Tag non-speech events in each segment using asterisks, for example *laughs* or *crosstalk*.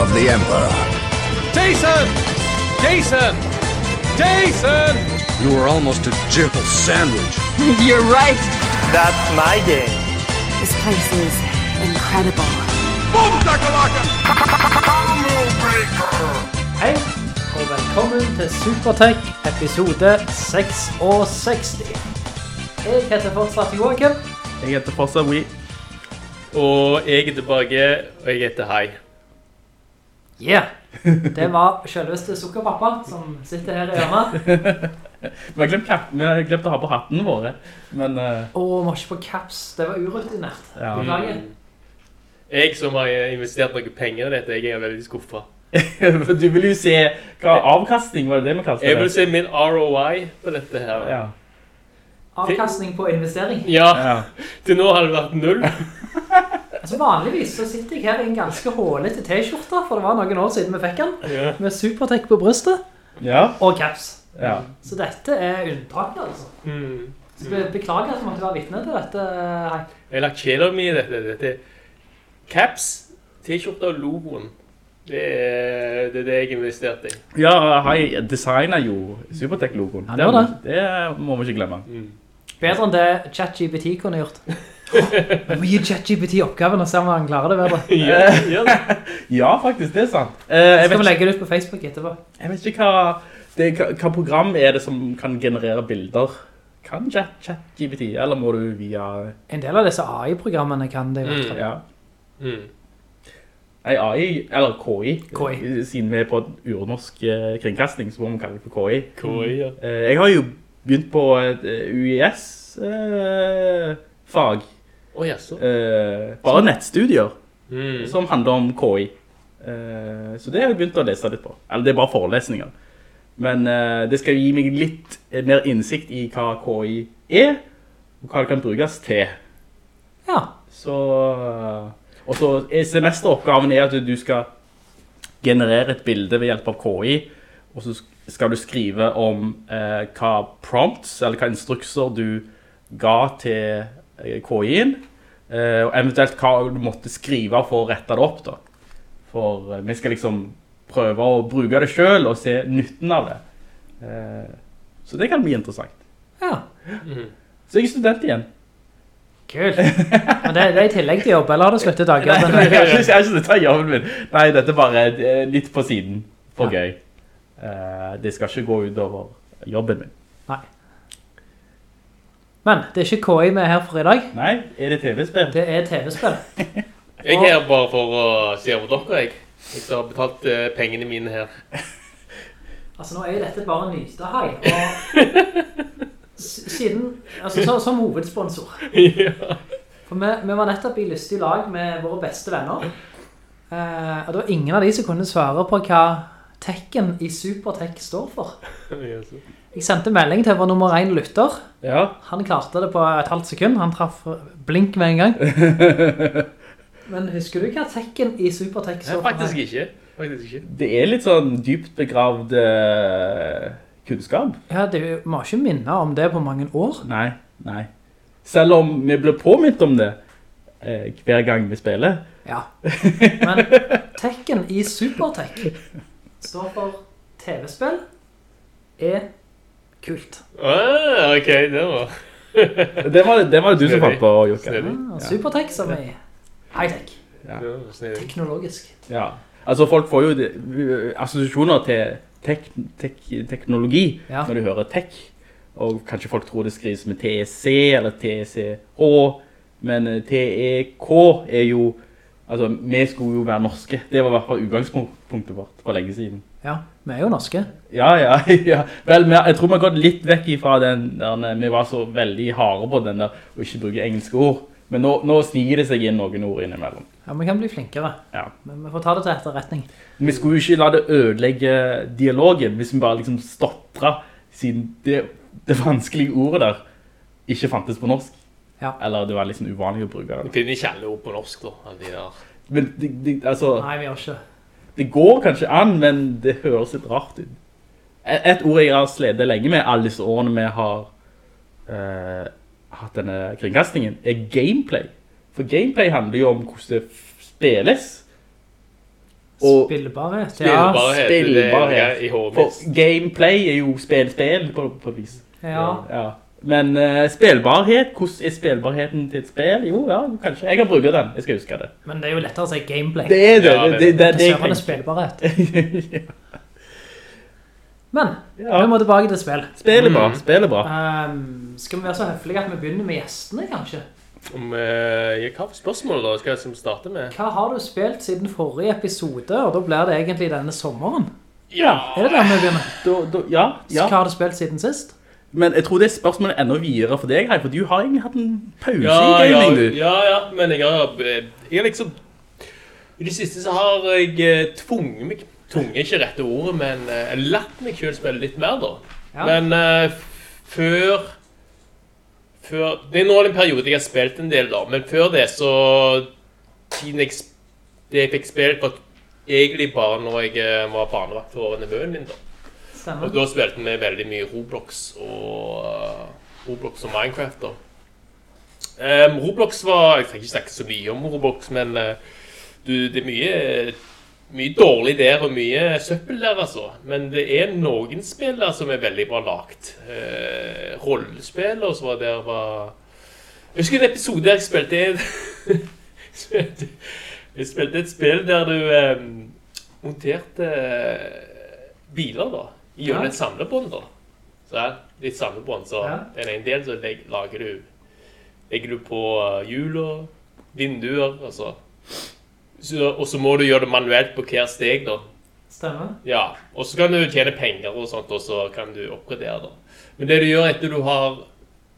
of the Emperor. Jason! Jason! Jason! You were almost a jibble sandwich. *laughs* You're right. That's my game. This place is incredible. Hei, og velkommen til Supertech episode 66. Jeg heter fortsatt Joachim. Jeg heter fortsatt We. Og jeg er tilbake, og jeg heter Hei. Yeah. Det var selveste sukkerpappa som sitter her i hjørnet. *laughs* Vi har glemt, vi har glemt å ha på hatten våre. Men Åh, Og må ikke på caps. Det var urutinert. ja. Beklager. Jeg som har investert noen penger i dette, jeg er veldig skuffet. For *laughs* du vil jo se hva avkastning var det det vi kalte det? Jeg vil se min ROI på dette her. Ja. Avkastning på investering. Ja, ja. til nå har det vært null. *laughs* Altså Vanligvis så sitter jeg her i en ganske hålete t-skjorte, for det var noen år siden vi fikk den, Ja. med Supertech på brystet, Ja. og caps. ja. Så dette er unntaket, altså. Mm. Så be- beklager at du måtte være vitne til dette. Hei. Jeg har lagt sjela mi i dette. dette. Caps, T-skjorte og logoen. Det er, det er det jeg investerte i. Ja, Hai designer jo Supertech-logoen. Ja, det det. Det må vi ikke glemme. Bedre enn det ChatGPT kunne gjort. Vi må gi ChatGPT oppgaven og se om han klarer det bedre. *laughs* Ja, ja. Ja, faktisk, det er sant. Eh, Skal vi legge det ut på Facebook etterpå? jeg vet ikke hva, det, hva, hva program er det som kan generere bilder. Kan chat, ChatGPT, eller må du via... En del av disse AI-programmene kan det i hvert fall. Ja. Mm. Nei, AI, eller KI. KI. Siden vi er på urnorsk eh, kringkasting, så må vi kalle det for KI. KI, ja. Eh, jeg har jo begynt på et eh, UiS-fag. Å, jaså. Eh, bare nettstudier Mm. som handler om KI. Eh, så det har jeg begynt å lese litt på. Eller det er bare forelesninger. Men eh, det skal gi meg litt eh, mer innsikt i hva KI er, og hva det kan brukes til. Ja. Så, eh, og så er semesteroppgaven er at du skal generere et bilde ved hjelp av KI, og så skal du skrive om eh, hva prompts, eller hva instrukser du ga til KI-en, eh, og eventuelt hva du måtte skrive for å rette det opp da. For eh, vi skal liksom prøve å bruke det selv og se nytten av det. Eh, så det kan bli interessant. ja. Så jeg er student igjen. Kult. Men det, det er i tillegg til jobb, eller har du sluttet Nei, dagjobben? ikke, jeg har ikke er jobben min. Nei, dette er bare eh, litt på siden, for gøy. Eh, det skal ikke gå ut over jobben min. Nei. Men det er ikke KI vi er her for i dag. Nei, er det TV-spill? Det er TV-spill. *laughs* Jeg er her bare for å se over dere, jeg. Jeg har betalt uh, pengene mine her. *laughs* Altså nå er jo dette bare Nystadhei, og *laughs* siden, altså så, som hovedsponsor. ja. For vi, vi var nettopp i lystig lag med våre beste venner. Eh, og det var ingen av de som kunne svare på hva tekken i Supertech står for. Jeg sendte melding til vår nummer 1 lytter. Ja. Han klarte det på et halvt sekund. Han traff blink med en gang. *laughs* Men husker du hva tekken i Supertech Nei, står for? faktisk ikke. Faktisk ikke. Det er litt sånn dypt begravd uh, kunnskap. Ja, det vi må ikke minne om det på mange år. Nei, nei. Selv om vi ble påmynt om det uh, hver gang vi spiller. Ja. Men tekken i Supertech *laughs* står for TV-spill er kult. Ah, ok, det var... *laughs* Det var det var du som fant på, Jokke. Snedig. Ah, Supertech som er high-tech. Ja. Teknologisk. Ja, altså folk får jo assosiasjoner til tek, tek, teknologi Ja. når de hører tech, og kanskje folk tror det skrives med TEC eller TECH, men eh, TEK er jo, altså vi skulle jo være norske, det var i hvert fall utgangspunktet vårt for lenge siden. Ja, vi er jo norske. Ja, ja, *laughs* ja. Vel, vi- jeg tror vi har gått litt vekk ifra den der, vi var så veldig harde på den der, å ikke bruke engelske ord. Men nå, nå sniger det seg inn noen ord innimellom. Ja, vi kan bli flinkere. Ja. Men vi får ta det til etterretning. Vi skulle jo ikke la det ødelegge dialogen hvis vi bare liksom stottra siden det, det vanskelige ordet der ikke fantes på norsk. Ja. Eller det var liksom uvanlig å bruke Vi finner ikke alle ord på norsk, da. De der. Men de, de, altså, Nei, vi har ikke. Det går kanskje an, men det høres litt rart ut. Et, et ord jeg har sledet lenge med alle disse årene vi har eh, hatt denne kringkastingen, er gameplay. For gameplay handler jo om hvordan det spilles. Og Spillbarhet. Spillbarhet. Ja. det er det spillbarhet. i For gameplay er jo spill-spill på, på vis. ja. Ja. Men uh, spillbarhet, hvordan er spilbarheten til et spill? Jo, ja, kanskje. Jeg kan bruke den, jeg skal huske det. Men det er jo lettere å si gameplay. Det er det, Ja, det, det- det, det, er det tenker. spillbarhet. *laughs* Men, Ja. vi må tilbake til spill. Spill er bra, spill er bra. Um, skal vi være så høflige at vi begynner med gjestene, kanskje? Om, eh, jeg har spørsmål, da. Skal jeg starte med? Hva har du spilt siden forrige episode, og da blir det egentlig denne sommeren? Ja. Er det der vi begynner? Da, da, ja, ja. Hva har du spilt siden sist? Men jeg tror det spørsmålet er enda videre for deg, for du har egentlig hatt en pause Ja, i gaming, du. ja, ja, men jeg har, jeg har liksom I det siste så har jeg eh, tvunget meg Tvunget er ikke rette ordet, men eh, latt meg selv spille litt mer, da. Ja. Men uh, før Før Det er nå en periode jeg har spilt en del, da, men før det så Tiden jeg, det jeg fikk spilt, var egentlig bare når jeg eh, var barnevakt for nevøen min, da. Og Stemmer. da spilte vi veldig mye Roblox og uh, Roblox og Minecraft da. Um, Roblox var, jeg trenger ikke snakke så mye om Roblox, men uh, du, det er mye, mye dårlig der og mye søppel der altså. Men det er noen spill der som er veldig bra lagt. Uh, rollespill og så var der var... Jeg husker en episode der jeg spilte, *laughs* spilte jeg spilte et spill der du um, monterte eh, biler da, gjennom Ja. et samlebånd da. Så er det et samlebånd, så Ja. den ene delen så lager du, legger du på hjula, vinduer og vinduer, altså. Så, og så må du gjøre det manuelt på hver steg da. Stemmer. Ja, og så kan du tjene penger og sånt, og så kan du oppgradere da. Men det du gjør etter du har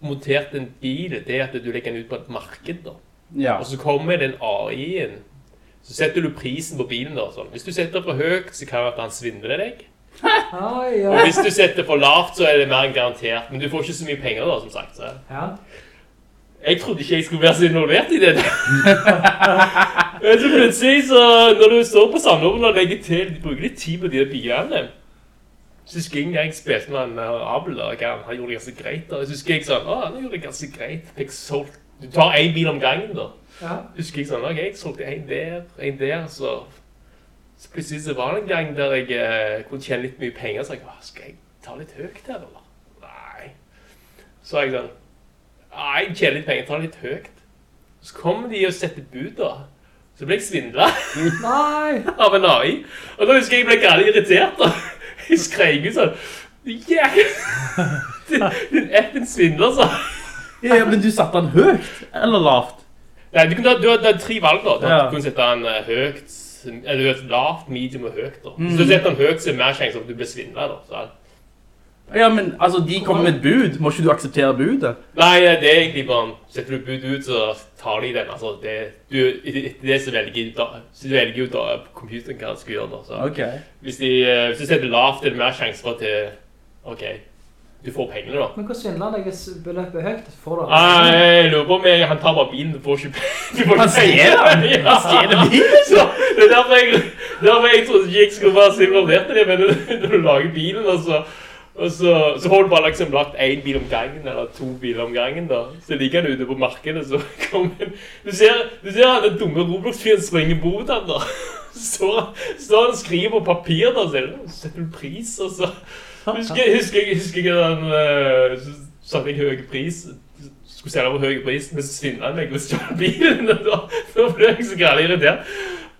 montert en bil, det er at du legger den ut på et marked da. Ja. Og så kommer den AI-en. Så setter du prisen på bilen da. Sånn. Hvis du setter for høyt, så kan det at han svindler deg. Og hvis du setter for lavt, så er det mer enn garantert. Men du får ikke så mye penger da, som sagt. Så. ja. Jeg trodde ikke jeg skulle være så involvert i det. *laughs* Men så plutselig, så når du står på samloven og legger til, du bruker litt tid på de der bilene. Så husker jeg jeg spilte med han eh, Abel, og han, han gjorde det ganske greit da. Så husker jeg sånn, å, han gjorde det ganske greit. Fikk solgt, du tar en bil om gangen da. ja. husker jeg sånn, ok, jeg solgte en der, en der, så, så plutselig så var det en gang der jeg eh, kunne tjene litt mye penger, så jeg, «Åh, skal jeg ta litt høyt her, eller? Nei. Så jeg sånn, nei, jeg tjener litt penger, ta litt høyt. Så kommer de og setter bud da. Så ble jeg svindlet *laughs* Nei. av en AI. Og da husker jeg jeg ble gærlig irritert da. Jeg skrek ut sånn, yeah! Din appen svindler, så. ja, men du satte den høyt eller lavt? Nei, du, kunne, du er tre valg da. Du Ja. kunne sette den eh, høyt, eller et lavt, medium og høyt da. Hvis du setter den høyt, så er det mer sjanse for at du blir svindla. Ja, men altså, de kommer med et bud. Må ikke du akseptere budet? Nei, det er egentlig bare, setter du bud ut, så tar de den. Altså, det, du, etter det så velger da, så velger jo da computeren hva den skal gjøre da. Så. Okay. Hvis, de, eh, hvis du setter lavt, er det mer sjanse for at det, ok, du får pengene da. Men hvor svindler hvis beløpet er høyt? Får du Nei, jeg lurer på om jeg, han tar bare bilen, du får ikke, *laughs* du får Han ikke penger. stjeler den. Ja. Stjeler bilen? Så, det er derfor jeg, derfor jeg trodde ikke jeg skulle være så involvert i det, men når *laughs* du lager bilen, altså, så, og så, så har du bare liksom lagt en bil om gangen, eller to biler om gangen da. Så ligger han ute på markedet, så *laughs* kommer han. Du ser, du ser han, den dumme Roblox-fyren springer mot han da. Så står han, og skriver på papir da, så setter du pris, og så... Husker, husker, husker ikke den eh, satte jeg høy pris, skulle selge på høy pris, men så svindlet jeg meg og stjal bilen, da, ble jeg så gærlig irritert.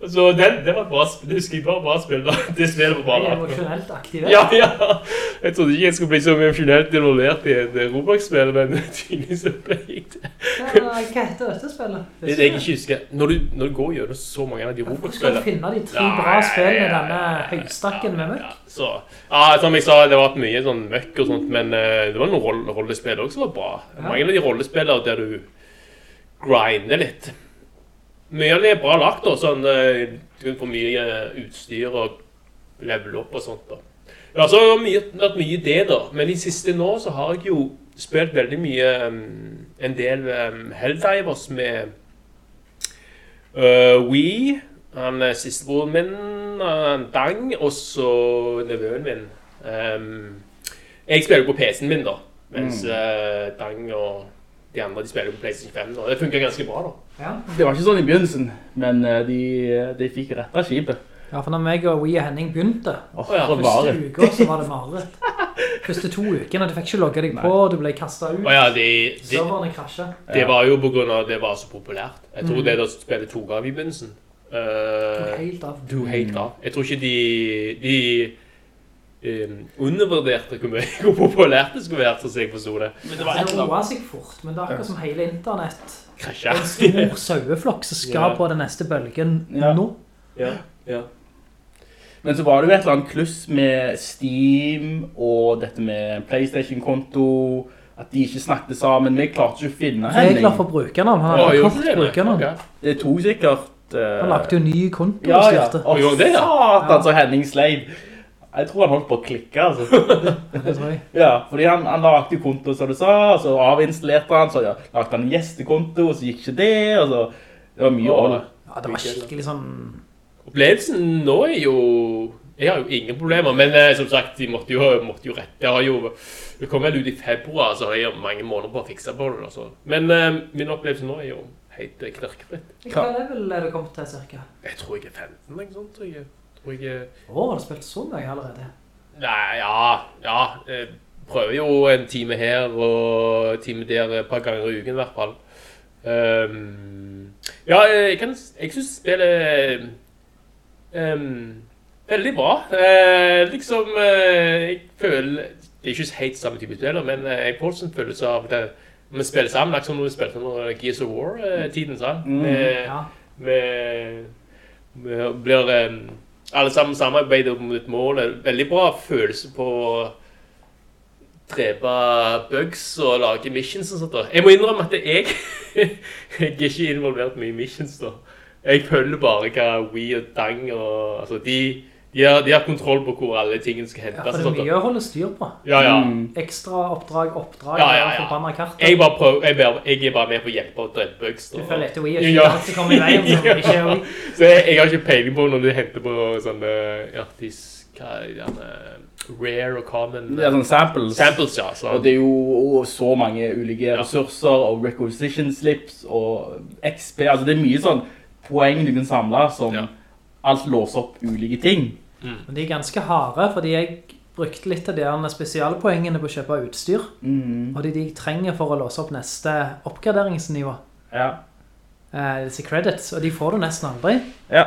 Så den, det var et bra spill, det husker jeg var et bra spill da. *laughs* Det spillet var er bra emosjonelt aktivert. Ja, ja. Jeg trodde ikke jeg skulle bli så emosjonelt involvert i et Roblox-spill, men *laughs* tydeligvis så ble jeg det. Hva heter dette spillet? Det er det jeg ikke husker. Når du, når du går gjennom så mange av de Hvordan skal du finne de tre bra spillene i denne høystakken med møkk? Ja, så, ja, som jeg sa, det har vært mye sånn møkk og sånt, men eh, det var noen roll rollespill også som var bra. Mange av de rollespillene der du grinder litt. Mye av det er bra lagt, da. Sånn, Du får mye eh, utstyr og level opp og sånt. da. Ja, så har det vært mye det, da. Men i siste nå så har jeg jo spilt veldig mye um, En del um, Helldivers med uh, We. Han sistebroren min, han Dang, og så nevøen min. Um, jeg spiller på PC-en min, da. Mens uh, Dang og de andre de spiller på PlayStation 5. Og Det funker ganske bra, da. Ja. Det var ikke sånn i begynnelsen, men eh, de, de fikk retta skipet. ja, for når meg og Wii og Henning begynte, oh, ja, første det. uka så var det mareritt. Første to ukene, du fikk ikke logge deg på, du ble kastet ut. Oh, ja, de, de, Serverne krasjet. det var jo på grunn av det var så populært. Jeg tror Mm. det da spillet to ganger i begynnelsen. Du Uh, helt av. du helt av. Jeg tror ikke de, de um, undervurderte hvor mye *laughs* hvor populært det skulle være, så jeg forstod det. Men det var et eller annet. seg fort, men det er akkurat som hele internett. Krasja. En stor saueflokk som skal Ja. på den neste bølgen Ja. nå. ja, ja. Men så var det jo et eller annet kluss med Steam og dette med Playstation-konto, at de ikke snakket sammen. Vi klarte ikke å finne Regler for brukernavn. Han har gjorde kort brukernavn. Okay. Det tok sikkert... Uh... Han lagde jo ny konto Ja, og ja. Å, gjorde det, ja? satan, så Henning sleiv. Jeg tror han holdt på å klikke, altså. *laughs* Det tror jeg. Ja, fordi han, han lagde konto, som du sa, og så avinstallerte han, så ja, lagde han en gjestekonto, og så gikk ikke det, og så... Det var mye Å, ånd. Ja, det var skikkelig sånn... Opplevelsen nå er jo Jeg har jo ingen problemer, men eh, som sagt, de måtte jo, måtte jo rette. Jeg har jo, det kom vel ut i februar, så har jeg jo mange måneder på å fikse på det. Altså. Men eh, min opplevelse nå er jo helt eh, knirkefritt. Hva level er du kommet til, cirka? Jeg tror jeg er 15, eller sånn. Tror jeg. Tror jeg Åh, oh, har du spilt så mye allerede? Nei, ja, ja. Jeg prøver jo en time her og en time der et par ganger i uken i hvert fall. Um, ja, jeg, kan, jeg synes spillet er ehm, veldig bra. Uh, liksom, uh, jeg føler, det er ikke helt samme type spiller, men eh, jeg får en følelse av det, vi spiller sammen, akkurat som når vi spilte under Gears of War-tiden, sant? Mm. Ja. med, med blir eh, alle sammen samarbeider mot et mål. Veldig bra følelse på å drepe bugs og lage missions og sånt. da. Jeg må innrømme at jeg, *laughs* jeg er ikke involvert mye i missions. da. Jeg følger bare hva We og Dang og altså de, de, har, de har kontroll på hvor alle tingene skal Ja, for det er mye å holde styr på. Ja, ja. Mm. Ekstra oppdrag, oppdrag, Ja, ja, ja. kart. Jeg, bare prøver, jeg, bare, jeg er bare med på å hjelpe og drepe da. Du følger etter Wii og Ja. ikke alt som kommer i veien. *laughs* Ja. ikke er Wii. Så jeg, jeg har ikke peiling på når du henter på sånne ja, de, hva er det, rare og common Det er sånne samples. samples, ja. Så. Og det er jo så mange ulike Ja. ressurser og requisition slips og XP. Altså det er mye sånn poeng du kan samle som Ja. alt låser opp ulike ting. Men de er ganske harde, fordi jeg brukte litt av de spesialpoengene på å kjøpe utstyr. Mm. Og det de trenger for å låse opp neste oppgraderingsnivå. Ja. Eh, disse credits, og de får du nesten aldri. Ja.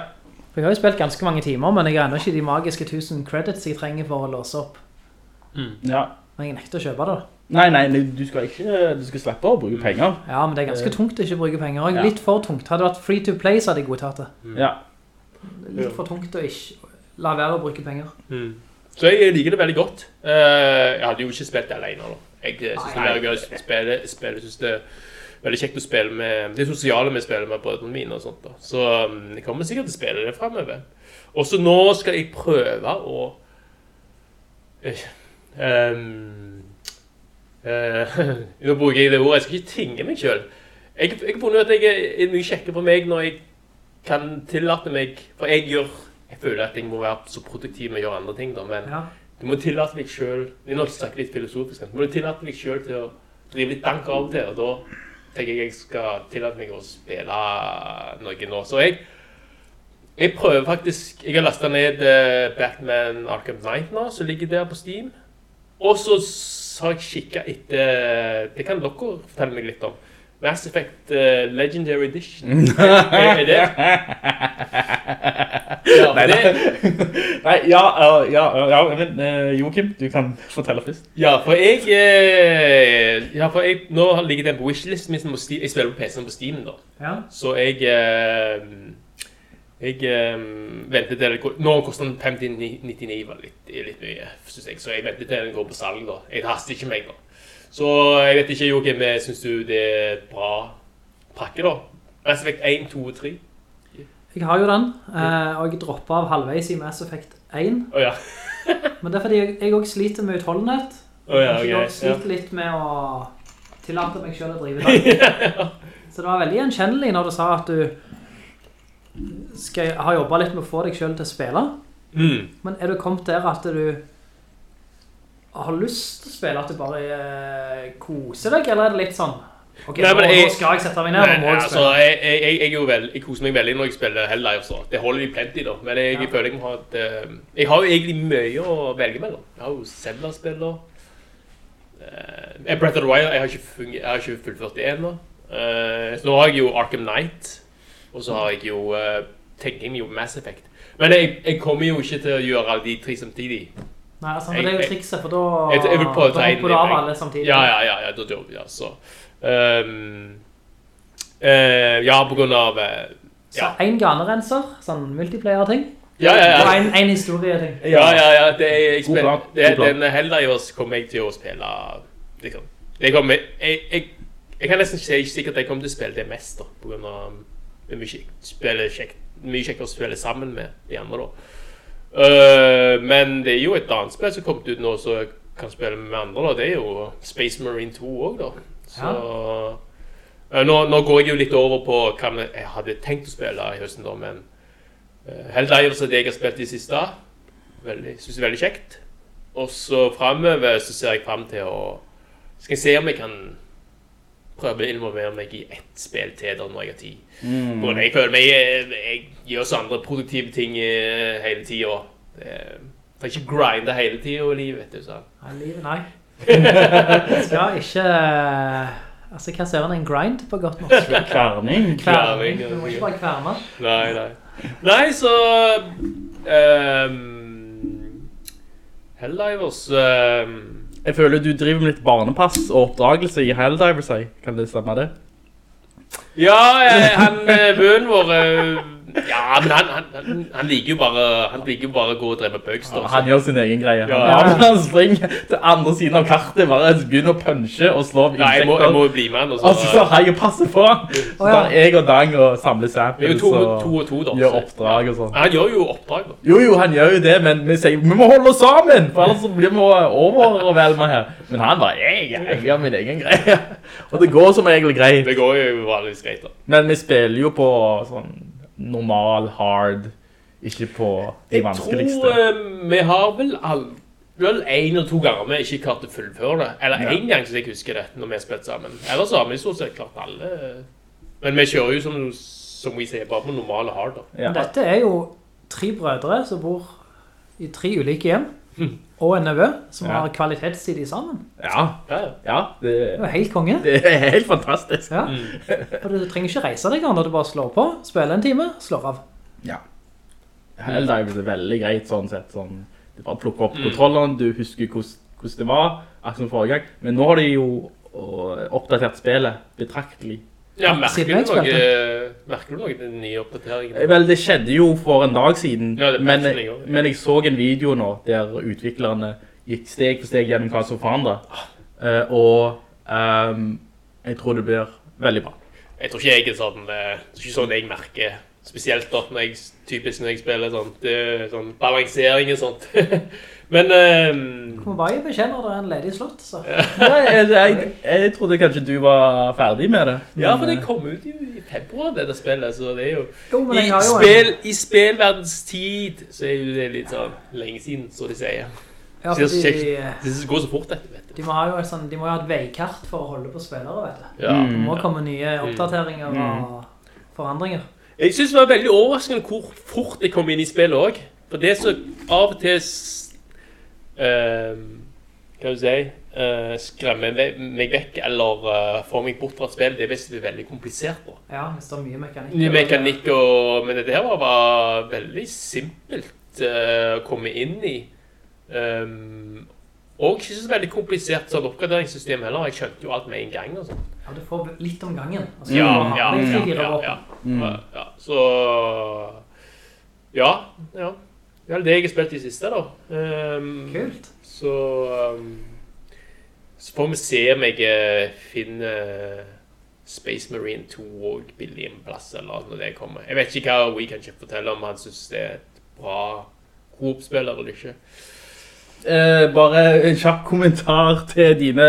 For jeg har jo spilt ganske mange timer, men jeg har ennå ikke de magiske 1000 credits jeg trenger for å låse opp. ja. Men jeg nekter å kjøpe det. da. Nei, nei, du skal ikke du skal slippe å bruke penger. Ja, men det er ganske tungt å ikke bruke penger. Og Ja. litt for tungt. Hadde det vært free to play, så hadde jeg godtatt det. Ja. Litt for tungt å ikke la være å bruke penger. Mm. Så jeg liker det veldig godt. Uh, jeg hadde jo ikke spilt det alene. Da. Jeg synes det er gøy å spille, spille. Synes det er veldig kjekt å spille med det sosiale vi spiller med brødrene mine. og sånt da. Så um, jeg kommer sikkert til å spille det fremover. Og så nå skal jeg prøve å uh, um, uh, Nå bruker jeg det ordet. Jeg skal ikke tinge meg. Jeg, jeg har funnet ut at jeg er mye kjekkere for meg når jeg kan tillate meg For jeg gjør Jeg føler at jeg må være så produktiv med å gjøre andre ting, da, men Ja. du må tillate deg sjøl Nå snakker jeg litt filosofisk, men du må tillate deg sjøl til å drive litt dank av det, til, og da tenker jeg jeg skal tillate meg å spille noe nå. Så jeg jeg prøver faktisk Jeg har lasta ned eh, Batman Arkham Knight nå, som ligger der på Steam. Og så har jeg kikka etter Det kan dere fortelle meg litt om. Mass Effect uh, Legendary Edition. *laughs* er, det ja, Nei, det, Nei, *laughs* ja, ja, uh, ja men eh, Joachim, du kan fortelle først. Ja, for jeg, eh, ja, for jeg Nå ligger den på wishlisten min. Jeg spiller på PC-en på Steam, da. Ja. Så jeg eh, Jeg venter til det går Nå koster den 50,99, var litt, litt mye, syns jeg. Så jeg venter til den går på salg, da. Jeg haster ikke meg, da. Så jeg vet ikke, Joakim, syns du det er bra pakke, da. Mass Effect 1, 2 og 3. Jeg har jo den, eh, og jeg droppa av halvveis i Mass Effect 1. Oh, ja. *laughs* Men det er fordi jeg, òg sliter med utholdenhet. Oh, ja, Jeg ok. også sliter litt med å tillate meg selv å drive *laughs* det. Så det var veldig gjenkjennelig når du sa at du skal ha jobbet litt med å få deg selv til å spille. Mm. Men er du kommet der at du har lyst til å spille, at du bare eh, koser deg, eller er det litt sånn Ok, Nei, nå, jeg- nå skal jeg sette meg ned, Nei, jeg altså, jeg, jeg, jeg, er koser meg veldig når jeg spiller Helldivers. så Det holder i plenty, da. Men jeg, jeg føler jeg må ha et eh, Jeg har jo egentlig mye å velge mellom. Jeg har jo Zelda-spiller. Uh, Breath of the Wild jeg har ikke, funger, jeg har ikke fullført det ennå. Uh, nå har jeg jo Arkham Knight. Og så har jeg jo uh, tenking jo Mass Effect. Men jeg, jeg kommer jo ikke til å gjøre alle de tre samtidig. Nei, altså, det er jo trikset, for da, Jeg, jeg vil prøve å da hopper du av alle samtidig. Ja, ja, ja, ja, da gjør vi det, så. ehm, eh, ja, på grunn av Så ja. en ganerenser, sånn multiplayer-ting, Ja, ja, ja. og en, en historie-ting. Ja, ja, ja, det er, God plan, det, god plan. den Helldivers kommer jeg til å spille, liksom. Jeg, kommer, jeg, jeg, jeg kan nesten si sikkert at jeg kommer til å spille det mest, da, på grunn av det er mye, kjekt- mye å spille sammen med de andre, da. Eh, men det er jo et annet spill som kom ut nå, så jeg kan spille med andre, da. Det er jo Space Marine 2 også, da. Så... Eh, nå, nå går jeg jo litt over på hva jeg hadde tenkt å spille i høsten, da, men uh, Helldivers er det jeg har spilt i siste. Veldig, synes det er veldig kjekt. Og så fremover så ser jeg frem til å Skal jeg se om jeg kan prøve å involvere meg i ett spill til da når jeg har tid. Mm. Både jeg føler meg Jeg, jeg gjør så andre produktive ting eh, hele tida. Får ikke grinde hele tida i livet, vet du. Så. Nei, livet, nei. *laughs* Jeg skal ikke... Altså, hva ser man en grind på godt norsk? *laughs* Kverning. Kverning. Du må ikke bare kverne. Nei, nei. Nei, så um, Helldivers um, Jeg føler du driver med litt barnepass og oppdragelse i Helldivers. Kan det stemme det? Ja, han eh, bøen vår eh, Ja, men han, han, han, liker jo bare Han liker jo bare å gå og drepe bugs. da, Han gjør sin egen greie. Ja. Ja, han springer til andre siden av kartet, bare begynner å punche og slå Ja, jeg må, jeg må bli med han. Og Og så står å og passer på. Så tar jeg og Dang og samler er samples to, og to og to, da. gjør oppdrag og sånn. Han gjør jo oppdrag, da. Jo, jo, han gjør jo det, men vi sier, vi må holde oss sammen, for ellers så blir vi overveldet her. Men han bare, jeg, jeg gjør min egen greie. *laughs* Og det går som regel greit. Det går jo vanligvis greit, da. Men vi spiller jo på sånn normal, hard, ikke på de Jeg vanskeligste. tror uh, vi har vel all, vel en eller to ganger vi ikke klart å fullføre det. Eller Ja. en gang, så jeg husker det, når vi har spilt sammen. Ellers har vi stort sett klart alle. Men vi kjører jo som, som vi sier, bare på normale hard. Ja. Dette er jo tre brødre som bor i tre ulike hjem, og en nevø som Ja. har kvalitetstid i sammen. Ja, Ja, ja. ja, det, Det er helt konge. det er helt fantastisk. Ja. *laughs* Og du trenger ikke reise deg når du bare slår på, spiller en time, slår av. Ja. Helldivers er veldig greit sånn sett. Sånn, du bare plukker opp kontrolleren, du husker hvordan, hvordan det var, akkurat som forrige gang. Men nå har de jo oppdatert spillet betraktelig. Ja, merker du noe, merker du noe den nye oppdateringen? Vel, det skjedde jo for en dag siden, Ja, men, jeg men jeg så en video nå der utviklerne gikk steg for steg gjennom hva som forandret. Uh, og um, jeg tror det blir veldig bra. Jeg tror ikke jeg er sånn, det er ikke sånn jeg merker, spesielt da, når jeg, typisk når jeg spiller er sånn balansering og sånt. *laughs* Men, ehm, Kommer bare i beskjed det er en ledig slott, så. Nei, *laughs* jeg, jeg, jeg trodde kanskje du var ferdig med det. ja, for det kom ut i i februar, det der spillet, så det er jo... Jo, I, jo spill, I spillverdens tid, så er jo det litt sånn lenge siden, så de sier. Ja, Det fordi. Det går så fort, dette, vet du. de må, ha jo et sånn, de må ha et veikart for å holde på spillere, vet du. Ja. Det må komme nye oppdateringer og forandringer. Jeg synes det var veldig overraskende hvor fort jeg kom inn i spillet også. For det som av og til ehm, Hva du si eh, Skremmer meg vekk eller uh, får meg bort fra et spill, det er visst det veldig komplisert. da. Ja, hvis det er mye mekanikk. Mye mekanikk og Men dette her var, var veldig simpelt uh, å komme inn i. Um, og ikke så veldig komplisert sånn oppgraderingssystem heller. Jeg skjønte jo alt med en gang. og sånn. Ja, du får litt om gangen. Altså, Ja, ja, ja, ja, ja, ja. Mm. ja. Så Ja. ja. Er det jeg har spilt i siste, da. Um, Kult. så um, Så får vi se om jeg eh, finner Space Marine 2 og billig en plass, eller når det kommer. Jeg vet ikke hva We kan ikke fortelle om han synes det er et bra Coop-spill eller ikke. Eh, bare en kjapp kommentar til dine,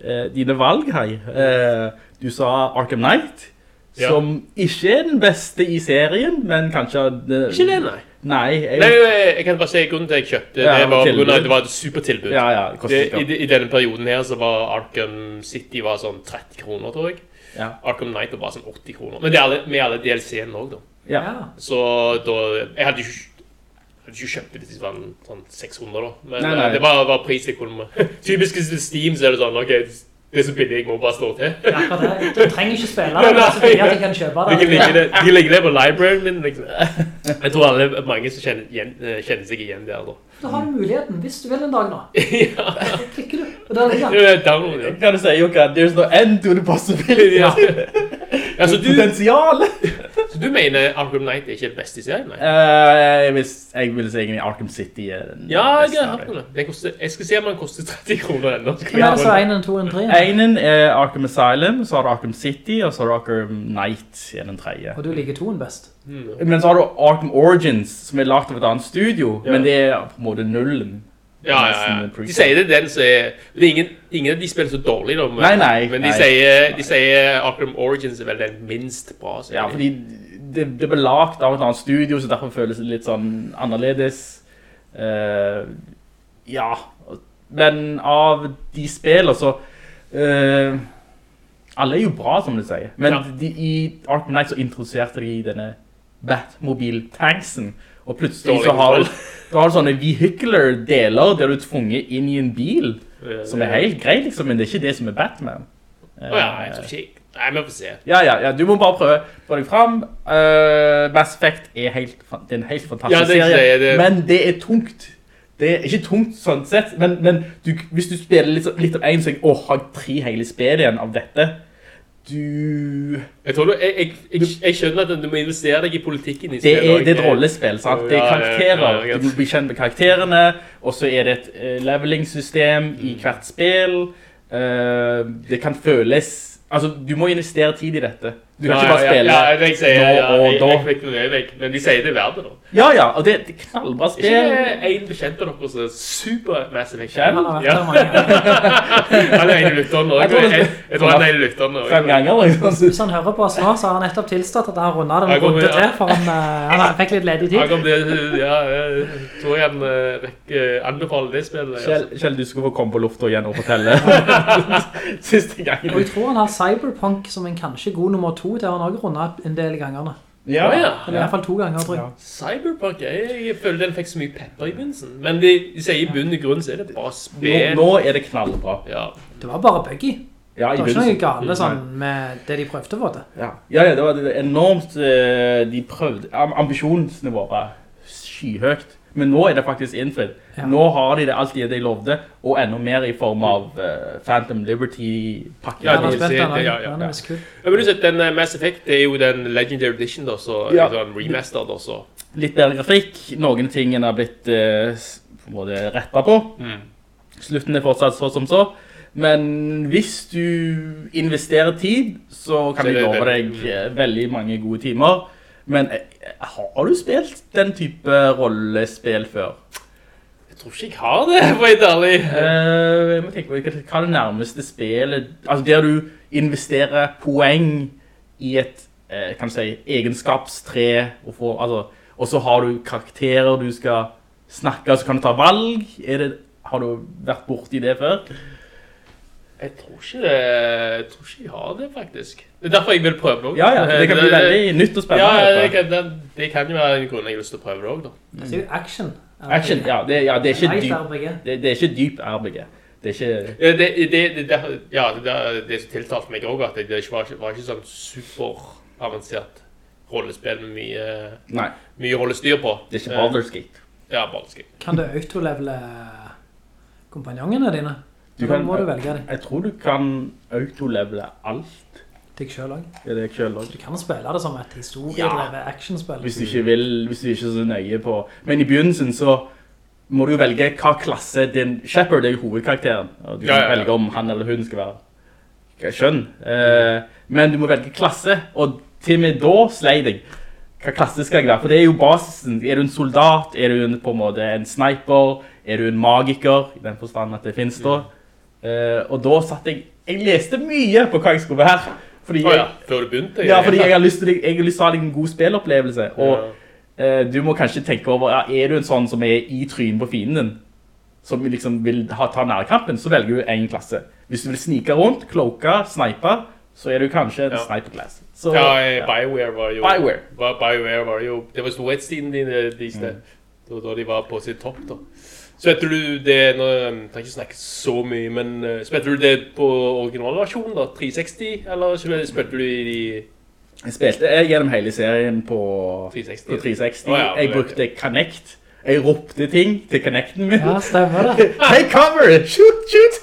eh, dine valg her. Eh, du sa Arkham Knight, Ja. som ikke er den beste i serien, men kanskje... Ikke det, nei. Nei, jeg, Nei, jeg kan bare si grunnen til at jeg kjøpte Ja, det var på grunn av at det var et supertilbud. Ja, ja, det i, I denne perioden her så var Arkham City var sånn 30 kroner, tror jeg. Ja. Arkham Knight var bare sånn 80 kroner. Men det er alle, med alle DLC-ene også, da. Ja. Så da Jeg hadde ikke, jeg hadde ikke kjøpt det hvis det var sånn 600, da. Men Nei, nei. eh, det var, var pris jeg kunne *laughs* Typisk Steam, så er det sånn OK, det er så billig, jeg må bare slå til. Det er akkurat det. Du trenger ikke spille det, det er så billig at jeg kan kjøpe De det. ligger det, de ligger det på libraryen min. Liksom. Jeg tror alle mange som kjenner, igjen, eh, kjenner seg igjen der, da. Du har muligheten, hvis du vil en dag nå. *laughs* ja. Så klikker du, og der ligger den. Kan du si, Jokka, there's no end to the possibility. Ja. *laughs* Ja, så, du, Potensial! *laughs* så du mener Arkham Knight er ikke det beste i serien? Nei? Eh, jeg, vil, jeg vil si egentlig Arkham City er den Ja, jeg beste har av hørt om det. Koster, jeg skal se om den koster 30 kroner ennå. Hvem er det så 1, 2, 3? Einen er Arkham Asylum, så har du Arkham City, og så har du Arkham Knight er den tredje. Og du liker toen best. Men så har du Arkham Origins, som er lagt av et annet studio, Ja. men det er på en måte nullen. Ja, ja. De sier det den som er ingen, ingen av de spiller så dårlig, da. Men, Nei, nei, men de, nei. Sier, de sier Arkham Origins er vel den minst bra. Ja, fordi det, det ble lagt av et annet studio, så derfor føles det litt sånn annerledes. Uh, ja, men av de spillene så uh, Alle er jo bra, som du sier. Men Ja. de, i Arkham Knight så introduserte de denne Batmobil-tanksen. Og plutselig så har du, du har sånne vehicular-deler der du er tvunget inn i en bil, som er helt greit, liksom, men det er ikke det som er Batman. Å ja, jeg tror ikke Nei, vi får se. Ja, ja, ja, du må bare prøve få deg fram. Uh, Mass Effect er, helt, er en helt fantastisk Ja, serie, det. men det er tungt. Det er ikke tungt sånn sett, men, men du, hvis du spiller litt, litt av en, så jeg, åh, har jeg tre hele spillet igjen av dette. Du... Jeg, tror du, jeg, jeg, jeg, skjønner at du må investere deg i politikken i Det er, det er et rollespill, sant? Det er karakterer. Du må bli kjent med karakterene, og så er det et levelingssystem leveling-system i hvert spill. Eh, det kan føles... Altså, du må investere tid i dette. Du kan ikke bare spille Ja, ja, jeg sier, nå og jeg, da. jeg jeg, jeg, jeg, men de sier det er verdt det, da. Ja, ja, og det det er knallbra Ikke spill. Ikke en bekjent av dere som er super Mass Effect? Kjell? Han har vært Ja. der mange ganger. *laughs* Han er en i lytteren. Jeg tror jeg, jeg tror han er en i lytteren nå. Fem ganger, liksom. Hvis han hører på oss nå, så har han nettopp tilstått at han rundet den runde ja. til, for han, eh, han fikk litt ledig Han tid. kom til, ja, jeg tror jeg han eh, rekker anbefaler det spillet. Kjell, Kjell, du skal få komme på lufta igjen og fortelle. *laughs* Siste gangen. Og jeg tror han har Cyberpunk som en kanskje god nummer to til han har rundet en del ganger. Ja, ja. Eller i hvert fall to ganger, tror jeg. Cyberpunk, jeg, jeg føler den fikk så mye pepper i begynnelsen. Men de, de sier i bunn og grunn så er det Nå, spill. nå er det knallbra. Ja. Det var bare buggy. Ja, Det var ikke noe gale sånn med det de prøvde på det. Ja, ja, ja, det var det- enormt eh, De prøvde Ambisjonsnivået var skyhøyt. Men nå er det faktisk innfridd. Ja. Nå har de det alt de lovde, og enda mer i form av uh, Phantom Liberty-pakken. Ja, også. ja, ja, ja. Ja, men du ser, den eh, Mass Effect det er jo den Legendary Edition, da, så Ja. en remaster, da, så. Litt bedre grafikk. Noen tingene har blitt uh, på rettet på. Mm. Slutten er fortsatt så som så. Men hvis du investerer tid, så kan Så jeg love deg veldig mange gode timer. Men har du spilt den type rollespill før? Jeg tror ikke jeg har det, *laughs* for jeg ærlig. Eh, jeg må tenke på hva er det nærmeste spillet Altså der du investerer poeng i et eh, kan du si, egenskapstre og, får, altså, og så har du karakterer du skal snakke, så kan du ta valg. Det, har du vært borti det før? Jeg tror ikke jeg tror ikke jeg har det, faktisk. Det er derfor jeg vil prøve det også. Ja, ja, det kan bli veldig nytt og Ja, spennende. det kan, det, det kan jo være en grunn jeg har lyst til å prøve det også, da. Det er jo action. Action, ja, det, ja, det er ikke dyp, RPG. det, det er ikke dyp RPG. Det er ikke... Ja, det, det, det, det, ja, det, det, det som tiltalte meg også, at det, det var, ikke- var ikke sånn superavansert rollespill med mye, Nei, mye rollestyr på. det er ikke Baldur's Gate. Ja, Baldur's Gate. Kan du autolevele kompanjongene dine? Du kan- må du velge dem? Jeg tror du kan autolevele alt. Deg selv også. Det det jeg selv også. Du kan spille det som et historiedrevet actionspill. Hvis du ikke vil, hvis du ikke er så nøye på... Men i begynnelsen så må du jo velge hva klasse din... Shepard er jo hovedkarakteren, og du kan Ja, ja, ja. velge om han eller hun skal være skjønn. Eh, Men du må velge klasse, og til og med da sleit jeg. Hva klasse skal jeg være? For det er jo basisen. Er du en soldat? Er du en, på en måte en sniper? Er du en magiker? I den forstand at det finnes da. Eh, og da satt jeg... Jeg leste mye på hva jeg skulle være. Fordi, oh, ja, før du begynte? ja, fordi jeg har lyst til, jeg har lyst til å ha en god spillopplevelse. Og eh, du må kanskje tenke over, ja, er du en sånn som er i trynen på fienden din? Som liksom vil ha, ta nærkampen, så velger du en klasse. Hvis du vil snike rundt, kloke, snipe, så er du kanskje en Ja. sniperklasse. Så, Ja, eh, BioWare var jo... BioWare. Var, BioWare var jo... Det var storhetstiden din, de, de sted. Da, da de var på sitt topp, da. Spilte du det, nå trenger ikke snakke så mye, men uh, spilte du det på originalversjonen da, 360, eller spilte du i de... Jeg spilte eh, gjennom hele serien på 360. På 360. Oh, ja, jeg det- brukte Connect. Jeg ropte ting til Connecten min. Ja, stemmer det. *laughs* Take cover! Shoot, shoot!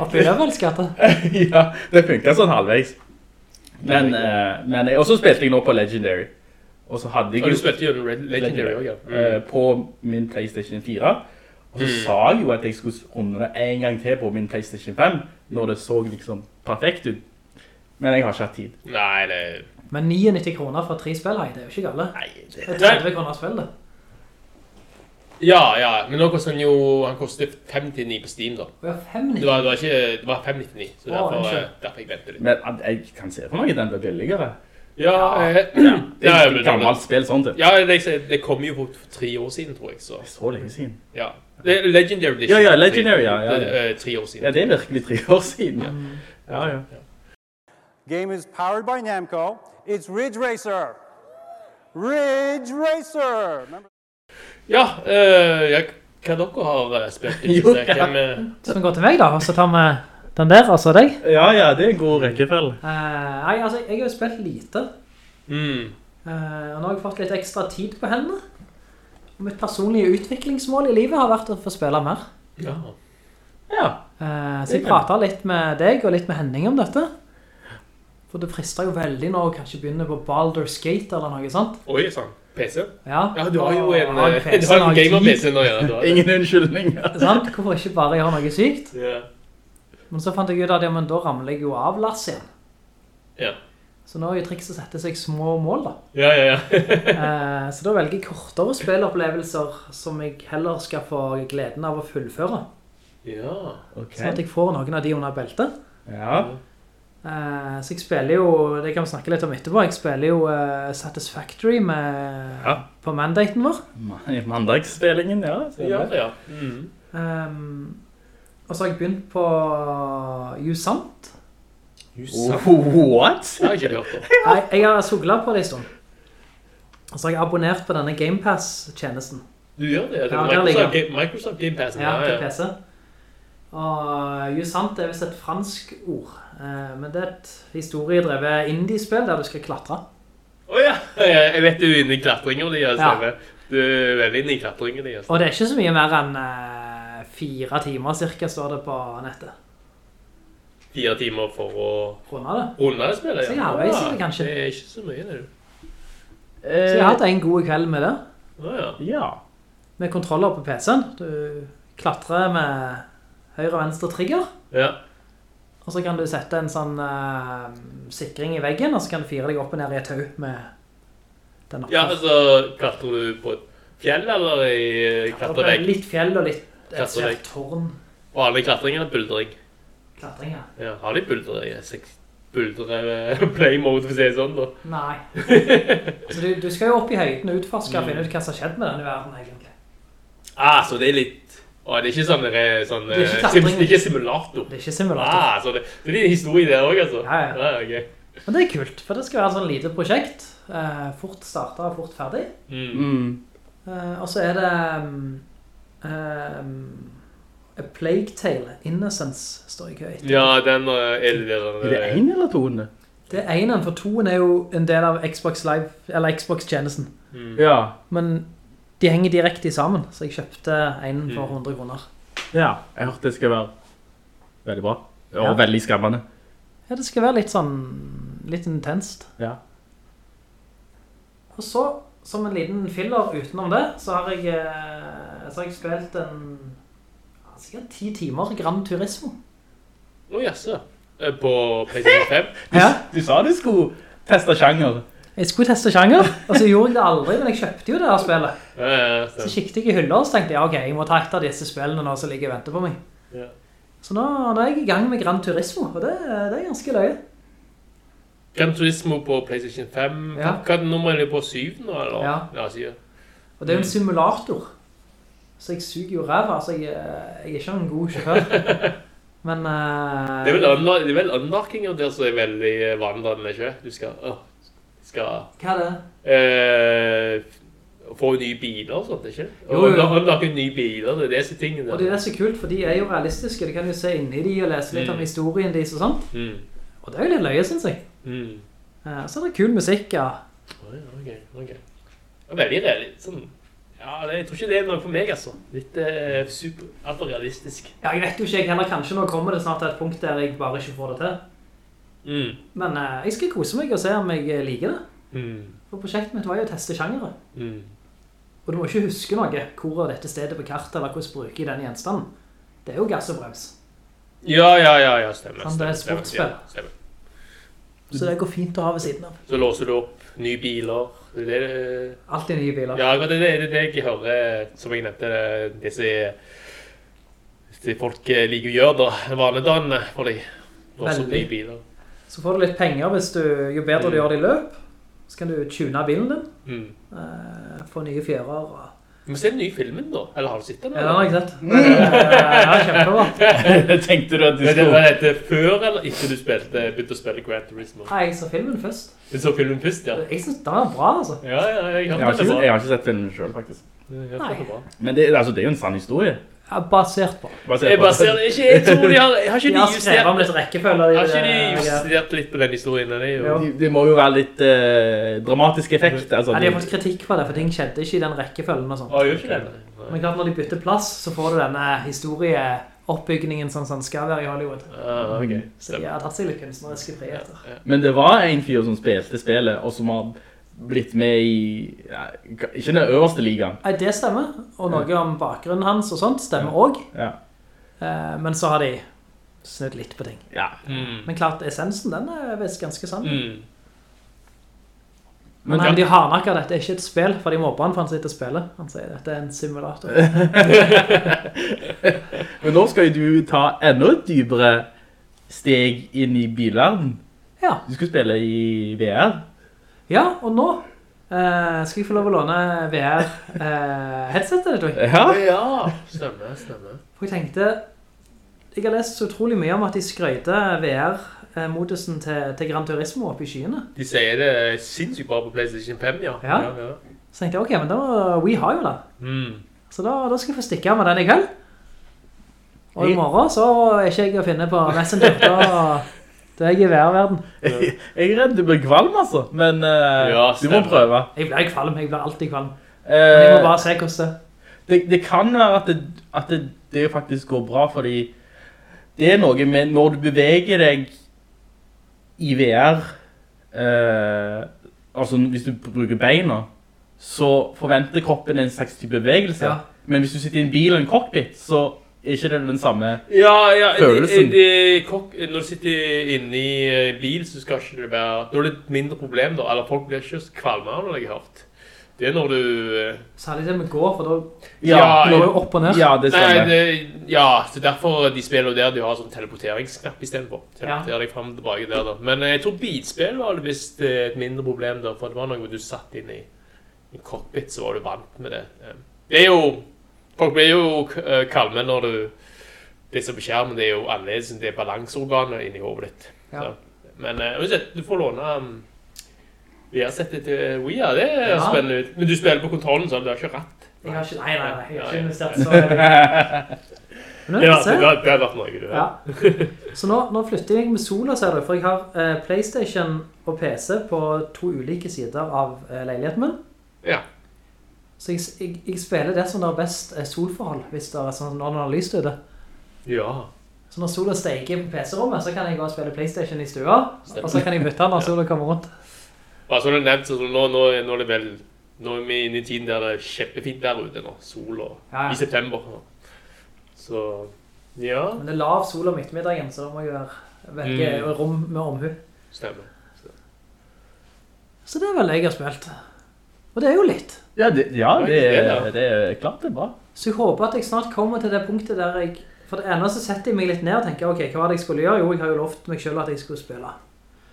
Oppi Løvenskattet. *laughs* ja, det funket sånn halvveis. Men, uh, men og så spilte jeg nå på Legendary. Og så hadde jeg Og du spilte jo Red- Legendary også, ja. Mm. eh, på min PlayStation 4. Og så sa jeg jo at jeg skulle runde det en gang til på min PlayStation 5, når det så liksom perfekt ut. Men jeg har ikke hatt tid. Nei, det... Men 99 kroner for tre spill, hei, det er jo ikke galt. Nei, det... Det er 30 kroner spill, det. Ja, ja, men nå koster han jo... Han koster 599 på Steam, da. Og ja, Det 5,90. var, det var ikke... Det var 599, så Åh, derfor, eh, derfor jeg ventet litt. Men jeg kan se for meg at den blir billigere. Ja, eh, *clears throat* Det er et gammelt spill sånn til. Ja, det, det kom jo for tre år siden, tror jeg, så... Så lenge siden. Ja. Det er Legendary Edition. Ja, ja, Legendary, ja, ja, ja. Det eh, Tre år siden. Ja, det er virkelig tre år siden. Ja, ja. ja. Game is powered by Namco. It's Ridge Racer. Ridge Racer. Remember Ja, eh, jeg, hva dere har eh, spilt *laughs* Jo, ja. Hvem, eh, Så vi går til meg da, og så tar vi den der, altså deg. Ja, ja, det er en god rekkefell. Eh, nei, altså, jeg har jo spilt lite. mm, Eh, og nå har jeg fått litt ekstra tid på henne. Og mitt personlige utviklingsmål i livet har vært å få spille mer. ja. Ja. Eh, så jeg pratet litt med deg og litt med Henning om dette. For det frister jo veldig nå å kanskje begynne på Baldur's Gate eller noe sånt. Oi, sånn. PC? Ja, Ja, du har jo en, en, har eh, *laughs* PC, en gamer-PC nå, ja. *laughs* Ingen unnskyldning. *laughs* Sant? Hvorfor ikke bare gjøre noe sykt? Ja. Men så fant jeg ut at ja, men da ramler jeg jo av Lars igjen. Ja. Så nå er jo triks å sette seg små mål da. *laughs* Ja, ja, ja. *laughs* Eh, så da velger jeg kortere spillopplevelser som jeg heller skal få gleden av å fullføre. ja. Ok. Sånn at jeg får noen av de under beltet. Ja. Eh, så jeg spiller jo, det kan vi snakke litt om etterpå, jeg spiller jo eh, Satisfactory med, Ja. på mandaten vår. I mandagsspillingen, ja. Ja, ja. Mm. Ehm, og så har jeg begynt på Jusant. Oh, *laughs* what? *laughs* Jeg har ikke hørt det. Jeg, jeg har suglet på det en stund. Og så har jeg abonnert på denne Game Pass-tjenesten. Du gjør det? det Ja, Microsoft, Microsoft Game Pass. Ja, til PC. Og Jusant er vist et fransk ord. Eh, men det er et historiedrevet indie-spill der du skal klatre. Åja, *laughs* jeg vet du er inne i altså. Ja. Du er veldig inne i klatringen din, altså. Og det er ikke så mye mer enn eh, fire timer cirka, står det på nettet. Fire timer for å Runde det. runde det spillet, Så jeg har i det, kanskje. Det er ikke så mye, det. du. Så jeg har hatt en god kveld med det. Ja, Ja. ja. Med kontroller på PC-en. Du klatrer med høyre og venstre trigger. Ja. Og så kan du sette en sånn uh, sikring i veggen, og så kan du fire deg opp og ned i et tau med den oppen. ja, altså, klatrer du på et fjell, eller i Og klatrevegg? Litt fjell og litt et svært tårn. Og alle klatringene er buldring. Klatring, ja. Ja, har de buldre i buldre *laughs* play mode, for å si det sånn, da? Nei. Så du, du skal jo opp i høyden og utforske og finne ut hva som har skjedd med denne verden, egentlig. Ah, så det er litt... Å, det er ikke sånn, det er sånn Det er ikke eh, klatring. sim, det er ikke simulator. Det er ikke simulator. Ah, så det, det er en historie der også, altså. Ja, ja. ok. Men det er kult, for det skal være et sånn lite prosjekt. Eh, fort startet og fort ferdig. Mm. Mm. Eh, og så er det um, um, A Plague Tale, Innocence, står i kø etter. Ja, den eh, er det der... Er det en eller toene? Det er enen, for toen er jo en del av Xbox Live, eller Xbox-tjenesten. Ja. Men de henger direkte sammen, så jeg kjøpte en for 100 kroner. Ja. Jeg hørte det skal være veldig bra. Og Ja. veldig skremmende. Ja, det skal være litt sånn, litt intenst. Ja. Og så, som en liten filler utenom det, så har jeg, eh, så har jeg spilt en, sikkert ti timer Gran Turismo. Å, jaså. eh, på PlayStation 5. *laughs* Ja, Du sa du skulle teste sjanger. jeg skulle teste sjanger, og så gjorde jeg det aldri, men jeg kjøpte jo det her spillet. Ja, ja, Så kikket jeg i hyller, og så tenkte jeg, ok, jeg må ta et av disse spillene nå som ligger og venter på meg. Ja. Så nå, nå er jeg i gang med Gran Turismo, og det, det er ganske løye. Gran Turismo på PlayStation 5. Ja. Hva er det nummeret er på 7 nå, eller? Ja. ja. Og det er jo en simulator. Så jeg suger jo ræva, så jeg, jeg er ikke en god sjåfør. *laughs* Men... Uh, Det er vel, unlock, det er vel unlockinger der som er veldig eh, vandrende, ikke? Du skal, Uh, skal Hva er det? Uh, få nye biler og sånt, ikke? Jo, jo, unlocke nye biler, det er disse tingene. Og det er så kult, for de er jo realistiske. Du kan jo se inn i de og lese litt om Mm. historien deres og sånt. Mm. Og det er jo litt løye, synes jeg. Mm. Uh, Så er det kul musikk, ja. Oi, ok, ok. Er veldig realistisk, sånn, ja, det, jeg tror ikke det er noe for meg, altså. Litt eh, super, alt for realistisk. Ja, jeg vet jo ikke, jeg heller kanskje nå kommer det snart til et punkt der jeg bare ikke får det til. Mm. Men eh, jeg skal kose meg og se om jeg eh, liker det. Mm. For prosjektet mitt var jo å teste sjangere. Mm. Og du må ikke huske noe, hvor er dette stedet på kartet, eller hvordan bruker jeg den gjenstanden. Det er jo gass og brems. Ja, ja, ja, ja, stemmer. Sånn, det er sportspill. sportsspill. ja. Så det går fint å ha ved siden av. Så låser du opp nye biler. Det er det, Alltid nye biler. ja, det er det, det, jeg hører, som jeg nevnte, disse, disse folk eh, liker å gjøre da, vanedannende for de. Nye biler. Så får du litt penger hvis du, jo bedre du gjør det i løp, så kan du tune bilen din, Mm. eh, få nye fjerer og... Vi må se den nye filmen da, eller har du sett den? Ja, den har jeg sett. *laughs* Ja, kjempebra. *laughs* Tenkte du at du Det, det var etter før eller etter du spilte, begynte å spille Gran Turismo? Nei, jeg så filmen først. Du så filmen først, ja? Jeg synes den var bra, altså. Ja, ja, jeg Jeg har, ikke, jeg har ikke sett filmen selv, faktisk. Nei. det. Men det, altså, det er jo en sann historie. Ja, basert på. Basert på Basert, ikke, jeg tror de har, har ikke De de har skrevet om justert, litt rekkefølge. har ikke de justert litt på den historien? Det det må jo være litt uh, dramatisk effekt. Altså, Ja, de har fått kritikk for det, for ting skjedde ikke i den rekkefølgen og sånt. Ja, gjør ikke det? Nei. Men klart, når de bytter plass, så får du denne historieoppbyggingen sånn som den skal være i Hollywood. Ah, ok. Så de har tatt seg litt kunstneriske friheter. Men det var en fyr som spilte spillet, og som har blitt med i... Ja, ikke den øverste ligaen. Nei, det stemmer. Og noe om bakgrunnen hans og sånt stemmer også. Ja. Eh, men så har de snudd litt på ting. ja. Mm. Men klart, essensen, den er visst ganske sann. Mm. Men Men de hardnakker, dette er ikke et spill, for de mobber han for han sitter og spiller. Han sier, dette er en simulator. *laughs* Men nå skal jo du ta enda et dypere steg inn i bilverden. Ja. Du skal spille i VR. Ja, og nå eh, skal jeg få lov å låne VR-headsetet, tror jeg. Ja. Ja, stemmer, stemmer. For jeg tenkte, jeg har lest så utrolig mye om at de skrøyte VR-modusen til, til Gran Turismo oppe i skyene. De sier det er sinnssykt bra på PlayStation 5, ja. Ja. ja. Så tenkte jeg, ok, men da, vi har jo det. Mm. Så da, da skal jeg få stikke av med den i kveld. Og i morgen så er ikke jeg å finne på Messenger. Da, da er jeg i VR-verden. *laughs* Jeg er redd du blir kvalm, altså. Men uh, Ja, du må prøve. Jeg blir kvalm, jeg blir alltid kvalm. Men jeg må Eh, bare se hvordan det det, det kan være at, det, at det, det faktisk går bra, fordi det er noe med når du beveger deg i VR, uh, altså hvis du bruker beina, så forventer kroppen en slags type bevegelse. Ja. Men hvis du sitter i en bil og en cockpit, så ikke det den samme Ja, ja, Følelsen. kokk- når du sitter inne i eh, bil, så skal ikke det være... Da er det et mindre problem da, eller folk blir ikke så kvalme av når jeg har hørt. Det er når du... eh, Særlig det med går, for da Ja, går du jo opp og ned. Ja, det Nei, stemmer. det, ja, så derfor de spiller der de har sånn teleporteringsknapp i stedet for. Teleporterer deg frem og tilbake der da. Men eh, jeg tror bilspill var det visst et mindre problem da, for det var noe du satt inn i en cockpit, så var du vant med det. Det er jo, folk blir jo eh, kalme når du, det som på skjermen, det er jo annerledes enn det balanseorganet inni hovedet ditt. Ja. Men eh, uansett, du får låne um, VR-settet til Wii, det er Ja. spennende ut. Men du spiller på kontrollen, så du har ikke ratt. Jeg har ikke, nei, nei, nei, jeg har ikke investert så... *laughs* Men Det har, det har, det har vært noe, du. Ja. Så nå, nå flytter jeg med Sola, ser du, for jeg har eh, Playstation og PC på to ulike sider av eh, leiligheten min. Ja. Så jeg, jeg, jeg spiller det som det er best eh, solforhold, hvis det er sånn når det er lyst ute. Ja. Så når sola steiker på PC-rommet, så kan jeg gå og spille Playstation i stua, og så kan jeg bytte når sola kommer rundt. Bare som du nevnte, så nå, nå, nå er det vel Nå er vi inne i tiden der det er kjempefint der ute nå. Sol og Ja. I september. Så Ja. Men det er lav sol om ettermiddagen, så da må jeg velge Mm. rom med omhu. Stemmer. Så det er vel jeg har spilt. Og det er jo litt. Ja, det, ja, det, det, er, det er klart det er bra. Så jeg håper at jeg snart kommer til det punktet der jeg... For det ene så setter jeg meg litt ned og tenker, ok, hva var det jeg skulle gjøre? Jo, jeg har jo lovt meg selv at jeg skulle spille.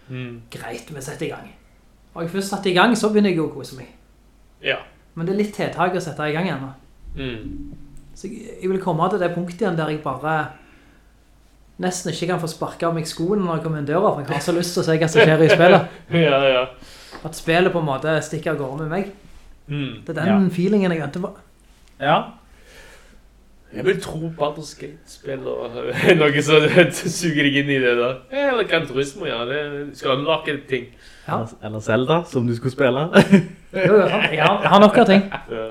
Mm. Greit, vi setter i gang. Og jeg først satt i gang, så begynner jeg jo å kose meg. Ja. Men det er litt tiltak å sette i gang ennå. Mm. Så jeg, jeg vil komme til det punktet igjen der jeg bare nesten ikke kan få sparket av meg skoene når jeg kommer inn døra, for jeg har så lyst til å se hva som skjer i spillet. *laughs* ja, ja. At spillet på en måte stikker av gårde med meg. Mm. Det er den feelingen jeg venter på. Ja. Jeg vil tro Baldur's Gate-spill og *laughs* noe som suger deg inn i det da. Eller Gran Turismo, ja. Det skal unlocke ting. Ja. Eller, Zelda, som du skulle spille. Jo, jo. Jeg har, jeg har nok ting.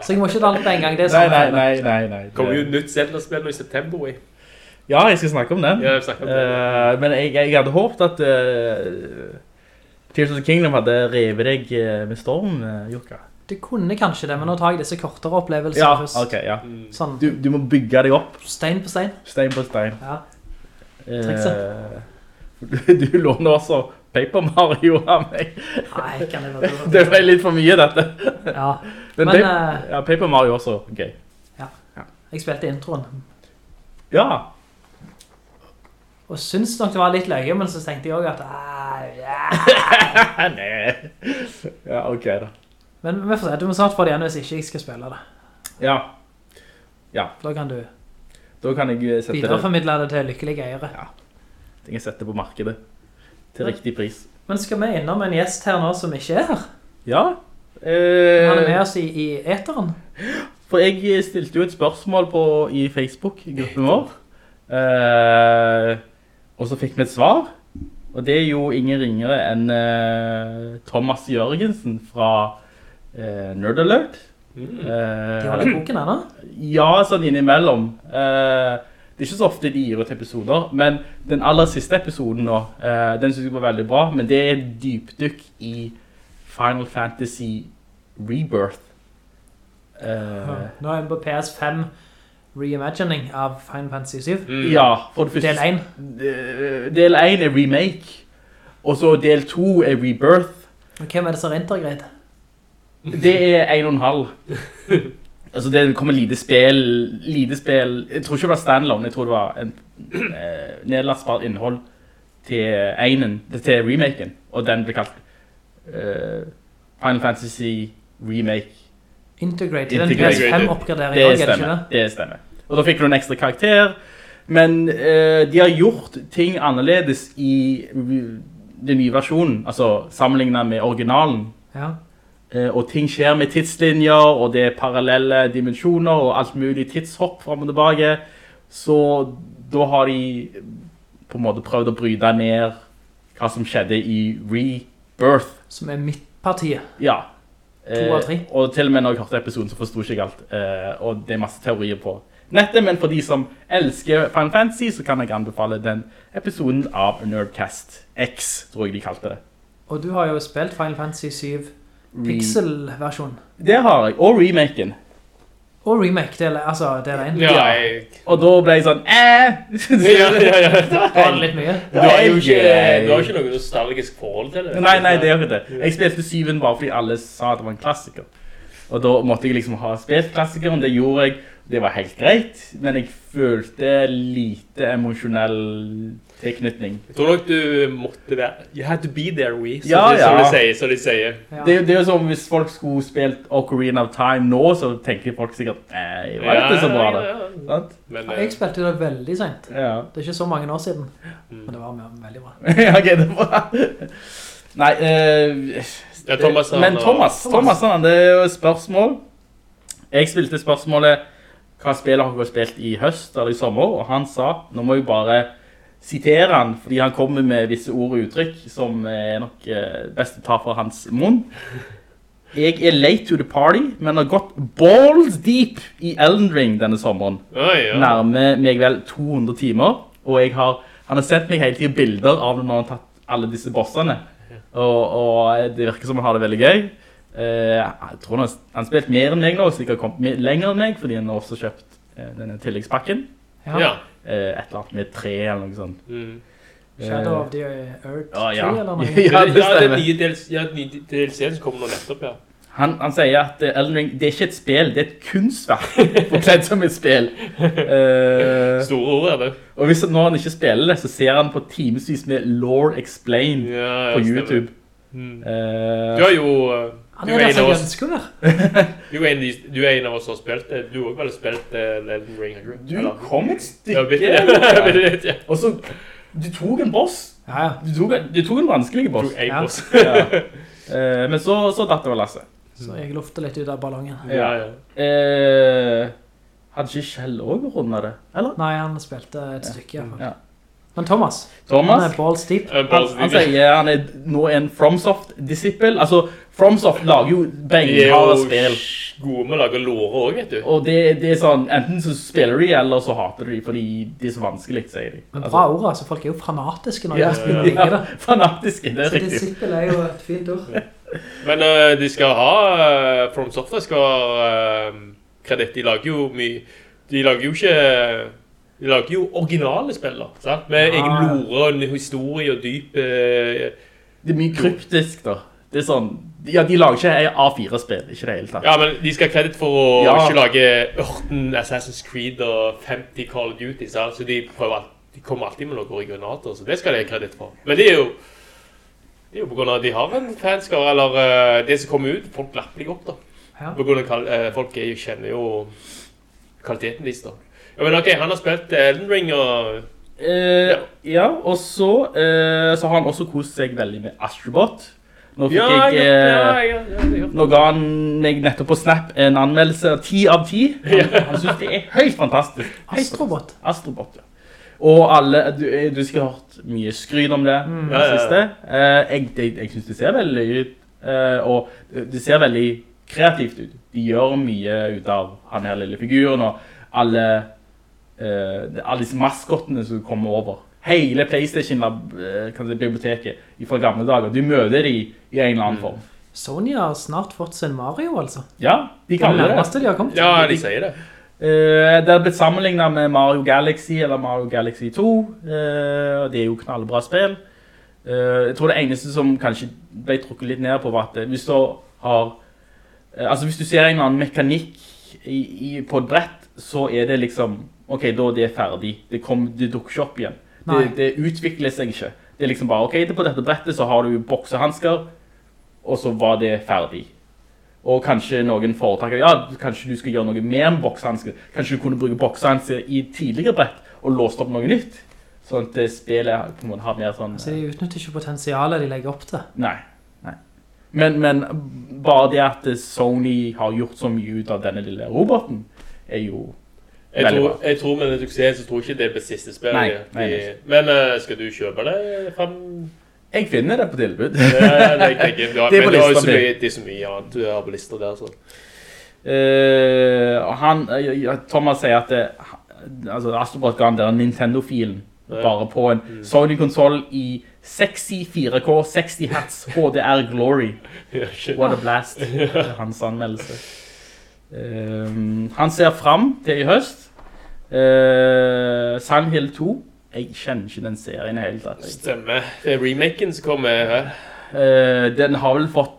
Så jeg må ikke ta alt på en gang. Det nei, nei, nei, nei, nei. Kommer jo nytt Zelda-spill nå i september, wey. Ja, jeg skal snakke om den. Ja, jeg om det. Uh, men jeg, jeg hadde håpet at uh, Tears of the Kingdom hadde revet deg eh, med storm, Jokka. Det kunne kanskje det, men nå tar jeg disse kortere opplevelsene Ja, først. ok, ja. Sånn, Du, du må bygge deg opp, stein på stein. stein på stein. Ja. Eh, *laughs* du, låner også Paper Mario av meg. Nei, kan *laughs* det være Det ble litt for mye, dette. Ja, *laughs* Men, Men, Paper, eh, ja, Paper Mario også, gøy. Ja, jeg spilte introen. Ja, Og syntes nok det var litt løye, men så tenkte jeg også at ah, ja. Nei. Ja, ok da. Men vi får se, du må snart få det igjen hvis ikke jeg skal spille det. Ja, Da kan du da kan jeg eh, sette videreformidle det til lykkelige eiere. jeg setter det på markedet. Til riktig pris. Men skal vi innom en gjest her nå som ikke er her? Ja. Han er med Eh, oss i, i eteren. for jeg stilte jo et spørsmål på, i Facebook-gruppen vår. Eh, og så fikk vi et svar. Og det er jo ingen ringere enn eh, Thomas Jørgensen fra eh, Nerd Alert. Mm. De holder koken da? Ja, sånn innimellom. Eh, det er ikke så ofte de gir ut episoder, men den aller siste episoden nå, eh, den synes jeg var veldig bra, men det er dypdykk i Final Fantasy Rebirth. Eh, Nå er vi på PS5 reimagining av Final Fantasy 7. Mm. Ja, for det første... Del 1. Eh, Del 1 er remake, og så del 2 er rebirth. Og hvem er det som har intergrade? Det er en og en halv. Altså det kommer lite spill, lite spill, jeg tror ikke det var standalone, jeg tror det var en eh, nedlastbart innhold til enen, til remaken, og den ble kalt eh, Final Fantasy Remake. Integrated. Det er en Integrate. PS5-oppgradering Det også, stemmer, det? det stemmer. Og da fikk du en ekstra karakter, men eh, de har gjort ting annerledes i den nye versjonen, altså sammenlignet med originalen. Ja. Eh, og ting skjer med tidslinjer, og det er parallelle dimensjoner, og alt mulig tidshopp frem og tilbake. Så da har de på en måte prøvd å bryte ned hva som skjedde i Rebirth. Som er midtpartiet. Ja. To av tre. og til og med når jeg hørte episoden, så forstod ikke alt. Eh, og det er masse teorier på nettet, men for de som elsker Final Fantasy, så kan jeg anbefale den episoden av Nerdcast X, tror jeg de kalte det. Og du har jo spilt Final Fantasy 7 pixel-versjon. Det har jeg, og remaken. Og remake, del, altså del 1. Ja, jeg... Og da ble jeg sånn, eh! Ja, ja, ja. *laughs* Det var litt mye. Du har jo ikke, har ikke noe nostalgisk forhold til det. Nei, nei, det gjør ikke det. Jeg spilte syven bare fordi alle sa at det var en klassiker. Og da måtte jeg liksom ha spilt klassikeren, det gjorde jeg. Det var helt greit, men jeg følte lite emosjonell tilknytning. Jeg tror nok du måtte være... You had to be there, we. Så Ja, det, ja. De sier, som de sier. Ja. Det, det er jo som hvis folk skulle spilt Ocarina of Time nå, så tenker folk sikkert, nei, var dette så bra da? Ja, ja, ja. Jeg eh, spilte det veldig sent. Ja. Det er ikke så mange år siden. Men det var veldig bra. *laughs* ja, ok, det var bra. Nei, eh, Ja, Thomas, han men Thomas, Thomas, han, det er jo et spørsmål. Jeg spilte spørsmålet, hva spillet har dere spilt i høst eller i sommer? Og han sa, nå må jeg bare sitere han, fordi han kommer med visse ord og uttrykk som er nok eh, best å ta fra hans munn. Jeg er late to the party, men har gått balls deep i Elden Ring denne sommeren. Oi, ja. Nærmer meg vel 200 timer, og har, han har sendt meg hele tiden bilder av når han har tatt alle disse bossene. Og, og det virker som han har det veldig gøy. Eh, jeg tror han har, spilt mer enn meg nå, har kommet lenger enn meg, fordi han har også kjøpt eh, denne tilleggspakken. Ja. Ja. Eh, et eller annet med tre eller noe sånt. Mm. Shadow of the Earth 3, Ja, ja. eller noe? *laughs* Ja, det ja, stemmer. DLC ja, den nye DLC-en som kommer nå nettopp, ja. Han, han sier at eh, Elden Ring, det er ikke et spill, det er et kunstverk *laughs* forkledd som et spill. Uh, *laughs* Store ord er det. og hvis, når han ikke spiller det, så ser han på timesvis med Lore Explain Ja, ja, på. YouTube. Mm. Uh, Du har jo Han er er der en som av jeg oss ønsker å være. Du er en, av de- du er en av oss som har spilt det. Du har også vel spilt uh, Elden Ring, har du Eller? kom et stykke. *laughs* ja. Og så, du tok en boss. Ja, ja. Du tok, en- du tok en vanskelig boss. Du Ja. boss. Ja. uh, *laughs* men så, så datt det var Lasse. Så jeg luftet litt ut av ballongen. Ja, ja. Uh, hadde ikke Kjell også rundet det, eller? Nei, han spilte et stykke i hvert fall. Men Thomas, Thomas? han er balls deep. Uh, Han, deep. han sier han er nå en FromSoft-disippel. Altså, FromSoft lager jo De beinharde jo spill. gode med å lage låre også, vet du. Og det, det er sånn, enten så spiller de, eller så hater de, fordi det er så vanskelig, sier de. Men bra ord, altså. Folk er jo fanatiske når de Ja, spiller ja, det. *laughs* fanatiske, det er Så riktig. disippel er jo et fint ord. Men uh, de skal ha uh, FromSoft skal ha uh, kreditt. De lager jo mye De lager jo ikke De lager jo originale spiller. Sant? Med Ja. egen lore og historie og dyp uh, Det er mye kryptisk, da. Det er sånn, ja, de lager ikke A4-spill, ikke det hele tatt. Ja, men de skal ha kredit for å Ja. ikke lage 18 Assassin's Creed og 50 Call of Duty. Sant? Så de, prøver, alt- de kommer alltid med noen originater, så det skal de ha kredit for. Men det er jo det er jo på grunn av at de har en fanskare, eller uh, det som kommer ut, folk lapper de opp da. Ja. På grunn av eh, folk er jo, kjenner jo kvaliteten deres da. Ja, men ok, han har spilt Elden Ring og... Eh, ja, og så, eh, så har han også kost seg veldig med Astrobot. Nå fikk Ja, jeg... ja, eh, ja, ja, ja, ja. Nå ga han meg nettopp på Snap en anmeldelse av 10 av 10. Han, han synes det er høyt fantastisk. Astrobot. Astrobot, ja. Og alle, du, eh, du skal ha hørt mye skryt om det mm. ja, ja. siste. Eh, jeg, jeg, jeg synes det ser veldig ut, eh, og det- ser veldig kreativt ut. De gjør mye ut av han her lille figuren, og alle, eh, alle disse maskottene som kommer over. Hele Playstation eh, kan si, biblioteket fra gamle dager. Du møter dem i en eller annen form. Sony har snart fått seg Mario, altså. Ja, de Det kaller det. nærmeste de har kommet. Ja, de sier det. Uh, det har blitt sammenlignet med Mario Galaxy eller Mario Galaxy 2, Uh, det er jo knallbra spill. Uh, jeg tror det eneste som kanskje ble trukket litt ned på var at eh, hvis du har, eh, altså hvis du ser en eller annen mekanikk i, i, på et brett, så er det liksom, ok, da er det ferdig. Det, kom, det dukker ikke opp igjen. Det, det utvikler seg ikke. Det er liksom bare, ok, det på dette brettet så har du boksehandsker, og så var det ferdig. Og kanskje noen foretrekker, ja, kanskje du skal gjøre noe mer med boksehansker. Kanskje du kunne bruke boksehansker i tidligere brett og låst opp noe nytt. Sånn at spillet på en måte har mer sånn... Så de utnytter ikke potensialet de legger opp til. Nei, nei. Men, men bare det at Sony har gjort så mye ut av denne lille roboten, er jo Jeg tror, jeg tror med den suksessen så tror jeg ikke det blir siste spillet. Nei, de- nei, Men uh, skal du kjøpe det? Fram? Jeg finner det på tilbud. Det, jeg tenker, ja, Det er *laughs* på det lista så mi. det er så mye annet du har på lister der. Så. Uh, han, eh, Thomas sier at det, altså Astrobot ga han der Nintendo-filen Ja. bare på en Sony-konsol i sexy 4K, 60 hertz, HDR Glory. *laughs* What a blast. *laughs* Hans anmeldelse. Eh, han ser frem til i høst. Uh, Silent Hill 2. Jeg kjenner ikke den serien i hele tatt. Stemmer. Det er remaken som kommer her. Uh, den har vel fått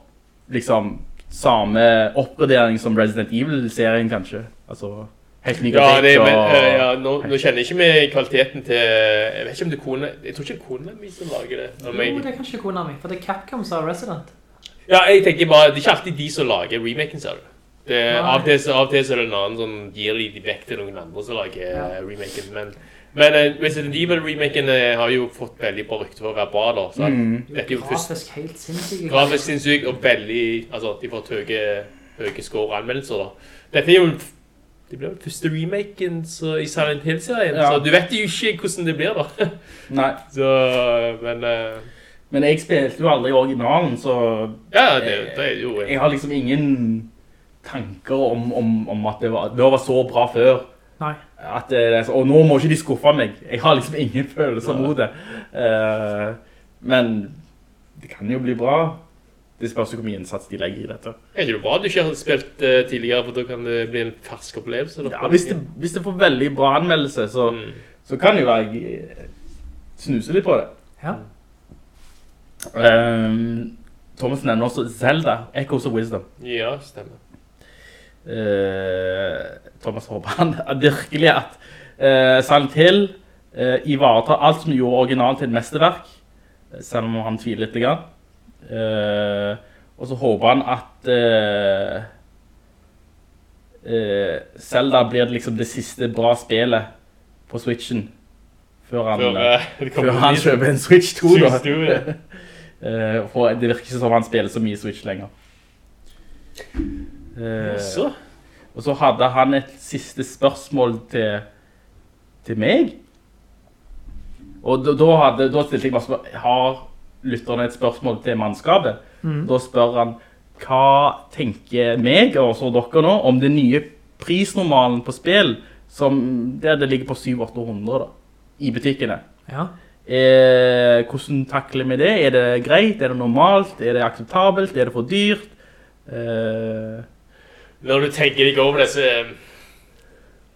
liksom samme oppgradering som Resident Evil-serien, kanskje. Altså, helt ny Ja, det, men, eh, ja nå, nå kjenner jeg ikke vi kvaliteten til Jeg vet ikke om det er kone Jeg tror ikke det er kona mi som lager det. Jo, jeg, det er kanskje kona mi, for det er Capcom som har Resident. ja, jeg tenker bare Det er ikke alltid de som lager remaken, ser du. Det, av, så- av det så er det en annen som gir de vekk til noen andre som lager Ja. eh, remaken. Men, men eh, Resident Evil-remaken eh, har jo fått veldig bra rykte for å være bra, da. Så Mm. Dette er jo først Grafisk helt sinnssykt. grafisk sinnssykt og veldig Altså, de får høye, høye score og anmeldelser, da. Dette er jo det blir vel første remaken så, i Silent Hill-serien, Ja. så du vet jo ikke hvordan det blir, da. *laughs* Nei, Så, men Uh, men jeg spilte jo aldri originalen, så Ja, det, det er jo jeg har liksom ingen tanker om, om, om at det var, det var så bra før. Nei. At det, og nå må ikke de skuffe meg. Jeg har liksom ingen *laughs* følelser mot det. Uh, men det kan jo bli bra. Det spørs jo hvor mye innsats de legger i dette. Er det bra at du ikke har spilt uh, tidligere, for da kan det bli en fersk opplevelse? Ja, hvis det, hvis det får veldig bra anmeldelse, så, Mm. så kan jo jeg eh, snuse litt på det. Ja. Um, Thomas nevner også Zelda, Echoes of Wisdom. Ja, stemmer. Eh, Thomas håper han *laughs* virkelig at uh, Silent Hill eh, ivaretar alt som gjorde originalen til et mesterverk, eh, selv om han tviler litt. Grann. Eh, og så håper han at eh, eh, Zelda blir liksom det siste bra spillet på Switchen før han, Før, eh, eh, før han kjøper en Switch 2. Da. Switch 2, ja. *laughs* Eh, for det virker ikke som han spiller så mye Switch lenger. Eh, og så hadde han et siste spørsmål til, til meg. Og da, da, hadde, da stilte jeg bare spørsmål, har lytterne et spørsmål til mannskapet? Mm. Da spør han, hva tenker meg, og så dere nå, om den nye prisnormalen på spill, som, der det ligger på 700-800 i butikkene? Ja. Eh, hvordan takler vi det? Er det greit? Er det normalt? Er det akseptabelt? Er det for dyrt? Eh, Når du tenker deg over disse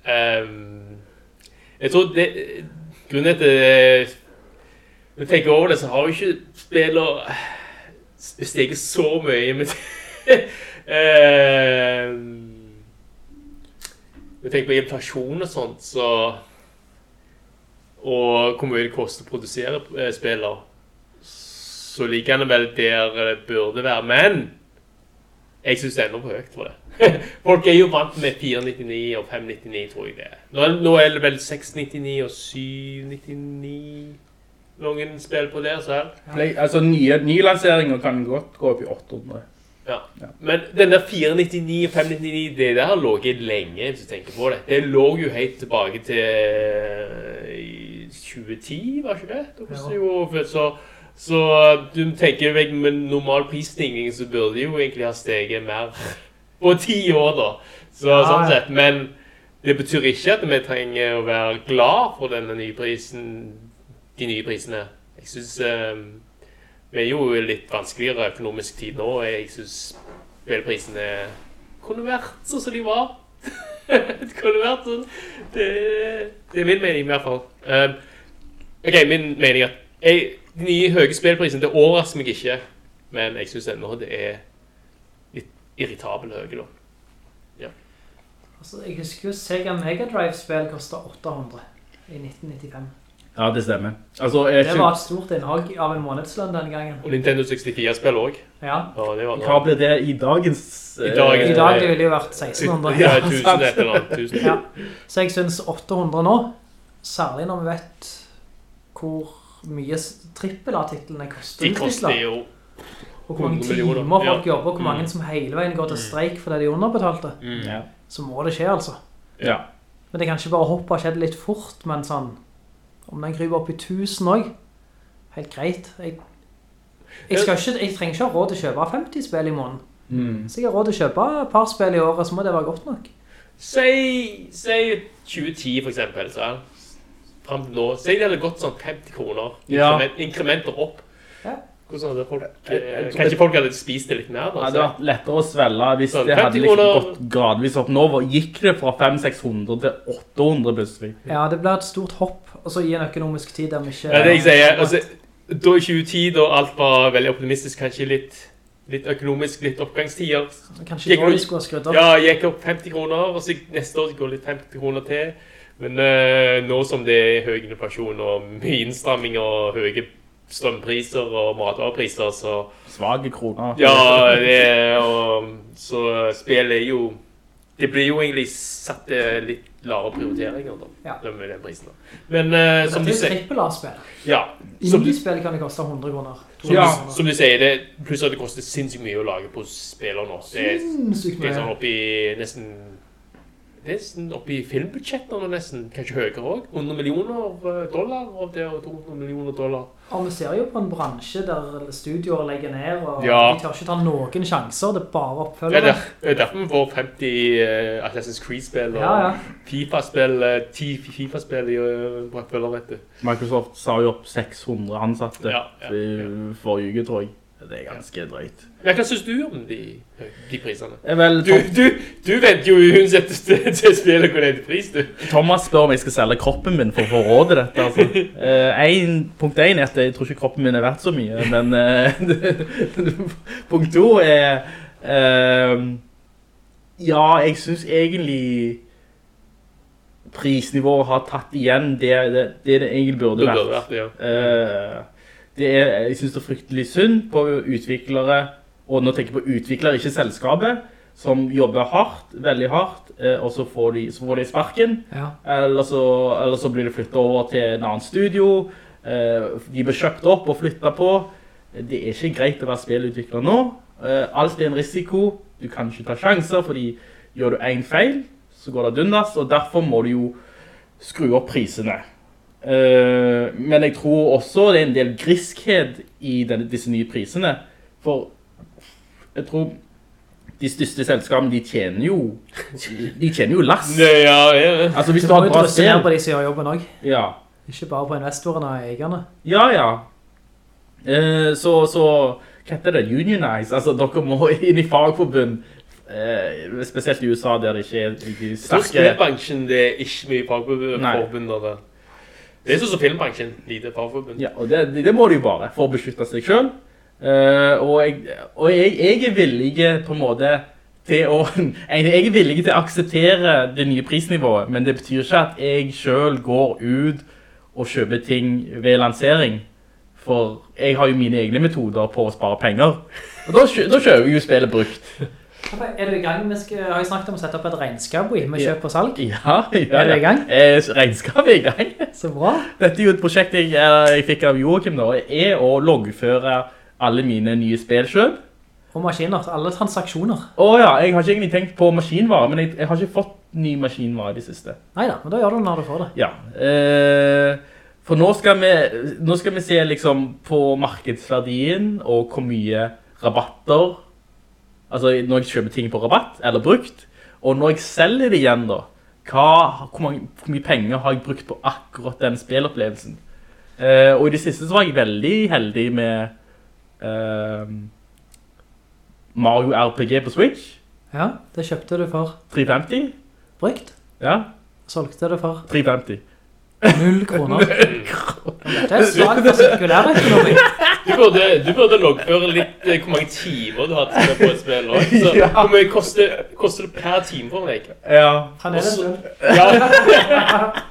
um, Jeg tror det Grunnen til at Når du tenker over det, så har jo ikke spiller steget så mye. Men *laughs* Ehm, Når du tenker på inflasjon og sånt, så Og hvor mye det koster å produsere eh, spiller, så ligger han vel der det burde være. Men jeg syns det er enda for høyt for det. *laughs* Folk er jo vant med 499 og 599, tror jeg det er. Nå, er- nå er det vel 699 og 799 noen spill på der, så her. Ja. altså nye, nye lanseringer kan godt gå opp i 800. Ja. Men den der 499 og 599, det der har ligget lenge, hvis du tenker på det. Det lå jo helt tilbake til eh, 2010, var ikke det? Da kostet jo, så, så du tenker deg med normal prisstigning, så burde de jo egentlig ha steget mer på ti år, da. Så, Ja, sånn sett. Men det betyr ikke at vi trenger å være glad for denne nye prisen, de nye prisene. Jeg synes um, vi er jo litt vanskeligere økonomisk tid nå. og Jeg syns spillprisene kunne vært sånn som de var. *laughs* det kunne vært sånn. Det, det er min mening, i hvert fall. Um, OK, min mening er at jeg, de nye høye spillprisene det overrasker meg ikke. Men jeg syns ennå det er litt irritabel høye, da. Altså, jeg husker jo Sega Mega Drive-spill koster 800 i 1995. Ja, det stemmer. Altså, det Det var et stort innhag av en månedslønn den gangen. Og Nintendo 64-spill også. Ja. det var hva ble det i dagens... I dagens- I dag det ville jo vært 1600. Ja, 1000 etter noe. Ja. Så jeg synes 800 nå, særlig når vi vet hvor mye trippel-A-titlene koster. De koster jo Og hvor mange timer folk Ja. jobber, og hvor mange Mm. som hele veien går til streik fordi de underbetalte. Mm. Ja. Så må det skje, altså. Ja. Men det kan ikke bare hoppe og skjedde litt fort, men sånn, om den kryper opp i tusen også, helt greit. Jeg, jeg, skal ikke, jeg trenger ikke ha råd til å kjøpe 50 spill i måneden. Mm. Så jeg har råd til å kjøpe et par spill i året, så må det være godt nok. Si, si 2010 for eksempel, så Frem til nå. Si det hadde gått sånn 50 kroner. Ja. Inkrement, inkrementer opp. Ja. Hvordan hadde folk eh, Kanskje folk hadde spist det litt mer? Det da? hadde vært lettere å svelge hvis Sånn, det hadde liksom kroner. gått gradvis opp. Nå gikk det fra 500-600 til 800 plutselig. Ja, det ble et stort hopp, og så i en økonomisk tid der vi ikke... Ja, det jeg sier, altså, da i 2010, da alt var veldig optimistisk, kanskje litt, litt økonomisk, litt oppgangstider. Kanskje da de skulle ha skrudd opp. Ja, gikk opp 50 kroner, og så neste år går det litt 50 kroner til. Men eh, nå som det er høy inflasjon og mye innstramming og høye strømpriser og matvarepriser, så Svage kroner. Ja, det er, og, så spillet er jo Det blir jo egentlig satt litt lavere prioriteringer, da. Ja. Med den prisen. da. Men eh, som du Dette er sier jo trippel-A-spill. Ja. Som Indie-spill kan det koste 100 kroner. Ja. som du sier, det pluss at det koster sinnssykt mye å lage på spiller nå. Det er, det er sånn oppi nesten Nesten oppi filmbudsjetter nå, nesten. Kanskje høyere også. 100 millioner eh, dollar av det, og 200 millioner dollar. Og vi ser jo på en bransje der studioer legger ned, og Ja. de tør ikke ta noen sjanser, det er bare oppfølger. er oppfølgere. der- det er derfor vi får 50 uh, Assassin's Creed-spill og Ja, ja. Fifa-spill, eh, 10 Fifa-spill i uh, vet du. Microsoft sa jo opp 600 ansatte Ja, ja, i forrige uke, tror jeg. Det er ganske drøyt. Men hva synes du om de, de priserne? Eh, Vel, Du, du, du vet jo uansett til, til spillet det er til pris, du. Thomas spør om jeg skal selge kroppen min for å få råd til dette. Altså. Eh, en, punkt 1 er at jeg tror ikke kroppen min er verdt så mye, men eh, *laughs* punkt 2 er eh, Ja, jeg synes egentlig prisnivået har tatt igjen det det, det, det egentlig burde vært. burde vært det, ja. Det er, jeg synes det er fryktelig synd på utviklere, og nå tenker jeg på utviklere, ikke selskapet, som jobber hardt, veldig hardt, eh, og så får de, så får de sparken, Ja. eller så, eller så blir de flyttet over til en annen studio, eh, de blir kjøpt opp og flyttet på. Det er ikke greit å være spillutvikler nå. Eh, alt er en risiko, du kan ikke ta sjanser, fordi gjør du en feil, så går det dundas, og derfor må du jo skru opp prisene. Eh, men jeg tror også det er en del griskhet i denne, disse nye prisene. For jeg tror de største selskapene, de tjener jo De tjener jo lass. Ja, ja. Altså hvis Du du har bra sted... ned på de som gjør jobben også. Ja, Ikke bare på investorene og eierne. ja. ja. Eh, så, så hva heter det? Unionize. Altså dere må inn i fagforbund. Eh, spesielt i USA der det ikke er de Jeg tror sterke spillbransjen det er ikke mye fagforbund det. Er sånn som filmbransjen, lite fagforbund. Ja, og det, det, må de jo bare for å beskytte seg selv. Uh, og jeg, og jeg, jeg er villig på en måte til å *laughs* Jeg er villig til å akseptere det nye prisnivået, men det betyr ikke at jeg selv går ut og kjøper ting ved lansering. For jeg har jo mine egne metoder på å spare penger. Og da, da kjøper jeg jo spillet brukt. Er du i gang? Vi skal, har jeg snakket om å sette opp et regnskap med kjøp og salg? Ja, ja, ja. Er du i gang? Eh, regnskap er i gang. *laughs* Så bra. Dette er jo et prosjekt jeg, eh, jeg fikk av Joachim da, er å loggføre alle mine nye spilskjøp. Og maskiner, alle transaksjoner. Å ja, jeg har ikke egentlig tenkt på maskinvare, men jeg, jeg har ikke fått ny maskinvare i det siste. Neida, men da gjør du det når du får det. Ja, eh, for nå skal, vi, nå skal vi se liksom på markedsverdien og hvor mye rabatter, altså når jeg kjøper ting på rabatt eller brukt, og når jeg selger det igjen da, hva, hvor, mange, hvor mye penger har jeg brukt på akkurat den spillopplevelsen? Eh, og i det siste så var jeg veldig heldig med eh, Mario RPG på Switch, Ja, det kjøpte du for 350, brukt. ja, Solgte det for 350. *laughs* null kroner. Det er slag for sirkulær økonomi. Du burde, du burde loggføre litt eh, hvor mange timer du har hatt på et spill. også. Så, *laughs* Ja. Hvor mye koster, koster det per time for deg? Ja, Han er det en stund. Ja. *laughs*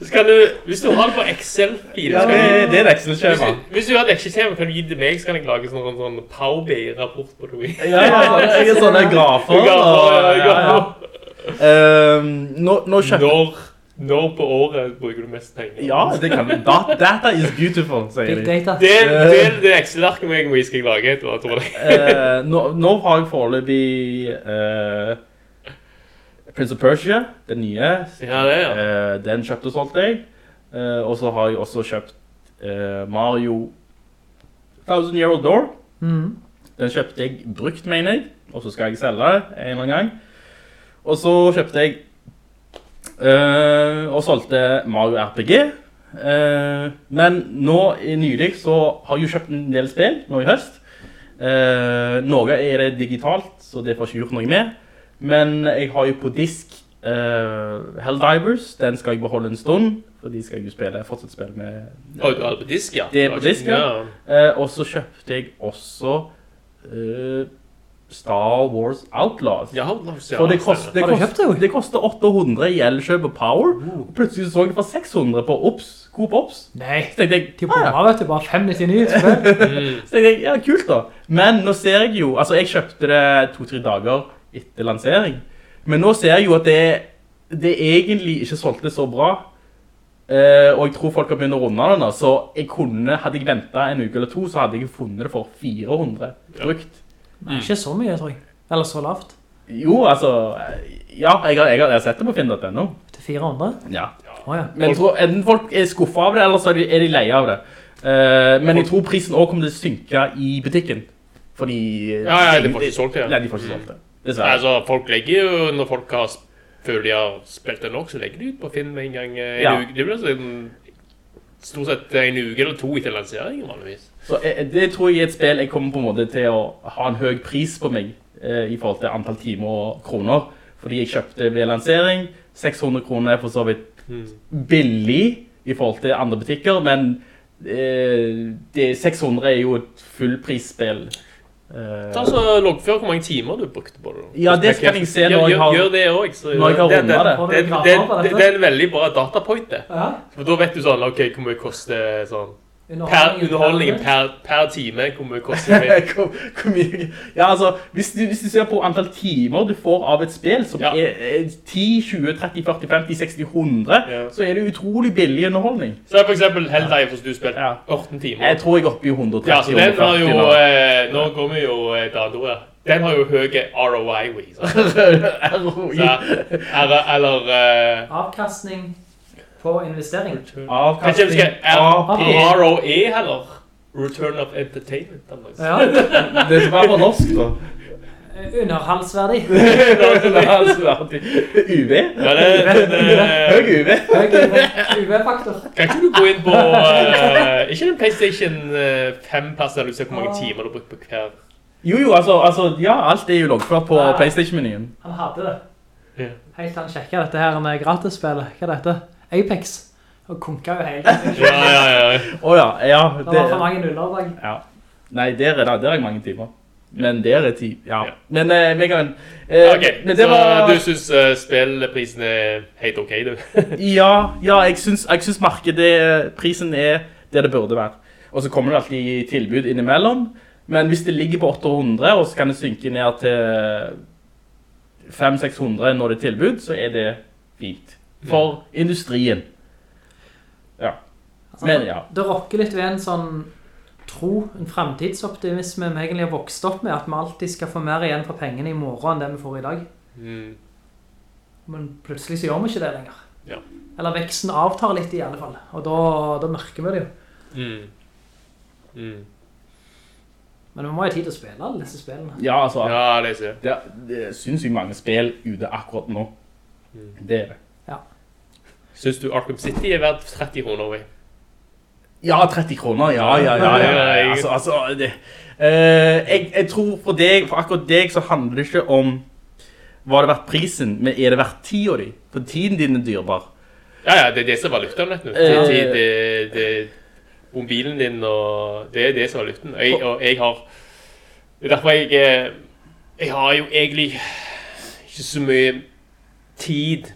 Så kan du, hvis du har det på Excel-fil ja så det, kan du- det er et hvis, Excel-skjema. du- hvis du har et Excel-skjema, kan du gi det meg, så kan jeg lage sånn, sånn Power BI-rapport på det. Ja, ja, sånne, jeg er sånne grafer. og- Ja, ja, ja. *laughs* Ehm, nå, nå kjøpte... Når, når på året bruker du mest penger? Ja, det kan da, Data is beautiful, sier Big de. data. Det, det, det Excel-arket jeg skal jeg lage etter, tror jeg. uh, nå, nå har jeg foreløpig uh, Prince of Persia, den nye. Ja, det, ja. Uh, den kjøpte og solgte jeg. Eh, og så har jeg også kjøpt eh, Mario Thousand Year Old Door. Mm. Den kjøpte jeg brukt, mener jeg. Og så skal jeg selge det en eller annen gang. Og så kjøpte jeg eh, og solgte Mario RPG. Uh, men nå i nylig så har jeg jo kjøpt en del spill nå i høst. Uh, noe er det digitalt, så det får ikke gjort noe med. Men jeg har jo på disk eh, Helldivers. Den skal jeg beholde en stund, for de skal jeg jo spille, fortsatt spille med. Oi, du har det på disk, ja? Det er på disk, ja. Eh, og så kjøpte jeg også eh, Star Wars Outlaws. Ja, Outlaws, ja. For det, kost, det, Har du det det koster 800 i Elkjøp og Power, og plutselig så jeg det for 600 på Ops, Coop Ops. Nei, Så jeg, de ah, ja. vet du, bare 599 spill. *laughs* Så jeg, ja, kult da. Men nå ser jeg jo, altså jeg kjøpte det to-tre dager etter lansering, men nå ser jeg jo at det, det egentlig ikke solgte så bra, Uh, og jeg tror folk har begynt å runde det nå, så jeg kunne, hadde jeg ventet en uke eller to, så hadde jeg funnet det for 400 brukt. Nei, Ikke så mye, tror jeg. Eller så lavt. Jo, altså, ja, jeg har, jeg har, sett det på finn.no. Til 400. Ja. Åja. Men jeg tror, enten folk er skuffet av det, eller så er de, er de leie av det. Uh, men jeg tror prisen også kommer til å synke i butikken. Fordi... Ja, ja, de får ikke solgt det. Nei, de får ikke solgt det. Dessverre. Altså, folk legger jo, når folk har føler de har spilt det nok, så legger de ut på Finn en gang. eh, Ja. en uke. Det blir sånn stort sett en uke eller to etter lanseringen, vanligvis. Så eh, det tror jeg er et spill jeg kommer på en måte til å ha en høy pris på meg eh, i forhold til antall timer og kroner. Fordi jeg kjøpte ved lansering. 600 kroner er for så vidt billig i forhold til andre butikker, men eh, det, 600 er jo et fullprisspill. Eh, Ta så loggfør hvor mange timer du brukte på det. Ja, det kan jeg se når jeg har- Gjør det også. når jeg har det, rundet det. Får du Det, det, det, det er en veldig bra datapoint, det. Ja. For da vet du sånn, ok, hvor mye koster sånn Per underholdningen per per, time, hvor mye koster det? *laughs* hvor, hvor mye Ja, altså, hvis du, hvis du ser på antall timer du får av et spill, som Ja. er, er 10, 20, 30, 40, 50, 60, 100, Ja. så er det utrolig billig underholdning. Så er for eksempel Helldivers du spilte Ja. 18 timer. Jeg tror jeg er oppe i 130, Ja, så den har 140 jo, nå. eh, nå går vi jo eh, datoer. her. Den har jo høye ROI. ROI. Så, *laughs* eller, eller eh, Avkastning på investering. Kanskje vi Avkastning. skal. ROE heller? Return of Entertainment. Ja. *laughs* Det skal være på norsk, da. Underhalsverdig. *laughs* Underhalsverdig. UV? Ja, det, eh, Høy UV. Høy UV-faktor. Kan ikke du gå inn på uh, Ikke den PlayStation 5-plassen der du ser hvor mange timer du bruker på hver Jo, jo, altså, altså, ja, alt er jo loggført på Playstation-menyen. Han hadde det. Helt til han sjekket dette her med gratisspillet. Hva er dette? Apex. Og kunket jo hele tiden. Ja, ja, ja. Oh, ja. Det var for mange nuller der. ja. Nei, der er det, der er mange timer. Men der er ti, ja. Ja. Men, uh, Megan, Uh, Ok, men så var... du synes uh, spillprisen er helt ok, du? *laughs* Ja, ja jeg, syns, jeg synes markedet, prisen er det det burde være. Og så kommer det alltid tilbud innimellom. Men hvis det ligger på 800, og så kan det synke ned til 500-600 når det er tilbud, så er det fint. For industrien. Ja. Altså, Men ja. Det rokker litt ved en sånn tro, en fremtidsoptimisme vi egentlig har vokst opp med, at vi alltid skal få mer igjen for pengene i morgen enn det vi får i dag. Mm. Men plutselig så gjør vi ikke det lenger. Ja. Eller veksten avtar litt i alle fall, og da, da merker vi det jo. Mm. Mm. Men vi må ha tid til å spille alle disse spillene. Ja, altså, Ja, det det, det er sinnssykt mange spill ute akkurat nå. Det er det. Synes du Arkham City er verdt 30 kroner? vi? Ja, 30 kroner, ja, ja, ja, ja, ja. Altså, altså, det, uh, jeg, jeg tror for deg, for akkurat deg så handler det ikke om hva det er verdt prisen, men er det verdt tida di? For tiden din er dyrbar. Ja, ja, det er det som er valutaen, vet du. Det, Eh. det, det, det, mobilen din, og det er det som er valutaen. Og jeg, og jeg har, det er derfor jeg, eh, jeg har jo egentlig ikke så mye tid.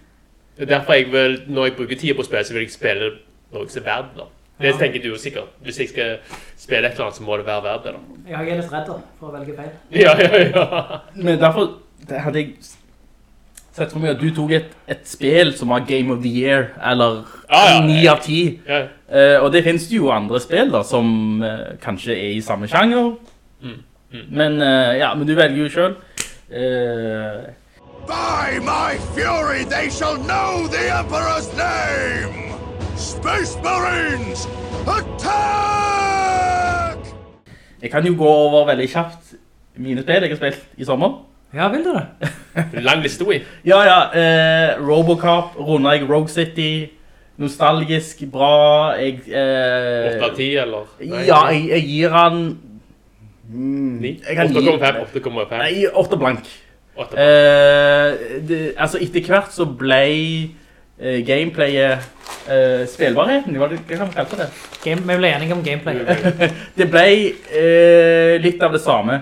Det er derfor jeg vil, når jeg bruker tid på å spille, så vil jeg spille noe som er verdt det. Det Ja. tenker du jo sikkert. Hvis jeg skal spille et eller annet, så må det være verdt det da. Jeg er litt redd da, for å velge feil. Ja, ja, ja. Men derfor det hadde jeg sett for meg at du tok et, et spill som var Game of the Year, eller ah, ja, 9 av 10. ja. Eh, og det finnes jo andre spill da, som uh, kanskje er i samme sjanger. Mm, mm. Men, uh, ja, men du velger jo selv. By my fury, they shall know the Emperor's name! Space Marines, attack! jeg kan jo gå over veldig kjapt mine spill jeg har spilt i sommer. Ja, vil du det? *laughs* Lang liste, vi. Ja, ja, eh, Robocop, runder jeg Rogue City, nostalgisk, bra, jeg... Eh, 8 av 10, eller? Nei, Ja, jeg, jeg gir han... Mm, 9? jeg kan gi- 8,5, 8,5. Nei, 8 blank. 8,5. Eh, det, altså, etter hvert så ble eh, gameplayet eh, spilbarheten, hva, kan man kalle det? Game, vi ble enige om gameplay. *laughs* Det ble eh, litt av det samme.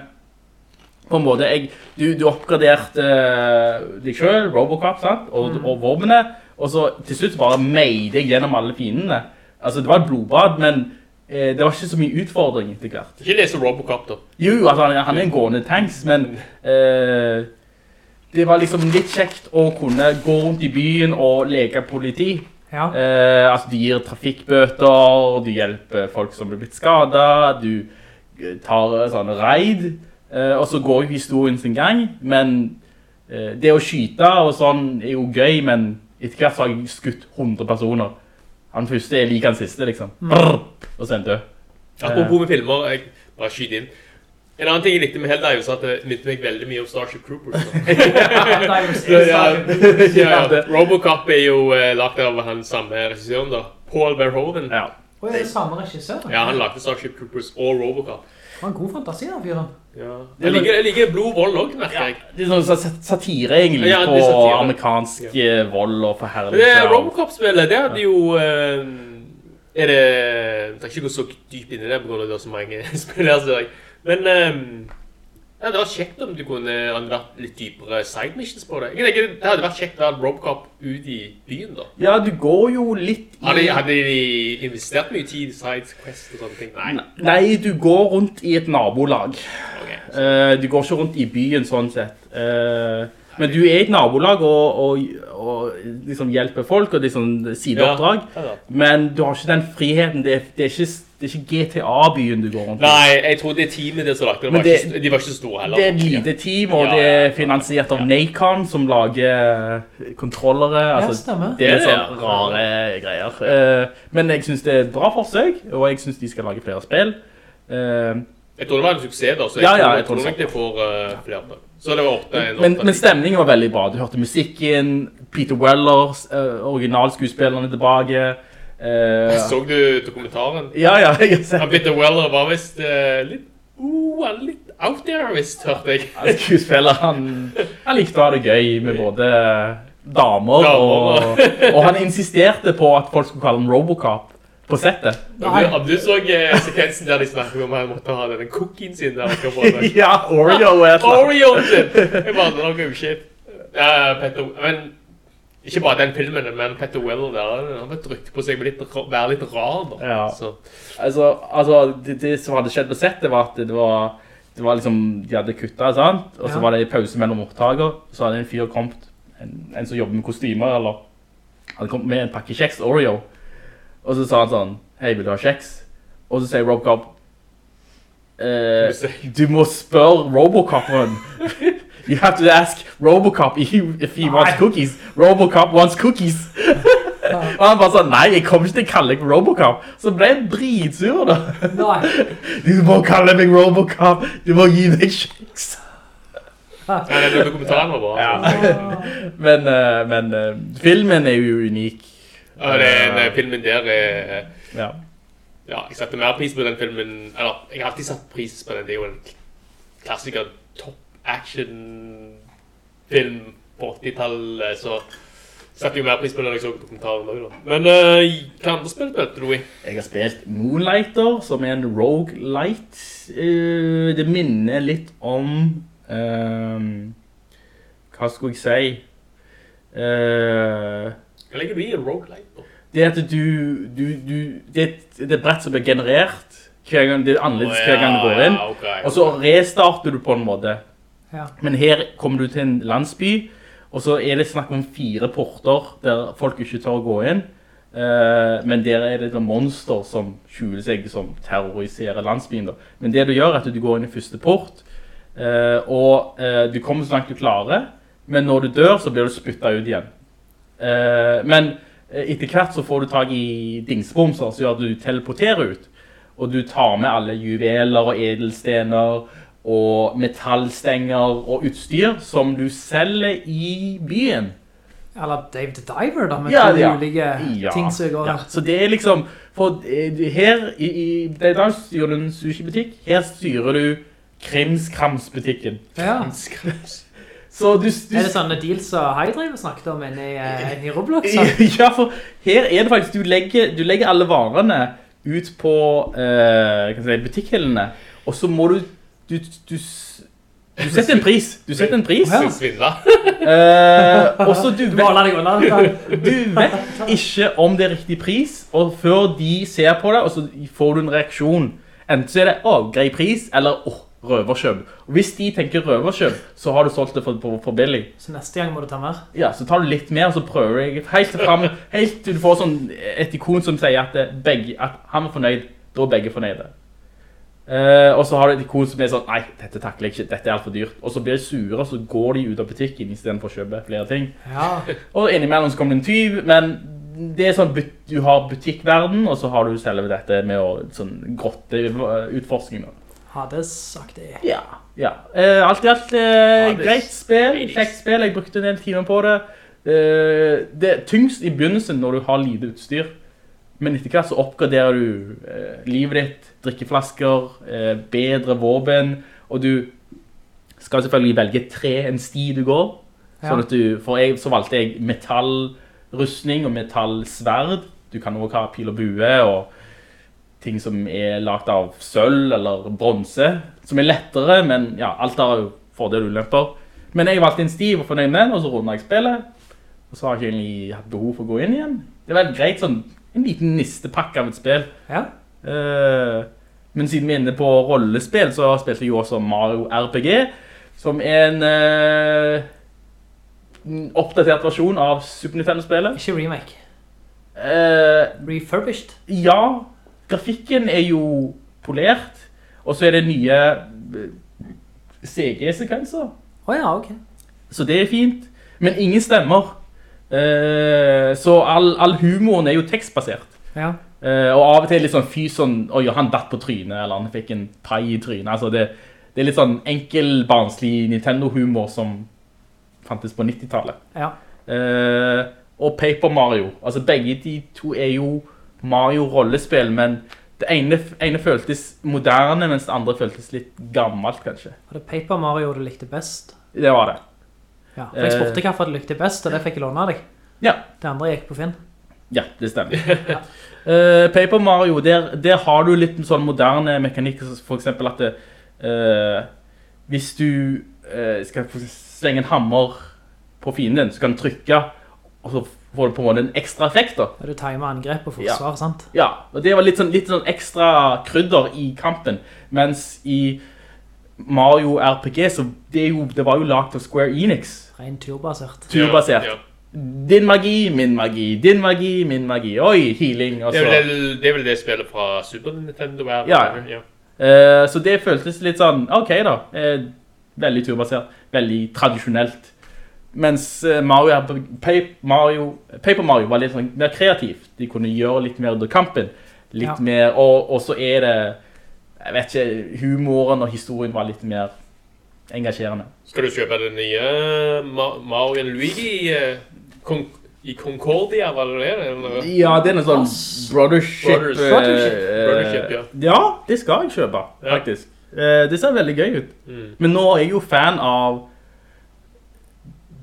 På en måte, jeg, du, du oppgraderte eh, deg selv, Robocop, sant? Og, og våpenet, og så til slutt bare meide jeg gjennom alle fiendene. Altså, det var et blodbad, men eh, det var ikke så mye utfordring etter hvert. Ikke lese Robocop, da. Jo, altså, han, han er en gående tanks, men *laughs* eh, det var liksom litt kjekt å kunne gå rundt i byen og leke politi. Ja. Eh, altså, du gir trafikkbøter, du hjelper folk som er blitt skadet, du eh, tar eh, sånne raid, eh, og så går jo historien sin gang, men eh, det å skyte og sånn er jo gøy, men etter hvert så har jeg skutt 100 personer. Han første er like han siste, liksom. Brr, og så er han død. Apropos med filmer, jeg bare skyter inn. En annen ting jeg likte med Helldivers, er at det minnet meg veldig mye om Starship Troopers. *laughs* *laughs* Ja, ja, ja, ja. Robocop er jo eh, lagt av han samme regissøren da, Paul Verhoeven. Ja. Og er det samme regissør? Ja, han lagde Starship Troopers og Robocop. Han har god fantasi, da, fyren. Ja. Jeg liker, jeg liker blod, vold også, merker jeg. Det er sånn satire egentlig Ja, på satire. amerikansk eh, vold og Det forherligelse. Robocop-spillet, det hadde jo... eh, er det... Jeg trenger ikke gå så dypt inn i det, pga. det er så mange *laughs* spillere. Men... um, ja, det var kjekt om du kunne hadde litt dypere side missions på det. Jeg tenker det hadde vært kjekt å ha Robcop ut i byen da. Ja, du går jo litt i... Hadde, hadde de investert mye tid i side quest og sånne ting? Nei. Nei, du går rundt i et nabolag. Okay, uh, du går ikke rundt i byen sånn sett. Eh, men du er i et nabolag og, og, og liksom hjelper folk og liksom sideoppdrag. Ja. Men du har ikke den friheten. Det er, det er ikke, er ikke GTA-byen du går rundt i. Nei, jeg tror det teamet der som lagde det, var det- ikke, de var ikke store heller. Det er et lite team, og Ja, det ja, er finansiert av Nacon, som lager kontrollere. Altså, stemmer. Det er sånn rare greier. Eh, men jeg synes det er et bra forsøk, og jeg synes de skal lage flere spill. Eh, Jeg tror det var en suksess da, så jeg, Ja, ja, tror, jeg tror nok det får uh, flertall. Så det var åtte. men, men stemningen var veldig bra. Du hørte musikken, Peter Weller, uh, originalskuespillerne tilbake. Uh, Så du dokumentaren? ja, ja, jeg har sett Peter Weller var vist uh, litt, uh, litt out there, visst, hørte jeg. Han skuespiller, han, han likte å ha det gøy med både damer, og, Damer. og han insisterte på at folk skulle kalle ham Robocop på settet. Nei. du, om du så eh, sekvensen der de snakker om han måtte ha denne cookien sin der. *laughs* Ja, Oreo og et eller annet. Oreo sin! Jeg bare, det er noe shit. Ja, Petter, men ikke bare den filmen, men Petter Weller der, han har trykt på seg med litt, være litt rar da. Ja. Så, Altså, altså det, det som hadde skjedd på settet var at det var, det var liksom, de hadde kuttet, sant? Og så Ja. var det i pause mellom opptaker, så hadde en fyr kommet, en, en som jobber med kostymer, eller hadde kommet med en pakke kjeks Oreo. Og så sa han sånn, hei, vil du ha kjeks? Og så sier Robocop, eh, Du må spørre Robocopen. *laughs* You have to ask Robocop if he, if he wants cookies. Robocop wants cookies. *laughs* Og han bare sa, nei, jeg kommer ikke til å kalle deg Robocop. Så ble jeg dritsur da. Nei. *laughs* Du må kalle meg Robocop. Du må gi meg kjeks. Nei, den dokumentaren var bra. Ja. Men, eh, men eh, filmen er jo unik. Ja, den eh, filmen der er... Ja. Ja, jeg setter mer pris på den filmen, eller jeg har alltid satt pris på den, det er jo en klassiker top action film på 80-tallet, så setter jo mer pris på den jeg så dokumentaren også da. Men uh, hva andre spill spilte du i? Jeg har spilt Moonlighter, som er en roguelite. Uh, det minner litt om... ehm, hva skulle jeg si? Uh, Hva legger du i en roguelite? Det at du, du, du det, er et- er brett som blir generert hver gang, det er annerledes hver gang du går inn. Ja, ok, Og så restarter du på en måte. Ja. Men her kommer du til en landsby, og så er det snakk om fire porter der folk ikke tør å gå inn. Uh, men der er det et monster som skjuler seg, som terroriserer landsbyen. Da. Men det du gjør er at du går inn i første port, uh, og uh, du kommer så langt du klarer, men når du dør så blir du spyttet ut igjen. Eh, men etter hvert så får du tag i dingsbomser, som gjør at du teleporterer ut. Og du tar med alle juveler og edelstener og metallstenger og utstyr som du selger i byen. Eller Dave the Diver, da, med Ja, to ja. ulike Ja, ting som går ja. Så det er liksom, for eh, her i, i Dave dag styrer du en sushi-butikk, her styrer du krimskramsbutikken. Ja. Så du, du Er det sånne deals som Hydrive snakket om inne i, enn i Roblox? *laughs* Ja, for her er det faktisk, du legger, du legger alle varene ut på eh, si, butikkhyllene, og så må du, du, du, du setter en pris, du setter en pris, svindle? eh, og så du *laughs* deg da. *laughs* du vet ikke om det er riktig pris, og før de ser på det, og så får du en reaksjon. Enten så er det, å, grei pris, eller, å, røverkjøp. Og hvis de tenker røverkjøp, så har du solgt det for, for, for billig. Så neste gang må du ta mer. Ja, så tar du litt mer, og så prøver jeg helt frem, helt til du får sånn et ikon som sier at, det, begge, at han er fornøyd, da er begge fornøyde. Eh, og så har du et ikon som er sånn, nei, dette takler jeg ikke, dette er alt for dyrt. Og så blir de sure, og så går de ut av butikken i stedet for å kjøpe flere ting. Ja. Og innimellom så kommer det en tyv, men det er sånn, du har butikkverden, og så har du selve dette med å, sånn grotteutforskning. da. Det. Ja, ja. Eh, alt i alt eh, greit spill, kjekt spill, jeg brukte en del timer på det. Eh, det er tyngst i begynnelsen når du har lite utstyr. Men etter hvert så oppgraderer du eh, livet ditt, drikkeflasker, eh, bedre våpen, og du skal selvfølgelig velge tre en sti du går. Ja. Sånn du, for jeg, så valgte jeg metallrustning og metallsverd. Du kan også ha pil og bue og ting som er lagt av sølv eller bronse, som er lettere, men ja, alt har jo fordel og ulemper. Men jeg valgte en sti og var fornøyd med den, og så rundet jeg spillet. Og så har jeg ikke egentlig hatt behov for å gå inn igjen. Det var et greit, sånn en liten nistepakke av et spill. Ja. Uh, men siden vi er inne på rollespill, så spilte vi jo også Mario RPG, som er en Uh, oppdatert versjon av Super Nintendo-spillet. Ikke remake. Uh, Refurbished. ja, grafikken er jo polert, og så er det nye eh, CG-sekvenser. Åja, ok. Så det er fint, men ingen stemmer. Eh, så all, all humoren er jo tekstbasert. Ja. Eh, og av og til litt sånn fy sånn, oi, han datt på trynet, eller han fikk en pai i trynet. Altså det, det er litt sånn enkel, barnslig Nintendo-humor som fantes på 90-tallet. Ja. Eh, og Paper Mario. Altså begge de to er jo Mario-rollespill, men det ene, ene føltes moderne, mens det andre føltes litt gammelt, kanskje. Var det Paper Mario du likte best? Det var det. Ja, for jeg Eh. spurte hva du likte best, og det fikk jeg låne av deg. Ja, Det andre gikk på Finn. Ja, det stemmer. *laughs* Eh, Paper Mario, der, der har du litt sånn moderne mekanikk, for eksempel at det, uh, hvis du uh, skal slenge en hammer på fienden så kan du trykke, og så får du på en måte en ekstra effekt da. Og du timer angrep og forsvar, sant? Ja, og det var litt sånn, litt sånn ekstra krydder i kampen, mens i Mario RPG, så det, jo, det var jo lagt av Square Enix, Ren turbasert. turbasert. Ja, ja. Din magi, min magi, din magi, min magi, oi, healing, og Det, er vel, det er vel det spillet fra Super Nintendo er. Ja, ja. Eh, så det føltes litt sånn, ok da, eh, veldig turbasert, veldig tradisjonelt. Mens eh, Mario, Paper Mario, Paper Mario var litt sånn mer kreativt. De kunne gjøre litt mer under kampen. Litt Ja. mer, og, og så er det, jeg vet ikke, humoren og historien var litt mer engasjerende. Skal du kjøpe den nye Ma Mario Luigi eh, i Concordia, var det det? Eller? Ja, det er en sånn brothership. Brothers- eh, Brothership. eh, Brothership, ja. Ja, det skal jeg kjøpe, faktisk. Ja. det ser veldig gøy ut. Mm. Men nå er jeg jo fan av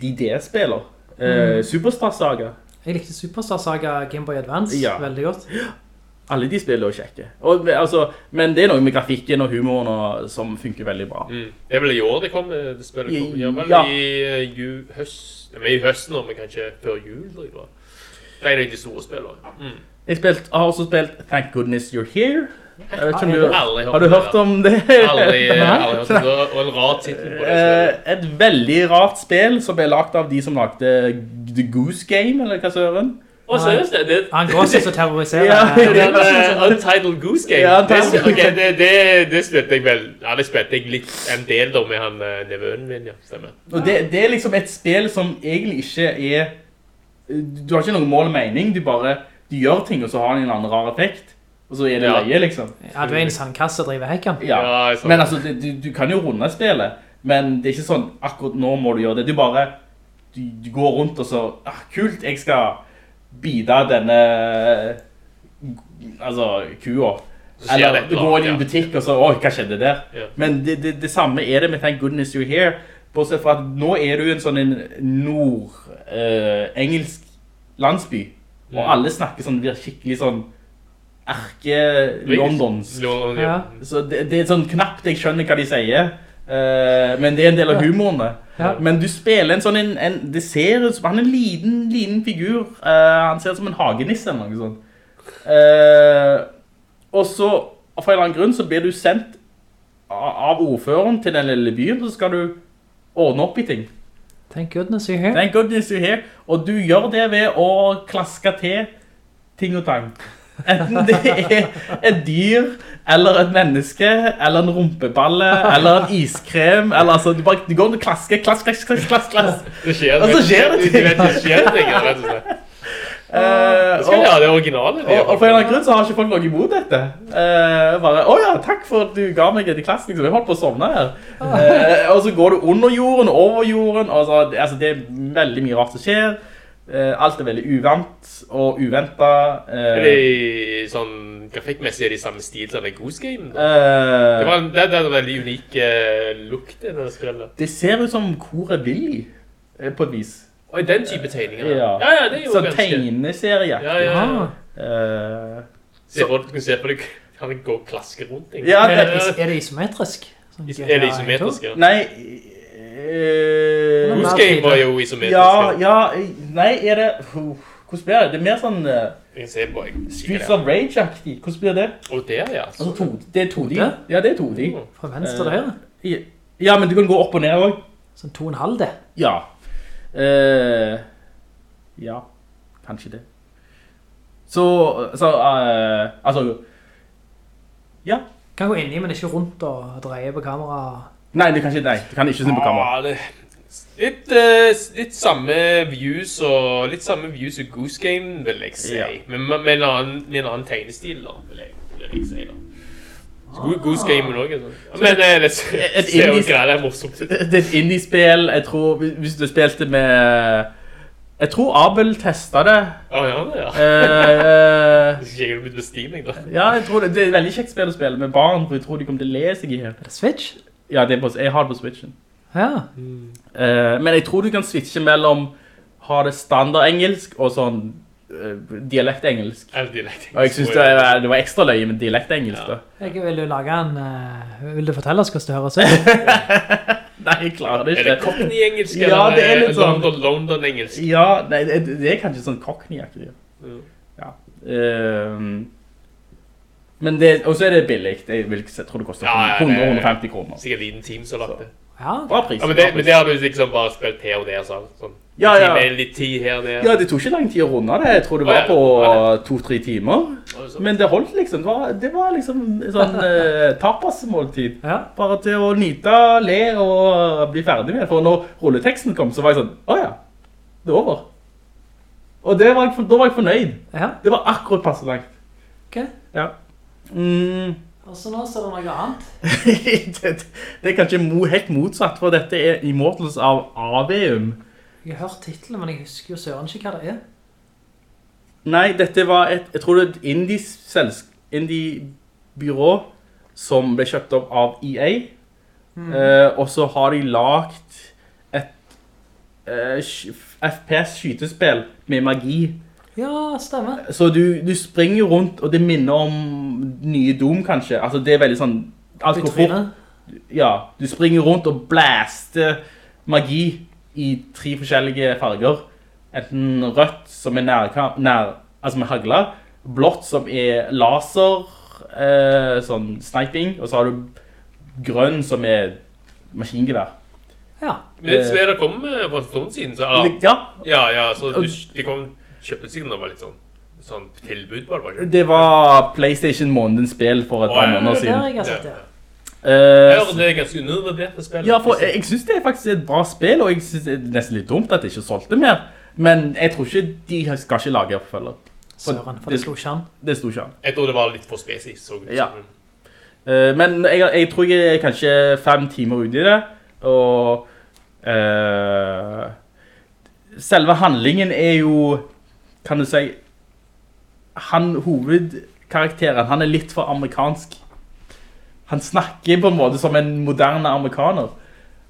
de DS-spiller. Eh, Superstar Saga. Jeg likte Superstar Saga Game Boy Advance Ja. veldig godt. *gasps* Alle de spiller er kjekke. Og, altså, men det er noe med grafikken og humoren og, som funker veldig bra. Mm. Det er vel i år det kom, det spillet kom. Ja, vel Ja. i eh, ju, høst, men i høsten nå, men kanskje før jul. Det er en av de store spillene. Mm. Jeg spilt, har også spilt Thank Goodness You're Here. Jeg vet ikke om du, har du hørt om det? Aldri, *laughs* eh, aldri hørt om det, og en rar titel på det Eh, spillet. et veldig rart spill som ble lagt av de som lagde The Goose Game, eller hva søren? Å, seriøst, det, det, Han går også så terroriserer. *laughs* Ja. det er en *laughs* eh, Untitled Goose Game. Ja, Untitled det, Goose ok, det, det, det spilte jeg vel, ja, det spilte jeg litt en del da med han eh, nevøen min, ja, stemmer. Og det, det er liksom et spill som egentlig ikke er Du har ikke noen mål og mening, du bare Du gjør ting, og så har den en annen rar effekt. Og så er det Ja. leie, liksom. Ja, du er en sandkasse og driver hekken. Ja. Men altså, du, du kan jo runde spillet, men det er ikke sånn akkurat nå må du gjøre det. Du bare du, du går rundt og så ah, Kult, jeg skal bida denne Altså kua. Eller du går inn i en butikk og så åh, hva skjedde der? Ja. Men det, det, det samme er det med Thank Goodness You're Here. Bortsett fra at nå er du i en sånn en nord-engelsk landsby. Og Mm. alle snakker sånn blir skikkelig sånn erke-londonsk. Ja. ja. Så det, det er sånn knapt jeg skjønner hva de sier. uh, men det er en del av humoren. Ja. Men du spiller en sånn en, en Det ser ut som Han er en liten, liten figur. Uh, han ser ut som en hagenisse eller noe sånt. Uh, og så, av en eller annen grunn, så blir du sendt av ordføreren til den lille byen, så skal du ordne opp i ting. Thank goodness you're here. Thank goodness you're here. Og du gjør det ved å klaske til ting og tang. Enten det er et dyr, eller et menneske, eller en rumpeballe, eller en iskrem, eller altså, du bare du går og klasker, klask, klask, klask, klask, klask. Det skjer, Og så skjer det ting. Du vet det skjer ting, rett og slett. Uh, Det skal og, ja, det originale originale. og, og for en eller annen grunn så har ikke folk noe imot dette. uh, bare, åja, takk for at du ga meg et i klassen, liksom. Jeg holdt på å sovne her. uh, og så går du under jorden, over jorden, og så, altså, det er veldig mye rart som skjer. Eh, alt er veldig uvant og uventet. Er de det sånn grafikkmessig er i samme stil som Goose Game? Eh, Det, var det, det er en veldig unik uh, til det spillet. det ser ut som hvor er Willy, eh, på et vis. Og i den type tegninger. Ja. ja, ja det er jo Sånn ganske... tegneserie. Ja, ja, ja. Uh, så... du kan se på det, kan det gå og klaske rundt. egentlig. Ja, Er det- det, er det isometrisk? Sånn Er det isometrisk, ja? nei eh, Goose Game var jo isometrisk. Ja, ja, eh, nei, er det uh, Hvordan blir det? Det er mer sånn uh, Streets of Rage-aktig. Hvordan blir det? Og der, ja. Altså, to, det er 2D. Ja, det er 2D. Fra venstre til høyre? Ja, Ja, men du kan gå opp og ned også. Sånn to og en halv det. Ja. Uh, ja, kanskje det. Så, så eh, altså, ja. Kan gå inni, men ikke rundt og dreie på kamera. Nei, det kan ikke, nei, det kan ikke snu på kamera. Ja, det, litt, uh, litt samme views og litt samme views og Goose Game, vil jeg si. Ja. Men med, med, en annen, med en annen tegnestil, da, vil jeg, vil jeg si. da. Så Go- Goose Game er sånn. Men eh, det ser jo greit, det er morsomt ut. Det er et indie-spill, jeg tror, hvis du spilte med... Jeg tror Abel testet det. Å, ja, ja. *laughs* Uh, Jeg med Steam, da. ja, jeg tror det, det er et veldig kjekt spill å spille med barn, for jeg tror de kommer til å le seg i hjel. Er Switch? Ja, det er på, jeg har det på Switchen. Ja. Eh, men jeg tror du kan switche mellom ha det standard engelsk og sånn uh, dialekt engelsk. Er? Og jeg synes det, var- det var ekstra løye med dialekt engelsk da. Jeg vil jo lage en... Uh, vil du fortelle oss hvordan det høres ut? *laughs* Nei, jeg klarer det ikke. Er det Cockney-engelsk, Ja, eller det er litt sånn- London- London-engelsk? Ja, nei, det, er kanskje sånn cockney-aktig. Ja. Ja. Ehm, men det, og så er det billig. Jeg, vil, ikke- jeg tror det koster Ja, ja, er- 100-150 kroner. Sikkert liten team som har lagt det. Ja, Bra pris. Ja, men det, men det har du liksom bare spilt her og der, sånn. sånn. Ja, ja. Litt tid her og der. Ja, det tok ikke lang tid å runde det. Jeg tror det var på to-tre timer. Men det holdt liksom. Det var, det var liksom sånn uh, *laughs* tapasmåltid. ja. Bare til å nyte, le og bli ferdig med. For når rulleteksten kom, så var jeg sånn, åja, det er over. Og det var jeg, da var jeg fornøyd. ja. Det var akkurat passe langt. Ok. Ja. Mm. nå, så er det noe annet. *laughs* det, det er kanskje helt motsatt, for dette er Immortals av Aveum. Jeg har hørt titlen, men jeg husker jo søren ikke hva det er. Nei, dette var et, jeg tror det er et indie-byrå indie-byrå som ble kjøpt opp av EA. Eh, og så har de lagt et eh, FPS-skytespill med magi. Ja, stemmer. Så du, du springer rundt, og det minner om nye Doom, kanskje. Altså, det er veldig sånn... Alt går fort. Vitrine. Ja, du springer rundt og blaster magi i tre forskjellige farger. Enten rødt som er nær, nær altså med hagler, blått som er laser, eh, sånn sniping, og så har du grønn som er maskingevær. Ja. Men det å komme på en stund siden, så Ja, ja, ja, så du, de kom kjøpte siden det var litt sånn, sånn tilbud på det, var det det var Playstation månedens spill for et par ja, måneder Det er der siden. jeg har sett det. Eh, Ja, det er ganske undervurderte spill. Ja, for jeg, jeg synes det er faktisk et bra spill, og jeg synes det er nesten litt dumt at det ikke solgte mer. Men jeg tror ikke de skal ikke lage oppfølger. Søren, for det slo ikke an. Det sto ikke an. Jeg tror det var litt for spesis. Ja. Eh, men jeg, jeg tror jeg er kanskje fem timer ute i det, og uh, selve handlingen er jo, kan du si, han, hovedkarakteren, han er litt for amerikansk. Han snakker på en måte som en moderne amerikaner.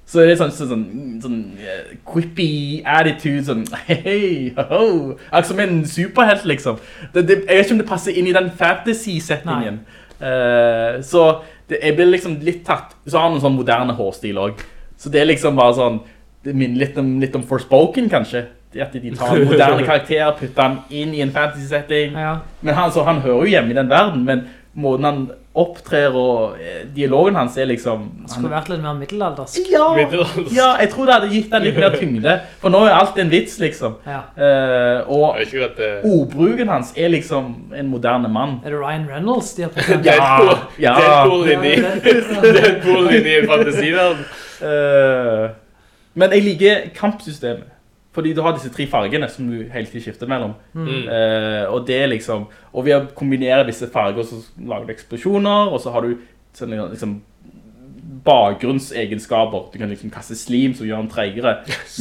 Så det er sånn, sånn, sånn, sånn eh, quippy attitude, sånn *laughs* hei, ho, akkurat som en superhelt liksom. Det, det, jeg vet ikke om det passer inn i den fantasy-settingen. Uh, så det, jeg blir liksom litt tatt, så har han en sånn moderne hårstil også. Så det er liksom bare sånn, det minner litt om, litt om Forspoken kanskje. At de tar en moderne karakter, putter han inn i en fantasy-setting. Ja. Men han, så han hører jo hjemme i den verden, men måten han opptrer og eh, dialogen hans er liksom... Han skulle vært litt mer middelaldersk. Ja, Middelaldersk. ja, jeg tror det hadde gitt den litt mer tyngde. For nå er alt en vits, liksom. Ja. Uh, og det... ordbruken hans er liksom en moderne mann. Er det Ryan Reynolds de har på Deadpool, ja. Deadpool inni, *laughs* Deadpool inni fantasiverden. Eh, men jeg liker kampsystemet. Fordi du har disse tre fargene som du hele tiden skifter mellom. Mm. Uh, og det er liksom Og ved å kombinere disse farger så lager du eksplosjoner Og så har du sånn, liksom bakgrunnsegenskaper. Du kan liksom kaste slim som gjør den tregere,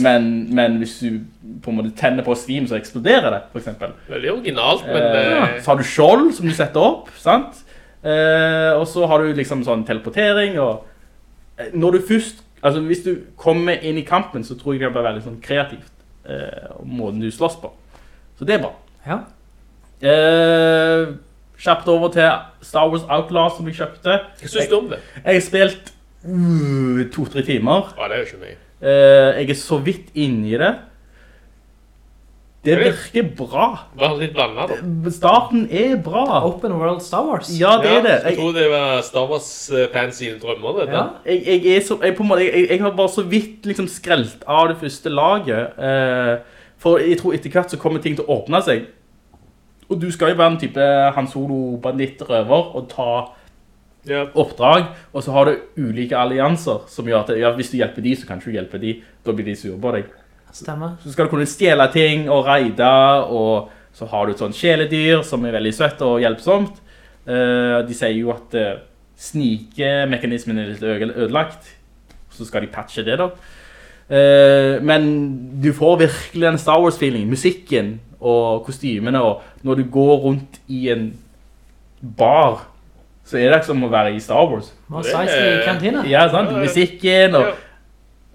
men, men hvis du på en måte tenner på slim, så eksploderer det, for eksempel. Veldig originalt, men Uh, eh, så har du skjold som du setter opp, sant? Uh, og så har du liksom sånn teleportering, og når du først, altså hvis du kommer inn i kampen, så tror jeg det blir veldig sånn kreativt, eh, om måten du slåss på. Så det er bra. Ja. Eh, kjapt over til Star Wars Outlaw som jeg kjøpte. hva synes du om det? Jeg har spilt uh, to-tre timer. Ja, det er jo ikke mye. Eh, jeg er så vidt inne i det. Det virker bra. Bare litt blandet da. Starten er bra. Open World Star Wars. Ja, det er det. Jeg Jeg, tror det var Star Wars-fans sine drømmer, dette. Ja. jeg, jeg, er så, jeg, på en måte, jeg, jeg har bare så vidt liksom skrelt av det første laget. Eh, for jeg tror etter hvert så kommer ting til å åpne seg. Og du skal jo være en type Han Solo banditt-røver og ta Ja. oppdrag, og så har du ulike allianser som gjør at ja, hvis du hjelper de, så kan du hjelpe de. Da blir de sure på deg. Stemmer. Så skal du kunne stjele ting og reide, og så har du et sånt kjeledyr som er veldig søtt og hjelpsomt. Eh, de sier jo at uh, snikemekanismen er litt ødelagt, så skal de patche det da. Eh, men du får virkelig en Star Wars-feeling. Musikken og kostymene, og når du går rundt i en bar, så er det ikke som å være i Star Wars. Det er i kantina. Ja, sant? Musikken og Ja.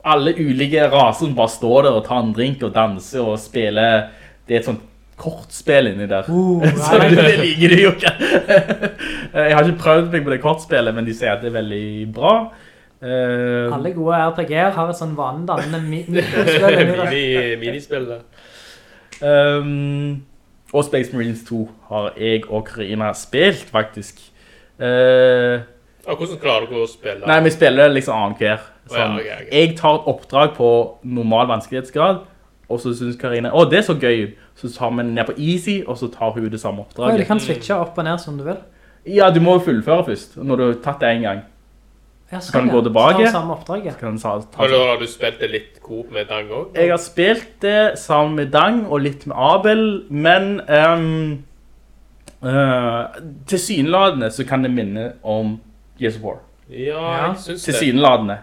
Alle ulike raser som bare står der og tar en drink og danser og spiller. Det er et sånt kortspill inni der. Uh, *laughs* Så det, liker du jo ikke. *laughs* Jeg har ikke prøvd meg på det kortspillet, men de sier at det er veldig bra. Uh, Alle gode RPG-er har et sånn vanedannende mi- mikrospill inni *laughs* det. Mini, minispill der. Um, og Space Marines 2 har jeg og Karina spilt, faktisk. Uh, hvordan klarer du å spille? Nei, vi spiller liksom annenhver. Å, ja, Sånn. ok, ok. Jeg tar et oppdrag på normal vanskelighetsgrad, og så synes Karina, å, det er så gøy. Så tar vi den ned på easy, og så tar hun det samme oppdraget. oppdraget. du kan switche opp og ned som du vil. Ja, du må jo fullføre først, når du har tatt det en gang. Ja, Så kan du gå tilbake. Så tar du samme oppdraget. Kan du ta, ta Har du, har du spilt det litt coop med Dang også? Jeg har spilt det sammen med Dang og litt med Abel, men um, til synladende så kan det minne om Gears of War. Ja, Ja. jeg synes det. Tilsynelatende.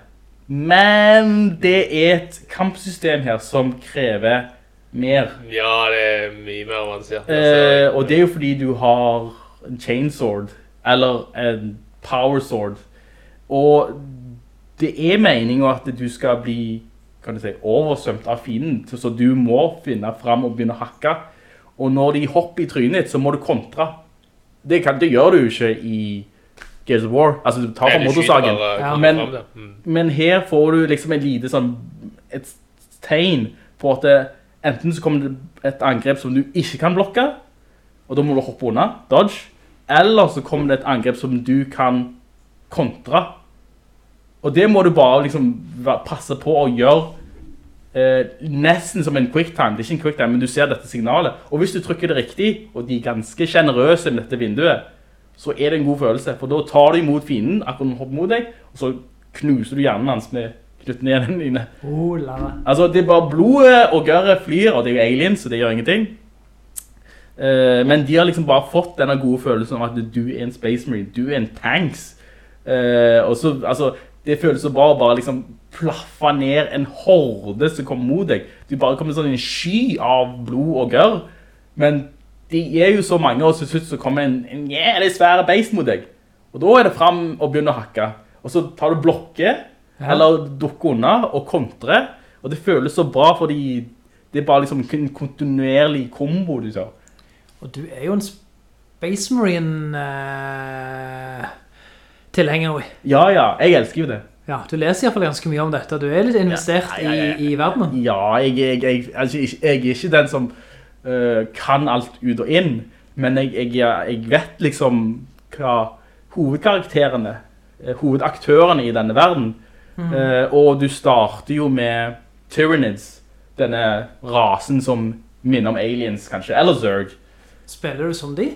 Men det er et kampsystem her som krever mer. Ja, det er mye mer avansert. Eh, altså. og det er jo fordi du har en chainsword, eller en power sword. Og det er meningen at du skal bli kan du si, oversvømt av fienden, så du må finne frem og begynne å hakke. Og når de hopper i trynet ditt, så må du kontra. Det, kan, det gjør du jo ikke i Gears of War. Altså, du tar på motorsagen. Ja. Men- Mm. Men her får du liksom et lite sånn et tegn på at det, enten så kommer det et angrep som du ikke kan blokke, og da må du hoppe unna, dodge, eller så kommer det et angrep som du kan kontra. Og det må du bare liksom passe på å gjøre eh, nesten som en quicktime. Det er ikke en quicktime, men du ser dette signalet. Og hvis du trykker det riktig, og de er ganske generøse med dette vinduet, så er det en god følelse. For da tar du imot fienden, akkurat når hopper mot deg, og så knuser du hjernen hans med knyttnevene dine. Oh. Altså, det er bare blodet og gørret flyr, og det er jo aliens, så det gjør ingenting. Uh, men de har liksom bare fått denne gode følelsen av at du er en Space Marine, du er en tanks. Uh, og så, altså, det føles så bra å bare liksom plaffe ned en horde som kommer mot deg. Du bare kommer sånn en sky av blod og gørr, men de er jo så mange, og synes slutt så kommer en, en jævlig svære beist mot deg. Og da er det frem og begynner å hakke. Og så tar du blokket, Ja. eller dukker unna og kontre, og det føles så bra, fordi det er bare liksom en kontinuerlig kombo, du ser. Og du er jo en Space Marine-tilhenger, oi. Ja, ja, jeg elsker jo det. Ja, du leser i hvert fall ganske mye om dette. Du er litt investert Ja, ja. I, i verdenen. Ja, jeg, jeg, jeg, altså, jeg er ikke den som øh, kan alt ut og inn, men jeg, jeg, jeg vet liksom hva hovedkarakterene, uh, hovedaktørene i denne verden, Eh, og du starter jo med Tyranids, denne rasen som minner om aliens kanskje, eller Zerg. Spiller du som de?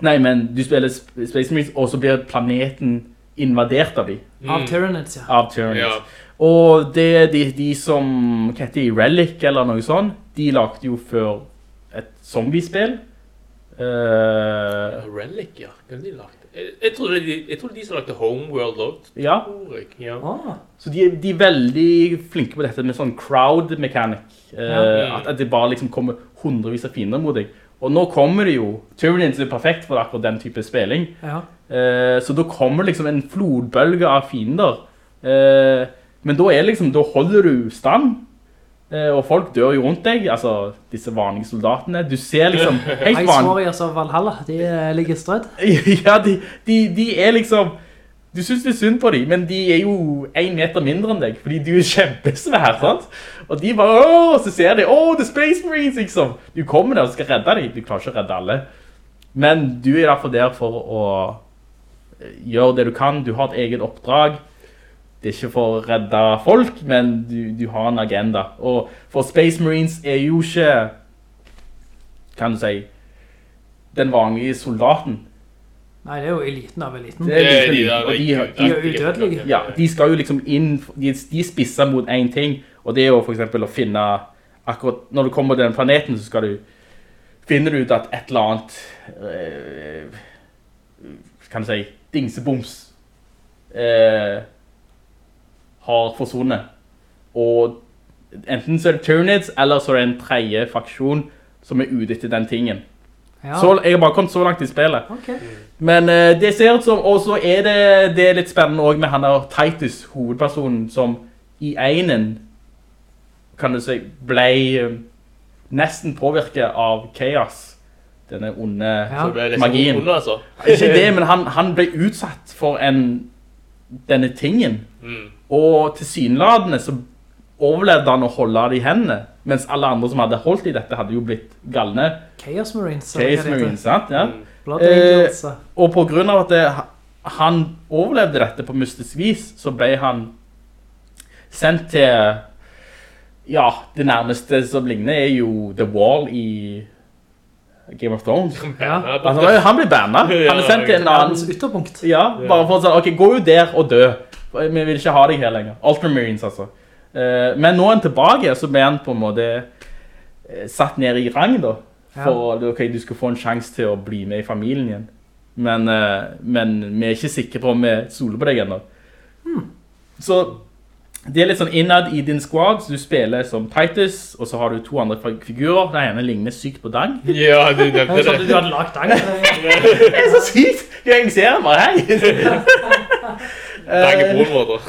Nei, men du spiller Sp- Space Marines, og så blir planeten invadert av de. Av Tyranids, ja. av Tyranids. Ja. Og det er de, de som, hva heter de, Relic eller noe sånt, de lagde jo før et zombiespill, Eh, Relic, ja. Hva de lagt? Jeg, jeg trodde de, jeg trodde de som lagde Homeworld også. ja, tror jeg. Ja. Ah, så de, de er veldig flinke på dette med sånn crowd mechanic. Uh, Ja. at, at det bare liksom kommer hundrevis av fiender mot deg. Og nå kommer det jo, Tyranids er perfekt for akkurat den type spilling. ja. Uh, så da kommer liksom en flodbølge av fiender. Eh, men da er liksom, da holder du stand. Eh, og folk dør jo rundt deg, altså disse vanlige soldatene. Du ser liksom *laughs* helt Ice. Warriors og Valhalla, de eh, ligger strødd. *laughs* Ja, de, de, de er liksom Du synes det er synd på dem, men de er jo en meter mindre enn deg, fordi du er kjempesvær, sant? Og de bare, åh, så ser de, åh, The Space Marines, liksom. Du kommer der og skal redde dem, du klarer ikke å redde alle. Men du er derfor der for å eh, gjøre det du kan, du har et eget oppdrag. Det er ikke for å redde folk, men du, du har en agenda. Og for Space Marines er jo ikke, kan du si, den vanlige soldaten. Nei, det er jo eliten av eliten. Det er Det er de der, og de, De er udødelige. ja, de skal jo liksom inn, de, de spisser mot en ting, og det er jo for eksempel å finne, akkurat når du kommer til den planeten, så skal du, finner du ut at et eller annet, øh, kan du si, dingseboms, eh, har forsvunnet. Og enten så er det Tyranids, eller så er det en tredje faksjon som er ute etter den tingen. Ja, Så, jeg har bare kommet så langt i spillet. Okay. Men uh, det ser ut som, og så er det, det er litt spennende også med han der Titus, hovedpersonen, som i enen, kan du si, ble eh, nesten påvirket av Chaos, denne onde Ja. Det magien. Onde, altså. Ikke det, men han, han ble utsatt for en, denne tingen, Mm. og tilsynelatende så overlevde han å holde det i hendene, mens alle andre som hadde holdt i dette hadde jo blitt galne. Chaos Marines. Chaos. Marines, sant? Ja. Mm. Eh, og- på grunn av at det, han overlevde dette på mystisk vis, så ble han sendt til Ja, det nærmeste som ligner er jo The Wall i Game of Thrones. Ja. Altså, han ble banna. Han er sendt til en annen ytterpunkt. Ja, bare for å si OK, gå jo der og dø. Vi vil ikke ha deg her lenger. Ultramarines, altså. Eh, Men nå er han tilbake, så ble han på en måte eh, satt ned i rang, da. For ok, du skal få en sjanse til å bli med i familien igjen. Men, eh, men vi er ikke sikre på om vi stoler på deg ennå. Så det er litt sånn innad i din squad, så du spiller som Titus, og så har du to andre figurer. Den ene ligner sykt på Dang. Ja, du Jeg Sånn trodde du hadde lagt dang. *laughs* Det er så sykt! Du ser meg, bare, hei! *laughs* Dag er broren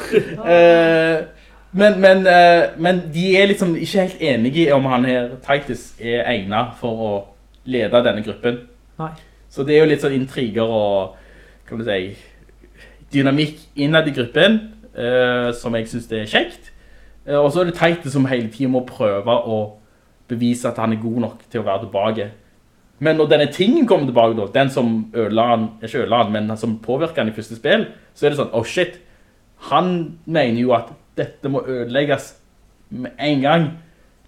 Eh, men, men, eh, men de er liksom ikke helt enige i om han her, Titus, er egnet for å lede denne gruppen. Nei. Så det er jo litt sånn intriger og, kan du si, dynamikk innad i gruppen, eh, som jeg synes det er kjekt. Eh, og så er det Titus som hele tiden må prøve å bevise at han er god nok til å være tilbake. Men når denne tingen kommer tilbake, da, den som ødela han, ikke ødela han, men som påvirker han i første spill, så er det sånn, oh shit, han mener jo at dette må ødelegges med en gang,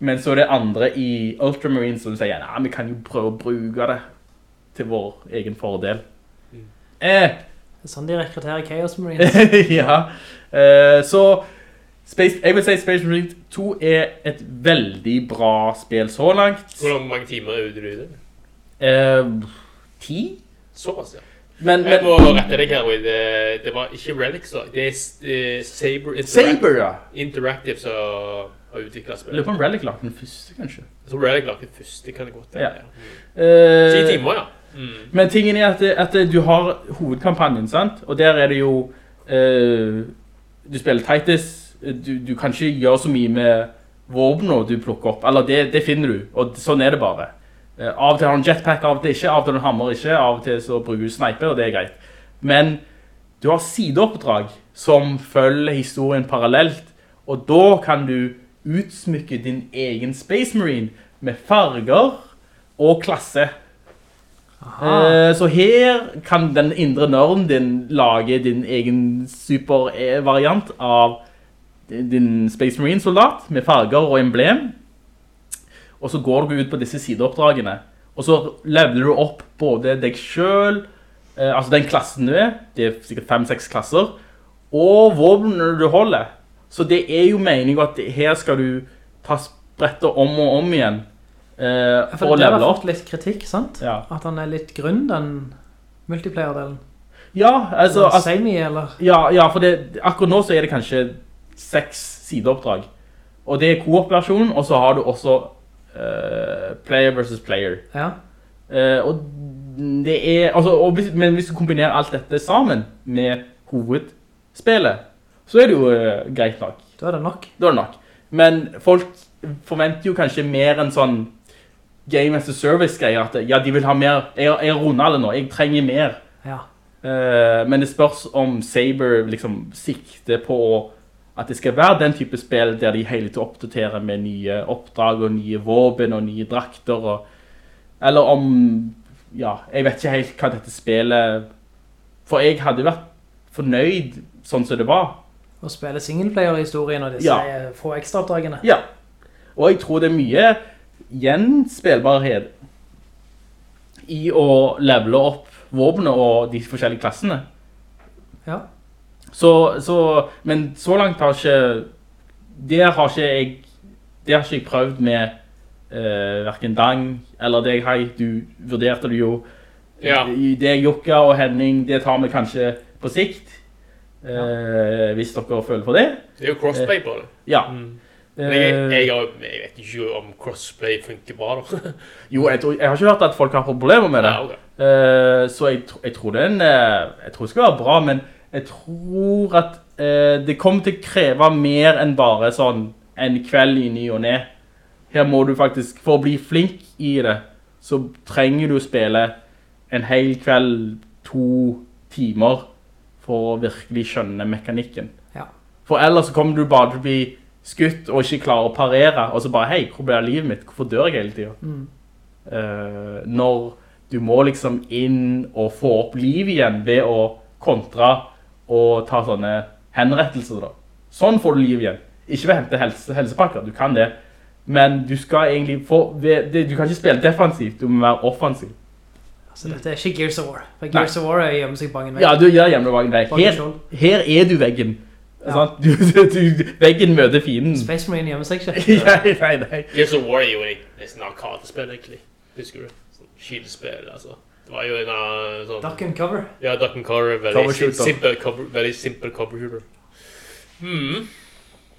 men så er det andre i Ultramarine som sier, nei, vi kan jo prøve å bruke det til vår egen fordel. Eh, Det er sånn de rekrutterer Chaos Marines. *laughs* ja, eh, så Space, jeg vil si Space Marine 2 er et veldig bra spill så langt. Hvor mange timer er du ute i det? Eh, ti? Såpass, ja. Men, Jeg må rette deg her, Det, det var ikke Relics, da. Det er eh, Saber Interactive, Saber, ja. Interactive som har utviklet Jeg lurer på om Relic lagt den første, kanskje. Så Relic lagt den første, Det kan det godt Ja. være. Ja. mm. uh, timer, ja. Mm. Men tingen er at, at du har hovedkampanjen, sant? Og der er det jo uh, Du spiller Titus. Du, du kan ikke gjøre så mye med våpnene du plukker opp. Eller det, det finner du, og sånn er det bare. Eh, av og til har en jetpack, av og til ikke. Av og til har en hammer, ikke. Av og til så bruker du sniper, og det er greit. Men du har sideoppdrag som følger historien parallelt, og da kan du utsmykke din egen Space Marine med farger og klasse. Aha. så her kan den indre nørden din lage din egen supervariant av din Space Marine-soldat med farger og emblem. Og så går du ut på disse sideoppdragene. Og så leveler du opp både deg selv, eh, altså den klassen du er, det er sikkert fem-seks klasser, og våpnene du holder. Så det er jo meningen at her skal du ta sprettet om og om igjen eh, For for å det har fått opp. litt kritikk, sant? Ja. At han er litt grunn, den multiplayer-delen. Ja, altså, Eller altså Semi, eller? ja, ja, for det, akkurat nå så er det kanskje seks sideoppdrag. Og det er co-op-versjonen, og så har du også eh, player versus player. Ja. Uh, og det er, altså, og men hvis du kombinerer alt dette sammen med hovedspillet, så er det jo uh, greit nok. Da er det nok. Da er det nok. Men folk forventer jo kanskje mer en sånn game as a service-greie, at ja, de vil ha mer, jeg, jeg runder alle nå, jeg trenger mer. Ja. Uh, men det spørs om Saber liksom sikter på at det skal være den type spill der de hele tiden oppdaterer med nye oppdrag og nye våpen og nye drakter. Og, eller om, ja, jeg vet ikke helt hva dette spillet, for jeg hadde vært fornøyd sånn som det var. Å spille singleplayer-historien og disse Ja. få ekstraoppdragene. Ja, og jeg tror det er mye gjenspillbarhet i å levele opp våbene og de forskjellige klassene. Ja. Så, så, men så langt har ikke, det har ikke jeg, det har ikke jeg prøvd med uh, hverken Dang eller deg, Hei, du vurderte det jo. Ja. Det Jokka og Henning, det tar vi kanskje på sikt. eh, hvis dere føler for det. Det er jo crossplay på det. Ja. Men jeg, Eh, jeg, jeg vet ikke om crossplay funker bra da. *laughs* jo, jeg, tror, jeg har ikke hørt at folk har problemer med det. Ja, ok. uh, så jeg, jeg tror den, eh, jeg tror det skal være bra, men jeg tror at eh, det kommer til å kreve mer enn bare sånn en kveld i ny og ne. Her må du faktisk, for å bli flink i det, så trenger du å spille en hel kveld, to timer, for å virkelig skjønne mekanikken. Ja. For ellers kommer du bare til å bli skutt og ikke klare å parere, og så bare, hei, hvor blir livet mitt? Hvorfor dør jeg hele tiden? Mm. Eh, når du må liksom inn og få opp liv igjen ved å kontra og ta sånne henrettelser da. Sånn får du liv igjen. Ikke ved å hente helse, helsepakker, du kan det. Men du skal egentlig få, ved, det, du kan ikke spille defensivt, du må være offensiv. Så dette er ikke Gears of War. For Gears of War er gjemme seg bak en vegg. Ja, du gjør vekk. Bak en Her, her er du veggen. Ja. Du, du, veggen møter fienden. Space Marine gjemmer seg ikke. *laughs* nei, nei, nei. Gears of War er jo nesten arkadespill, egentlig. Husker du? Sånn Skilspill, altså. Det var jo en av sånn... Duck and cover. Ja, Duck and Cover. Veldig Cover shooter. simpel cover, veldig simpel cover shooter. Mm.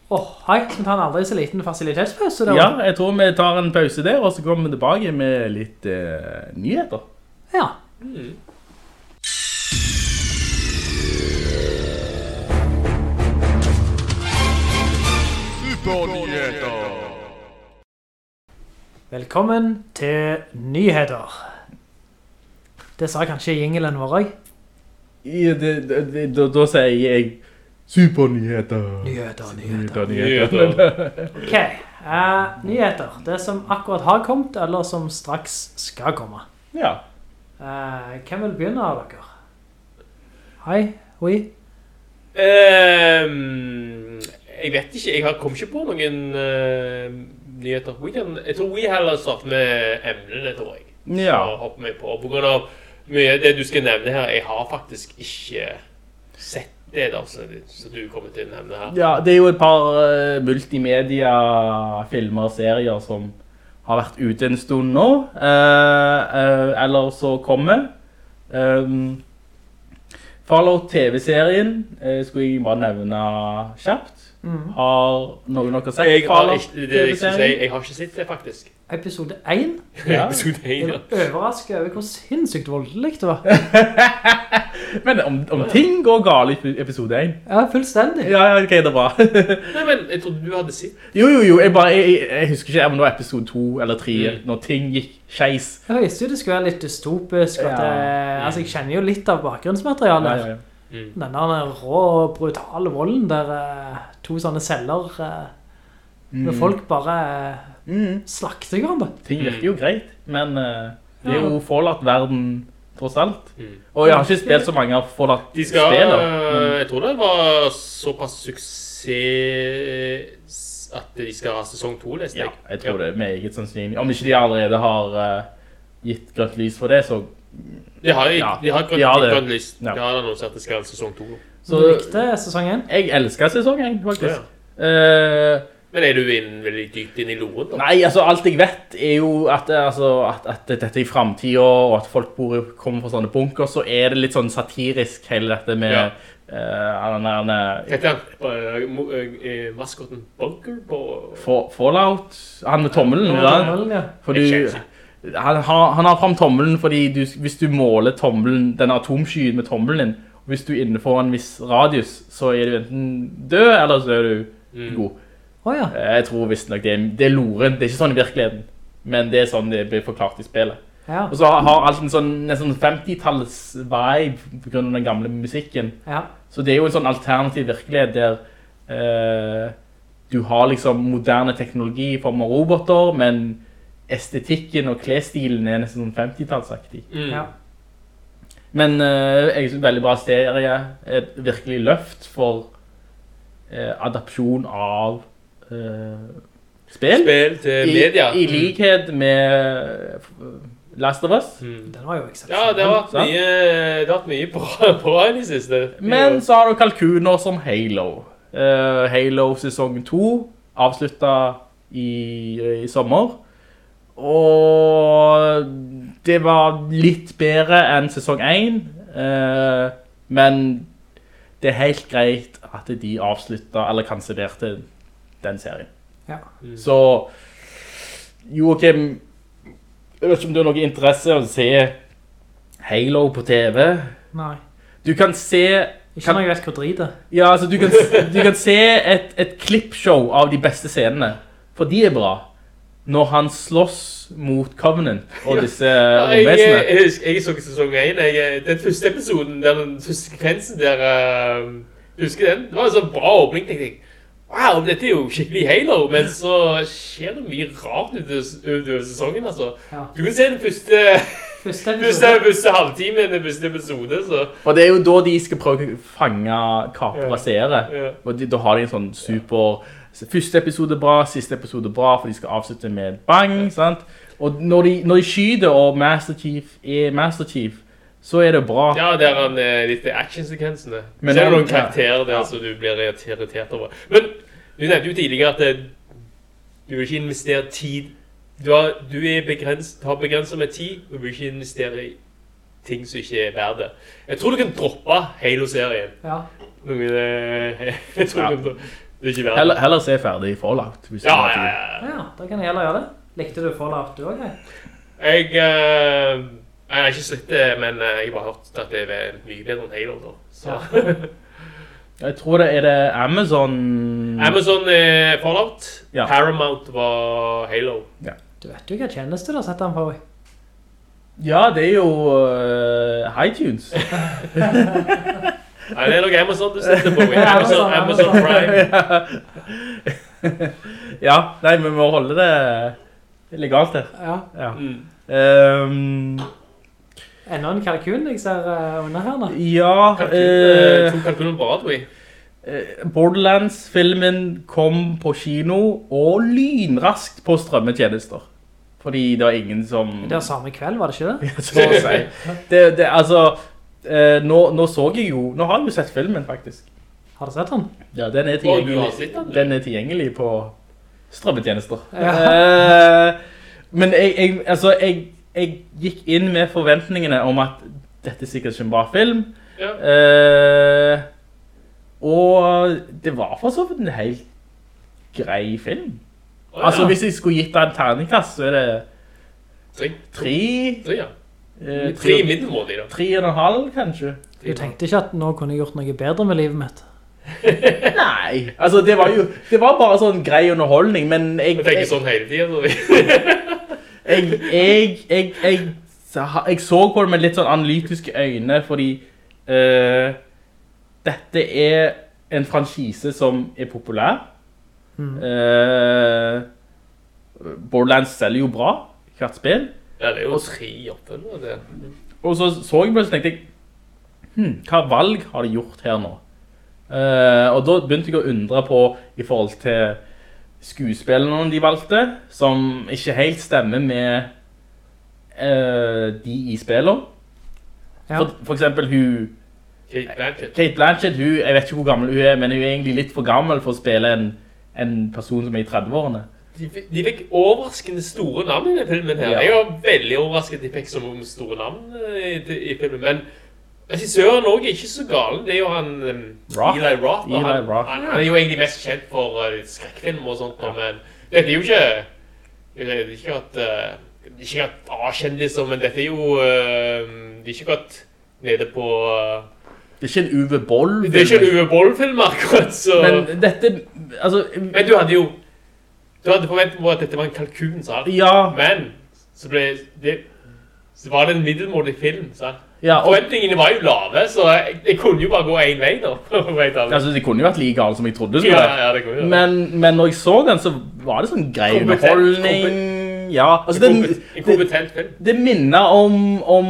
Åh, hei, vi tar en aldri så liten fasilitetspause? der? Ja, jeg tror vi tar en pause der, og så kommer vi tilbake med litt eh, nyheter. Ja. Velkommen til nyheter. Det sa kanskje jingelen vår også. I, det, det, det, da, da sier jeg supernyheter. Nyheter, nyheter. Nyheter, Nyheter. nyheter. Ok, uh, nyheter. Det som akkurat har kommet, eller som straks skal komme. ja. Uh, hvem vil begynne av dere? Hei, hoi. Um, jeg vet ikke, jeg har kommet ikke på noen uh, nyheter. Jeg tror vi heller starter med emnene, tror jeg. Ja. Så hopper vi på. På grunn av mye av det du skal nevne her, jeg har faktisk ikke sett det da, som du kommer til å nevne her. Ja, det er jo et par uh, multimedia-filmer og serier som har vært ute en stund nå, uh, uh, eller så kommer. Um, Fallout TV-serien skulle jeg bare nevne kjapt. Har noen dere sett Jeg har, Fallout ikke, det, jeg, synes jeg, TV-serien? jeg har ikke sett det, faktisk. Episode 1. *laughs* Ja. Episode Jeg én, ja. er overrasket over hvor sinnssykt voldelig det var. *laughs* Men om, om ting går galt i episode 1? Ja, fullstendig. Ja, ja, ok, det er bra. *laughs* Nei, men jeg trodde du hadde sett jo, jo, jo, jeg, bare, jeg, jeg, jeg husker ikke om det var episode 2 eller 3, Mm. når ting gikk skjeis Jeg visste jo det skulle være litt dystopisk. At Ja. det, altså, jeg kjenner jo litt av bakgrunnsmaterialet. Ja, ja, ja. Den der rå, brutale volden der eh, to sånne celler eh, med folk bare eh, Mm. slakter hverandre. Ting virker jo greit, men eh, det er jo forlatt verden tross alt. Mm. Og jeg har ikke spilt så mange av De skal, Fallout-spiller. Mm. Jeg tror det var såpass suksess at de skal ha sesong 2, leste Ja, jeg. tror det er meget sannsynlig. Om ikke de allerede har uh, gitt grønt lys for det, så... De har, Ja, de har grønt, de har grønt lys. Ja. De har annonsert at det skal ha sesong 2. Du likte sesong 1? jeg elsker sesong 1, faktisk. Ja. Uh, Men er du inn, veldig dypt inn i loren da? Nei, altså alt jeg vet er jo at, altså, at, at dette er i fremtiden, og at folk bor, kommer fra sånne bunker, så er det litt sånn satirisk, hele dette med Ja. eh, den der? Eh, eh, Maskotten Bunker på... For, Fallout, han med tommelen, Ja, tommelen, ja. For du, han, har, han har frem tommelen fordi du, hvis du måler tommelen, den atomskyen med tommelen din, hvis du er innenfor en viss radius, så er du enten død, eller så er du god. Oh, ja. Jeg tror visst nok det, er- det er loren, det er ikke sånn i virkeligheten, men det er sånn det blir forklart i spillet. ja, Og så har- har alt en sånn, sånn 50-talls vibe på grunn av den gamle musikken. ja. Så det er jo en sånn alternativ virkelighet der eh, du har liksom moderne teknologi i form av roboter, men estetikken og klesstilen er nesten sånn 50-tallsaktig. Mm. ja. Men uh, jeg synes veldig bra serie, et virkelig løft for uh, adapsjon av uh, spill. Spill til media. I likhet med Last of Us. Mm. Den var jo Ja, det har vært mye, det har vært mye bra, *laughs* bra i det siste. Men så har du kalkuner som Halo. Eh, Halo sesong 2 avsluttet i, i sommer. Og det var litt bedre enn sesong 1. eh, men det er helt greit at de avsluttet, eller kansellerte den serien. Ja. Så Joakim, jeg vet ikke om du har noe interesse å se Halo på TV. Nei. Du kan se Ikke når jeg vet hvor drit det er. Ja, altså du kan, du kan se et, et klippshow av de beste scenene, for de er bra. Når han slåss mot Covenant og disse Ja, jeg, romvesenene. jeg, jeg så sesong 1. Jeg, den første episoden, der, den første sekvensen der uh, Husker den? Det var en sånn bra åpning, tenkte jeg. Wow, dette er jo skikkelig Halo, men så skjer det mye rart utover sesongen, altså. Ja. Du kan se den første, *laughs* Første første, første halvtime, den første episode, så Og det er jo da de skal prøve å fange kapre Ja. seere. Ja. Og de, da har de en sånn super Første episode bra, siste episode bra, for de skal avslutte med et bang. sant? Og når de, når de skyter, og Master Chief er Master Chief, så er det bra. Ja, det er han eh, litt actionsekvensene. Men Så er det noen karakterer der ja. som du blir irritert over. Men du nevnte jo tidligere at eh, du vil ikke investere tid. Du har, du er begrenset, har begrenset med tid, og du vil ikke investere i ting som ikke er verdt det. Jeg tror du kan droppe Halo-serien. Ja. Noe, eh, *laughs* jeg tror Ja. du kan dro- er Heller, det. heller se ferdig Fallout. Hvis Ja, ja, ja. ja, da kan jeg heller gjøre det. Likte du Fallout du også? hei? Jeg, eh, jeg har ikke sett det, men eh, jeg har hørt at det er mye bedre enn Halo. Da. Så. *laughs* Jeg tror det er det Amazon Amazon er Fallout. Ja. Paramount var Halo. Du vet jo hva tjeneste du har sett den på. Ja, det er jo uh, iTunes. *laughs* *laughs* Nei, *laughs* det er nok Amazon du sitter på. Ja, Amazon, Amazon, Prime. *laughs* ja, nei, vi må holde det legalt her. Ja. Ja. Mm. Um, Enda en kalkun jeg ser uh, under her nå. ja, Kalkun, eh, eh, to kalkuner på Broadway. eh, Borderlands-filmen kom på kino og lynraskt på strømmetjenester. Fordi det var ingen som... Det var samme kveld, var det ikke det? *laughs* så å si. Det, det, altså, eh, nå, nå så jeg jo, nå har jeg jo sett filmen faktisk. Har du sett den? Ja, den er tilgjengelig, sett den, den er tilgjengelig på strømmetjenester. Ja. Eh, men jeg, jeg, altså, jeg, jeg gikk inn med forventningene om at dette er sikkert ikke en bra film. Ja. Eh, og det var for så vidt en helt grei film. Å, ja. Altså, hvis jeg skulle gitt deg en terningkast, så er det Tre. tre, Tre, ja. Eh, Tre middelmådige, da. tre og en halv, kanskje. Du tenkte ikke at nå kunne jeg gjort noe bedre med livet mitt? *laughs* Nei, altså det var jo, det var bare sånn grei underholdning, men jeg, Jeg tenker sånn hele tiden. *laughs* jeg, jeg, jeg, jeg, jeg så på det med litt sånn analytiske øyne, fordi uh, dette er en franskise som er populær. Eh, Borderlands selger jo bra, hvert spill. Ja, det er jo tre oppfølgere, det. Og så så jeg på det, så tenkte jeg, hm, hva valg har de gjort her nå? Eh, og da begynte jeg å undre på i forhold til skuespillene de valgte, som ikke helt stemmer med eh, de i spillene. Ja. For, for eksempel hun, Kate Blanchett. Kate Blanchett, hun, jeg vet ikke hvor gammel hun er, men hun er egentlig litt for gammel for å spille en, en person som er i 30-årene. De, fikk- de fikk overraskende store navn i denne filmen her. Ja. Jeg var veldig overrasket de fikk så mange store navn eh, i, i filmen. Men regissøren også er ikke så galen. Det er jo han um. Eli Roth. Eli han, Roth. Han, han er jo egentlig mest kjent for uh, skrekkfilm og sånt. ja. Men dette er jo ikke det er ikke at uh, Ikke at A-kjendiser, men dette er jo uh, det er ikke at nede på uh, Det er ikke en Uwe Boll. Det er ikke en Uwe Boll-film, akkurat. Så. Men dette, altså... Men du hadde jo Du hadde forventet at dette var en kalkun, sant? Ja. Men så ble det Så var det en middelmådig film, sant? Ja, og- Forventningene var jo lave, så jeg, jeg kunne jo bare gå en vei, da. *laughs* Jeg synes. Altså, det kunne jo vært like galt som jeg trodde Ja, ja, det kunne jo. Men, men når jeg så den, så var det sånn grei underholdning. Ja, altså det, film. det minner om, om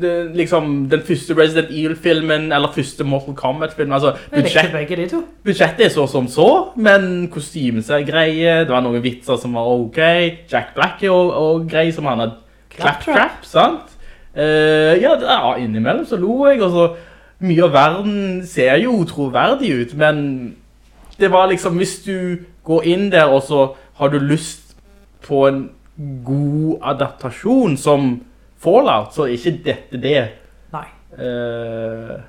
det, liksom, den første Resident Evil-filmen, eller første Mortal Kombat-filmen. Altså, budsjett, budsjettet er så som så, men kostymen er greie, det var noen vitser som var ok, Jack Black er og, og grei som han hadde claptrap, sant? Uh, ja, ja, innimellom så lo jeg, og så mye av verden ser jo troverdig ut, men det var liksom, hvis du går inn der, og så har du lyst på en god adaptasjon som Fallout, så er ikke dette det. Nei. Uh,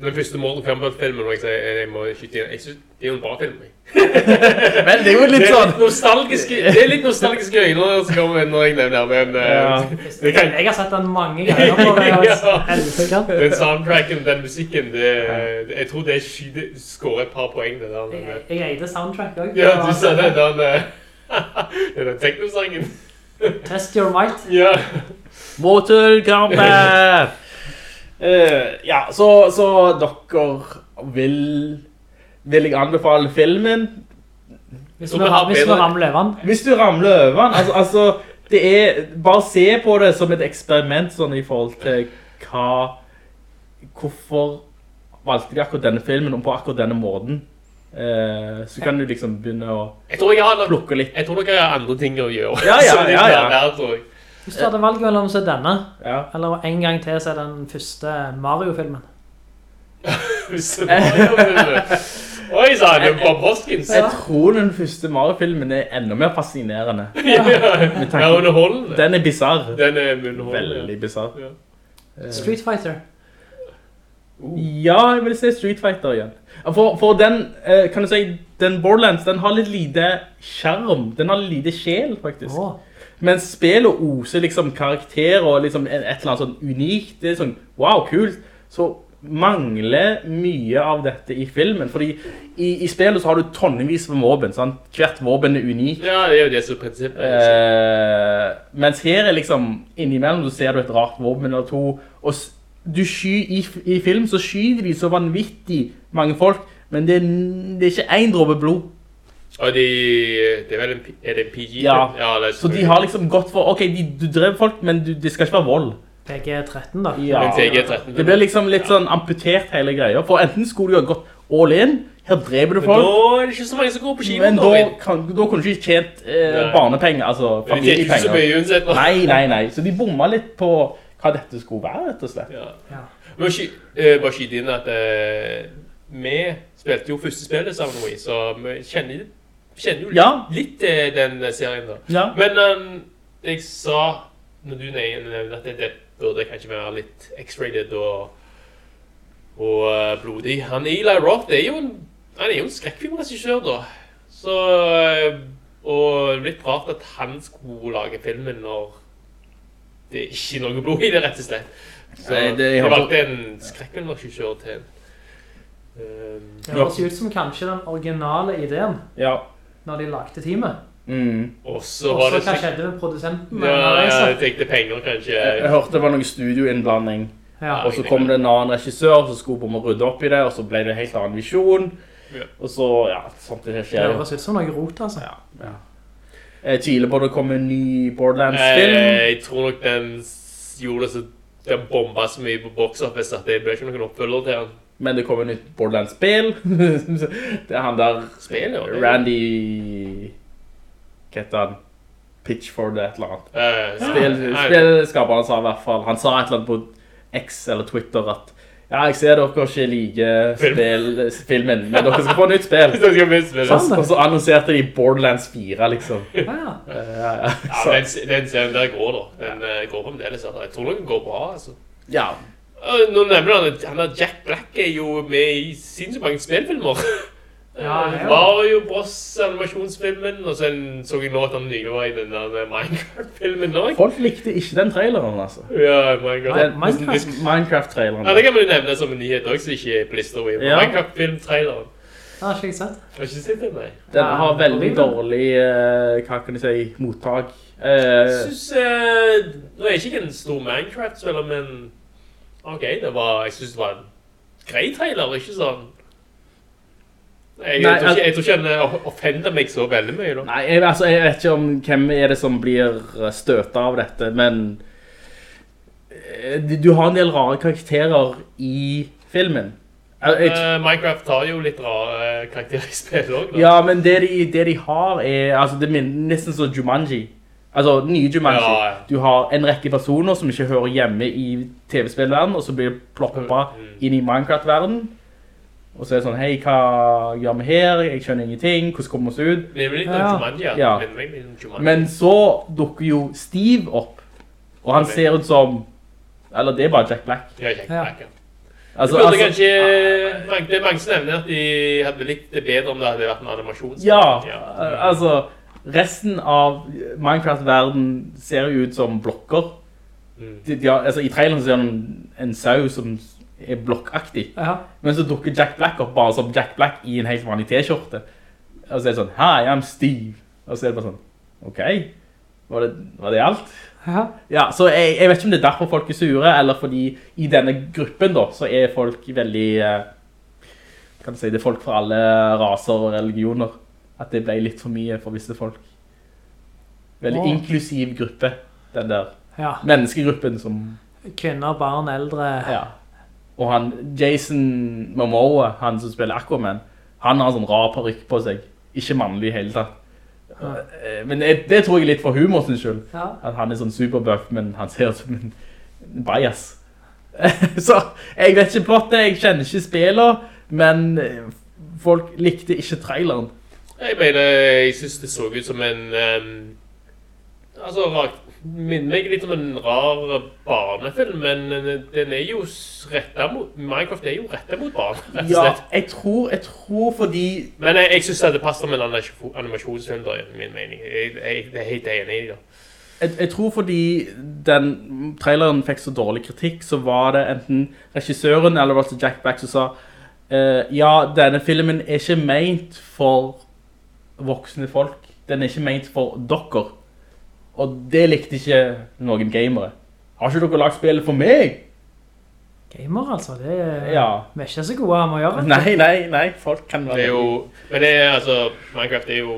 Den første Mortal Kombat-filmen, må jeg si, jeg må skytte inn. Jeg synes det er en bra film. *laughs* men det er jo litt sånn... det er litt nostalgiske øyne som kommer når jeg nevner det, men eh, Ja. det kan, Jeg har sett den mange ganger på det, *laughs* Ja. elsker den. soundtracken, den musikken, det, jeg tror det skyter, skårer et par poeng, det der. Men, Jeg, eh, jeg eide soundtrack også. ja, du sa det, eh, *laughs* det er den teknosangen. Test your might. Ja. Mortal Kombat! *laughs* Eh, ja, så, så dere vil Vil jeg anbefale filmen? Hvis du, har hvis du ramler over den. Hvis du ramler over den, altså, altså det er, Bare se på det som et eksperiment sånn i forhold til hva Hvorfor valgte de akkurat denne filmen og på akkurat denne måten? Eh, så kan du liksom begynne å har plukke litt. Jeg tror dere har andre ting å gjøre. Ja, ja, *laughs* ja, ja. Hvis du hadde valget mellom å se denne, Ja. eller en gang til se den første Mario-filmen. *laughs* Oi, sa han, Bob Hoskins. Jeg tror den første Mario-filmen er enda mer fascinerende. *laughs* Ja, ja. Den er bizarr. Den er. Veldig bizarr. Ja. Street Fighter. Ja, jeg vil se Street Fighter igjen. For, for den, eh, kan du si, den Borderlands, den har litt lite skjerm. Den har lite sjel, faktisk. Oh. Men spillet oser liksom karakterer og liksom et eller annet sånn unikt. Det er sånn, wow, kult. Så mangler mye av dette i filmen. Fordi i, i spillet så har du tonnevis med våben, sant? Hvert våben er unik. Ja, det er jo det som prinsippet. Eh, mens her er liksom innimellom så ser du et rart våben eller to og du sky, i, i film så skyder de så vanvittig mange folk men det er, det er ikke en dråpe blod Og de, det er vel en, er det en PG? ja. det er så de har liksom gått for ok, de, du drev folk men du, det skal ikke være vold PG-13 da. ja. PG-13. det blir liksom litt sånn amputert hele greia for enten skulle du ha gått all in her dreper du folk. Men da er det ikke så mange som går på kino. men da, kan, da kunne du ikke tjent eh, barnepenger altså Men de tjener ikke så familiepenger mye uansett. Nei, nei, nei. Så de bomma litt på hva dette skulle være, rett og slett. Ja. Ja. Men eh, bare skyte inn at eh, vi spilte jo første spillet sammen, med, så vi kjenner, kjenner jo litt, Ja. litt til den serien da. Ja. Men um, jeg sa, når du nevnte at det, det burde kanskje være litt X-rated og, og uh, blodig. Han Eli Roth det er jo en, han er jo en skrekkfilmregissør da. Så, eh, og litt rart at han skulle lage filmen når det er ikke noe blod i det, rett og slett. Så Nei, det- jeg jeg valgte en skrekkfilmregissør til en. Um, Det høres ut som kanskje den originale ideen Ja. når de lagde teamet. Mm. og så det hva skjedde med produsenten? ja, jeg tenkte penger kanskje. Jeg, jeg hørte det var noen studioinnblanding, Ja. og så kom det en annen regissør som skulle på med å rydde opp i det, og så ble det en helt annen visjon. Ja. Og så, ja, sånt det Det skjer jo. høres ut som noe rot, altså. Ja, ja. Jeg tviler på det kommer en ny Borderlands-film. Eh, jeg tror nok den gjorde det så den bomba så mye på box office at det ble ikke noen oppfølger til den. Men det kommer en nytt Borderlands-spill. *laughs* det er han der Spill, ja, Randy Hva heter han? Pitchford et eller annet. Nei, spillskaperen sa i hvert fall Han sa et eller annet på X eller Twitter at Ja, jeg ser dere ikke liker Film. filmen, men dere skal få nytt spill. *laughs* Sånn. Og så annonserte de Borderlands 4, liksom. Ja. Eh, Ja, ja. Ja, men den, serien der går da. Den eh, går fremdeles. Altså. Jeg tror nok den går bra, altså. ja. Nå nevner han at Jack Black er jo med i sinnssykt mange spillfilmer. *laughs* Ja, Eh, ja. Mario Bros animasjonsfilmen, og så så jeg nå at han nylig var i den der Minecraft-filmen også. Folk likte ikke den traileren, altså. Ja, Minecraft. Den Minecraft. Minecraft-traileren. Ja, det kan man jo nevne som en nyhet også, ikke blister over. Ja. Minecraft-film-traileren. Det har ikke jeg sett. Har ikke sett den, nei? Den har veldig dårlig, eh, hva kan jeg si, mottak. Eh, Jeg synes, uh, nå er jeg ikke en stor Minecraft-spiller, men ok, det var, jeg synes det var en grei trailer, ikke sånn. Jeg, Nei, jeg, tror ikke, jeg tror ikke han eh, offender meg så veldig mye da. Nei, jeg, altså, jeg vet ikke om hvem er det som blir støtet av dette, men eh, du- har en del rare karakterer i filmen. Eh, Minecraft har jo litt rare eh, karakterer i spillet også. da. ja, men det de, det de har er, altså det minner nesten som Jumanji. Altså, nye Jumanji. Ja, ja. Du har en rekke personer som ikke hører hjemme i TV-spillverden, og så blir de ploppet Mm. inn i Minecraft-verden. Og så er det sånn, hei, hva gjør vi her? Jeg skjønner ingenting. Hvordan kommer vi oss ut? Det vel litt Ja. Jumanji, ja. Ja. Men så dukker jo Steve opp, og han ser ut som Eller det er bare Jack Black. Ja, Jack Black, ja. Altså, altså, kanskje, det er mange som nevner at de hadde likt det bedre om det hadde vært en animasjon. ja, altså Resten av Minecraft-verden ser jo ut som blokker. Mm. De, de har, altså, I traileren ser han en sau som blokkaktig. Ja. Men så dukker Jack Black opp bare som Jack Black i en helt vanlig T-skjorte. Og så er det sånn Hi, I'm Steve. Og så er det bare sånn OK. Var det, var det alt? Ja. Ja, så jeg, jeg vet ikke om det er derfor folk er sure, eller fordi i denne gruppen da, så er folk veldig, eh, kan du si, det er folk fra alle raser og religioner, at det ble litt for mye for visse folk. Veldig oh. inklusiv gruppe, den der ja. menneskegruppen som, Kvinner, barn, eldre. ja. Og han, Jason Momoa, han som spiller Aquaman, han har en sånn rar parykk på seg, ikke mannlig i hele tatt. Eh, Men det, det tror jeg er litt for humor sin skyld. Ja. At han er sånn superbuff, men han ser ut som en en bias. *laughs* så jeg vet ikke plottet, jeg kjenner ikke spiller, men eh, folk likte ikke traileren. Jeg mener, jeg synes det så ut som en Um, Altså, rak- minner meg litt om en rar barnefilm, men eh, den er jo rettet mot Minecraft er jo rettet mot barn, rett og Ja, slett. jeg tror, jeg tror fordi Men jeg, jeg synes det passer med en animasjonsfilm, da, i min mening. Jeg, jeg, jeg er helt enig i det. jeg, jeg tror fordi den traileren fikk så dårlig kritikk, så var det enten regissøren eller var Jack Black som sa uh, ja, denne filmen er ikke ment for voksne folk. Den er ikke ment for dere. Og det likte ikke noen gamere. Har ikke dere lagt spillet for meg? Gamer, altså. Det er, Ja. Vi er ikke så gode om å gjøre det. Nei, nei, nei, folk kan Det være er jo Men det er altså Minecraft er jo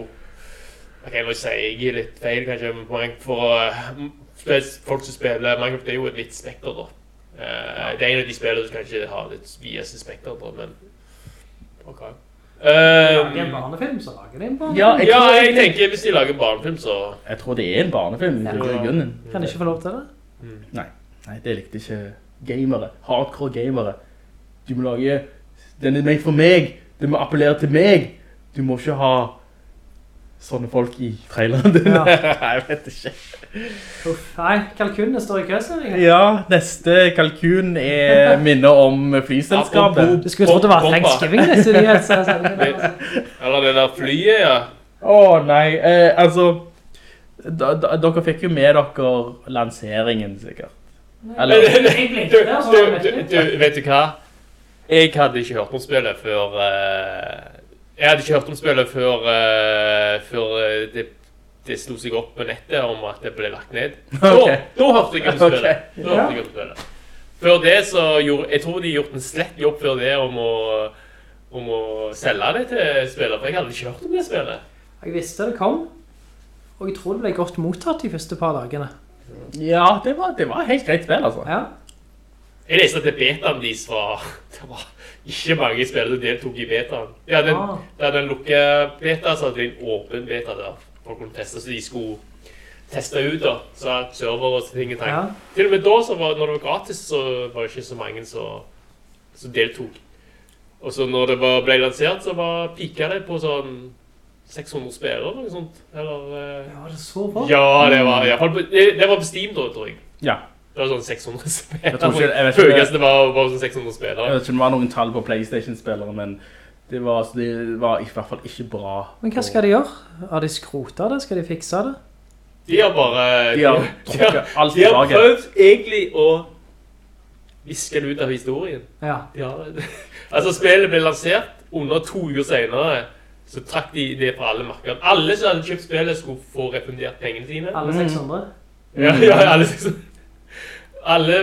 Jeg kan jo si jeg litt feil, kanskje. men For eh, folk som spiller Minecraft er jo et litt spekter, da. Eh, Det er en av de spillene som kanskje har litt videste spekter, da, men OK. Lager en barnefilm, så lager de en barnefilm. Ja, jeg ja, jeg tenker hvis de lager en barnefilm, så Jeg tror det er en barnefilm Ja. Kan de ikke få lov til det? Nei, nei, det likte ikke gamere. Hardcore gamere. Du må lage Den er meg for meg. Du må appellere til meg. Du må ikke ha sånne folk i traileren din. Ja. *laughs* jeg vet ikke. Uff, nei, kalkunene står i kø, ser jeg. Ja, neste kalkun er minner om flyselskapet. Ja, Du skulle trodd det var. Thanksgiving neste nyhetssending. Eller det der flyet, ja. Å nei, eh, altså da, da, Dere fikk jo med dere lanseringen, sikkert. Eller Du, du, du, vet du hva? Jeg hadde ikke hørt om spillet før eh, Jeg hadde ikke hørt om spillet før, eh, før eh, det, det sto seg opp på nettet om at det ble lagt ned. *laughs* Da, okay. da hørte jeg om spillet. Da hørte jeg om spillet. Før det så gjorde Jeg tror de gjort en slett jobb før det om å, om å selge det til spillere, for jeg hadde ikke hørt om det spillet. Jeg visste det kom, og jeg tror det ble godt mottatt de første par dagene. Ja, det var, det var helt greit spill, altså. Ja, Jeg leste at det betaen deres *laughs* var Det var ikke mange spillere som deltok i betaen. Ja, den, en, Ah. den, hadde en lukket beta, så hadde de en åpen beta der folk kunne teste, så de skulle teste ut da, så at server og ting og ting. Ja. Til og med da, så var, når det var gratis, så var det ikke så mange som deltok. Og så når det var, ble lansert, så var, pika det på sånn 600 spillere eller noe sånt. Eller, eh, Ja, det så bra. ja, det var, det, det var på Steam da, tror jeg. Ja. Det var sånn 600 spillere. Jeg tror ikke- jeg vet ikke- Høyeste var bare sånn 600 spillere. Jeg vet ikke om det var noen tall på Playstation-spillere, men det var, det var i hvert fall ikke bra. Men hva skal de gjøre? Har de skrota det? Skal de fikse det? De har bare... De har de *laughs* alt de har prøvd egentlig å viske det ut av historien. Ja. Har, *laughs* altså, spillet ble lansert under to uker senere. Så trakk de det fra alle markeder. Alle som hadde kjøpt spillet, skulle få refundert pengene sine. Alle 600? Ja, *laughs* ja, alle liksom. Alle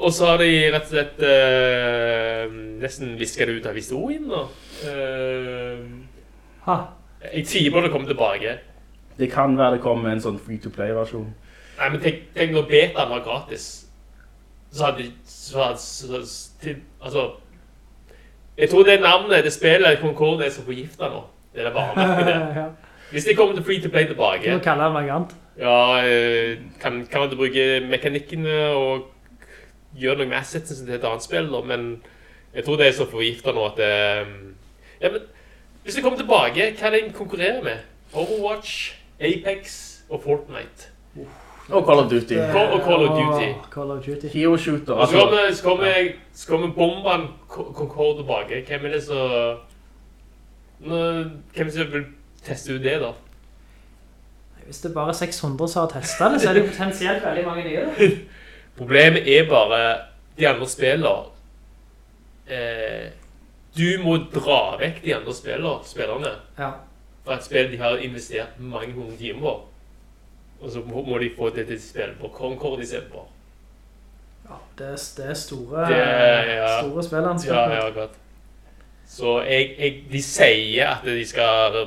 Og så har de rett og slett eh, nesten visket det ut av historien, da. Eh, Ha. jeg tviler det kommer tilbake. Det kan være det kommer en sånn free-to-play-versjon. Nei, men tenk, tenk når betaen var gratis. Så hadde de så hadde, så, så, til, Altså Jeg tror det navnet, det spillet Concorde er så forgifta nå. Det er det varemerket. *laughs* Hvis det kommer til free to play Du tilbake må kalle det vagant. Ja, eh, kan, kan man bruke mekanikkene og gjøre noe med assetsen til et annet spill, da, men jeg tror det er så forgifta nå at det Ja, men hvis vi kommer tilbake, hva er det de konkurrerer med? Overwatch, Apex og Fortnite. Og Call of Duty. Call- og Call of Duty. Åh, Call of Duty. Hero Shooter. Altså. så kommer, så kommer, så kommer skal vi bombe en Con- Concorde tilbake. Hvem er det Nå- Hvem det som vil teste ut det, da? Hvis det bare er 600 som har testet det, så er det jo potensielt veldig mange nye. *laughs* Problemet er bare de andre spillene. Eh, du må dra vekk de andre spillene, spillerne Ja. fra et spill de har investert mange hundre timer på. Og så må de få det til å spille på Concord i september. Ja, det, det er store, Det ja. store spillandskap. Ja, ja, akkurat. Så jeg, jeg, de sier at de skal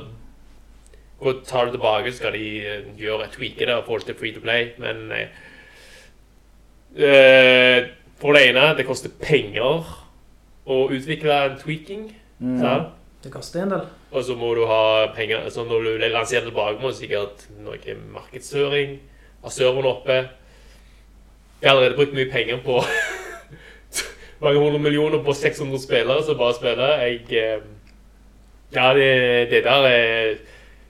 gå og ta det tilbake, skal de gjøre gjøre tweake det i forhold til free to play, men eh, eh, For det ene, det koster penger å utvikle en tweaking. sant? Det koster en del. Og så må du ha penger Så når du lanserer tilbake, må du sikkert noe markedsføring, ha serveren oppe. Jeg har allerede brukt mye penger på *laughs* mange hundre millioner på 600 spillere som bare spiller. Jeg eh, Ja, det, det der er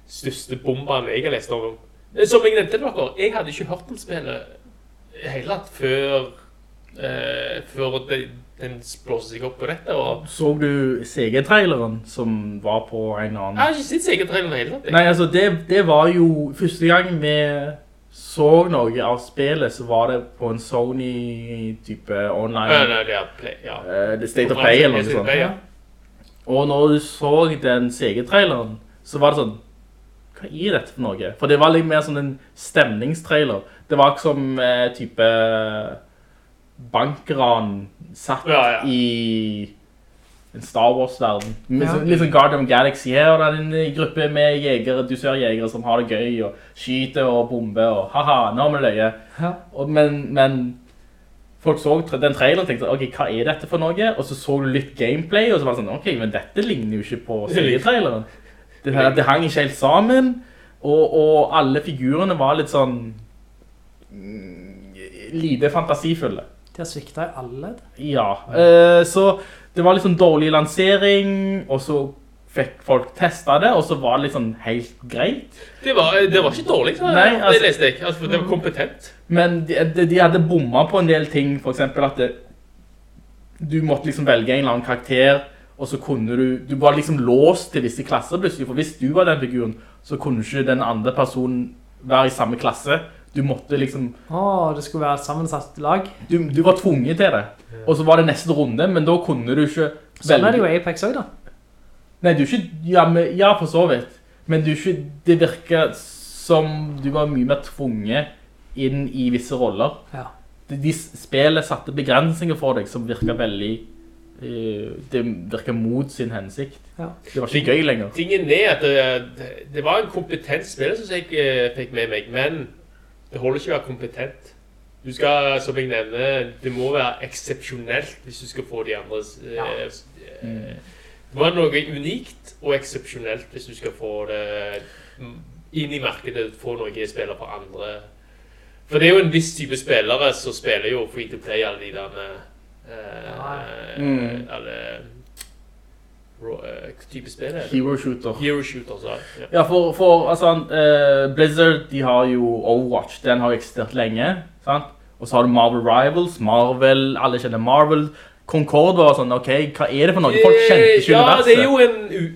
største bomben jeg har lest om. Som jeg nevnte til dere, jeg hadde ikke hørt om spillet i hele tatt før eh, Før det, den blåste seg opp på dette. Og så du CG-traileren som var på en eller jeg har ikke sett CG-traileren hele tatt. Nei, altså, det, det var jo første gang vi så noe av spillet, så var det på en Sony-type online... Ja, nei, det er play, ja. Uh, det State of Play eller noe sånt. Ja. Og når du så den CG-traileren, så var det sånn, hva er dette for noe? For det var litt mer sånn en stemningstrailer. Det var ikke som uh, type bankran satt Ja, ja. i en Star Wars-verden. Ja. sånn- Litt sånn Guardian Galaxy her, og det er en gruppe med jegere, du ser jegere som har det gøy, og skyter og bomber, og haha, nå har vi løye. Ja. Og, men, men folk så den traileren og tenkte, ok, hva er dette for noe? Og så så du litt gameplay, og så var det sånn, ok, men dette ligner jo ikke på *laughs* serietraileren. Det, det hang ikke helt sammen, og, og alle figurene var litt sånn mm, lite fantasifulle. De har sviktet i alle ledd. Ja, eh, så det var litt sånn dårlig lansering, og så fikk folk testa det, og så var det sånn helt greit. Det var, det var ikke dårlig, så Nei, altså- det leste jeg. Altså, det var kompetent. Men de, de, de hadde bomma på en del ting, for eksempel at det, du måtte liksom velge en eller annen karakter, og så kunne du, du var liksom låst til visse klasser plutselig, for hvis du var den figuren, så kunne ikke den andre personen være i samme klasse. Du måtte liksom, Åh, det skulle være et sammensatt lag. du, du var tvunget til det. Og så var det neste runde, men da kunne du ikke Sånn er det jo Apex også da. Nei, du er ikke, ja, men, ja for så vidt. Men du er ikke, det virker som du var mye mer tvunget inn i visse roller. Ja. De, de spillet satte begrensninger for deg som virket veldig, eh, det virket mot sin hensikt. Ja. Det var ikke gøy lenger. Tingen er at det, det var en kompetent spiller som jeg eh, fikk med meg, men det holder ikke å være kompetent. Du skal, som jeg nevner, det må være eksepsjonelt hvis du skal få de andres eh, Ja. eh, Det må være noe unikt og eksepsjonelt hvis du skal få det mm, inn i markedet, få noe spiller på andre. For det er jo en viss type spillere som spiller jo free to play alle de der eh, Eh, Mm. Hva type spill er det? Hero Shooter. Hero Shooter, så ja. Ja, for, for altså, uh, Blizzard, de har jo Overwatch, den har jo eksistert lenge, sant? Og så har du Marvel Rivals, Marvel, alle kjenner Marvel. Concord var sånn, ok, hva er det for noe? Folk kjente ikke ja, universet. det er jo en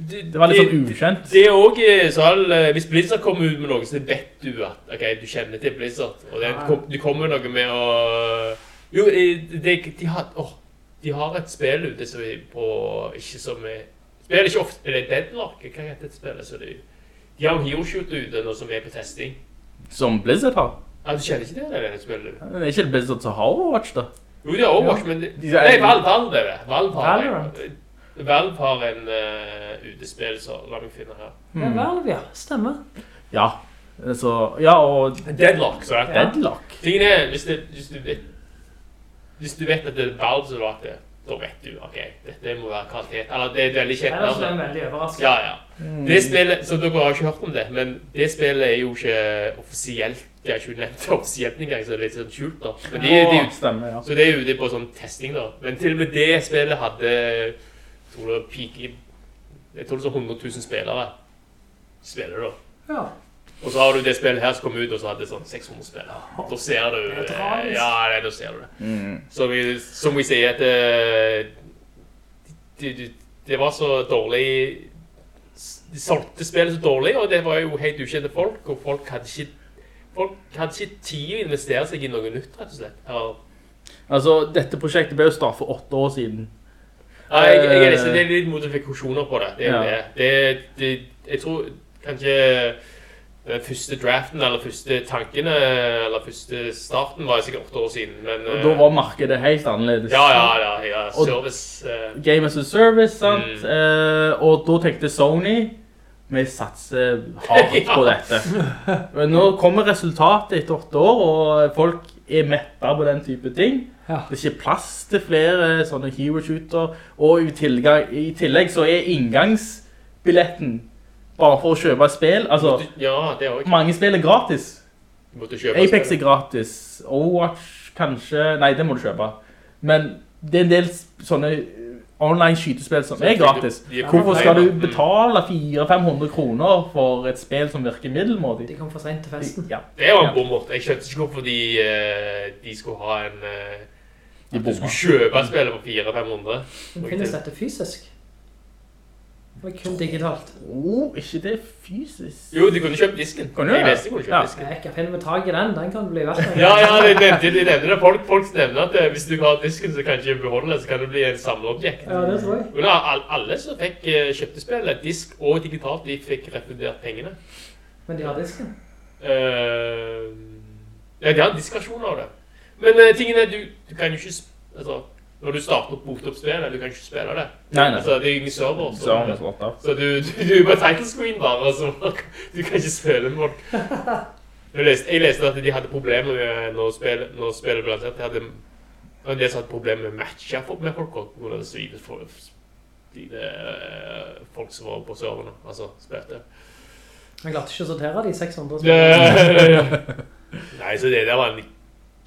det, Det var litt sånn ukjent. Det er også sånn, eh, hvis Blizzard kommer ut med noe, så vet du at ok, du kjenner til Blizzard. Og det, du kommer noe med å Jo, eh, det, de, har, oh, de har et spill ute som er på Ikke som er Spiller ikke ofte Er det Deadlock? Hva heter det spillet? Så det, de har jo Hero Shooter ute nå som er på testing. Som Blizzard har. Ja, Du kjenner ikke det? det, er det spillet? Det er ikke Blizzard som har Overwatch, da. Jo, det er Overwatch, men det, De Nei, Valve, har det. Valve har, Valorant. Valve har en uh, utespill, så la meg finne her. Ja, Valve, ja. Stemmer. Ja. Så, ja, og Deadlock, så er det. Deadlock. Tingen er, hvis, det, hvis, du vet, hvis du vet at det er Valve som har lagd det, da vet du, ok, dette må være kvalitet. Eller det er veldig kjent. Ellers altså. er den veldig overraskende. Ja, ja. Det spillet, så dere har ikke hørt om det, men det spillet er jo ikke offisielt, det er ikke nevnt offisielt engang, så det er litt sånn skjult da. Men de, de, Å, stemmer, ja. så det er jo det er på sånn testing da. Men til og med det spillet hadde, jeg tror det peak i, jeg tror det er sånn 100 000 spillere. Spiller da. Ja. Og så har du det spillet her som kom ut, og så hadde det sånn 600 spillere. Da ser du... Det eh. Ja, det, da ser du det. Mm. Så vi, som vi sier, at eh, det, det, det var så dårlig... De solgte spillet så dårlig, og det var jo helt ukjente folk, og folk hadde ikke... Folk hadde ikke tid å investere seg i noe nytt, rett og slett. Ja. Altså, dette prosjektet ble jo startet for åtte år siden. Ja, jeg, jeg, jeg, nesten- det er litt modifikasjoner på det. Det er jo Ja. det. det, det. Jeg tror kanskje den første draften, eller første tankene, eller første starten var sikkert åtte år siden, men... Og eh, da var markedet helt annerledes. Ja, ja, ja, ja Og- service... eh, Game as a service, sant? Mm. Uh, og da tenkte Sony, vi satser hardt på *laughs* dette. Men nå kommer resultatet etter åtte år, og folk er metta på den type ting. Ja. Det er ikke plass til flere sånne hero shooter, og i tillegg så er inngangsbilletten bare for å kjøpe spill. Altså, ja, det er også. mange spill er gratis. Du måtte kjøpe Apex er gratis. Overwatch kanskje Nei, det må du kjøpe. Men det er en del sånne online skytespill som er gratis. Hvorfor skal du betale 400-500 kroner for et spill som virker middelmådig? De kom for sent til festen. Ja, Det var en bommert. Jeg skjønte ikke hvorfor de, eh, de skulle ha en... eh, de at du skulle kjøpe spillet for 400-500. Men finnes dette fysisk? Det kun digitalt. Oh, ikke det fysisk? Jo, du kunne kjøpt disken. Kunne du Jeg leste de kunne kjøpt Ja. disken. Jeg kan finne med tag i den, den kan bli verdt. Ja, ja, de det, de nevner det. Folk, folk nevner at eh, hvis du har disken, så kan du ikke beholde det, så kan det bli en samleobjekt. Ja, det tror jeg. Da, alle som fikk eh, kjøpte spillet, disk og digitalt, de fikk refundert pengene. Men de har disken. Uh, ja, de har diskversjon av det. Men uh, tingen er, du, du kan jo ikke, altså, når du starter opp boot opp spillet, du kan ikke spille det. Nei, nei. Altså, det er ingen server. Så, Så har vi slått så du, du, du er på title screen bare, så du kan ikke spille med folk. Jeg leste, jeg leste at de hadde problemer med når spillet, når spillet ble lansert. De hadde en del som hadde problemer med å matche med folk, og hvor det svides for de, de, eh, folk som var på serverne, altså spilte. Jeg klarte ikke å sortere de 600 Det- *laughs* Nei, så det der var en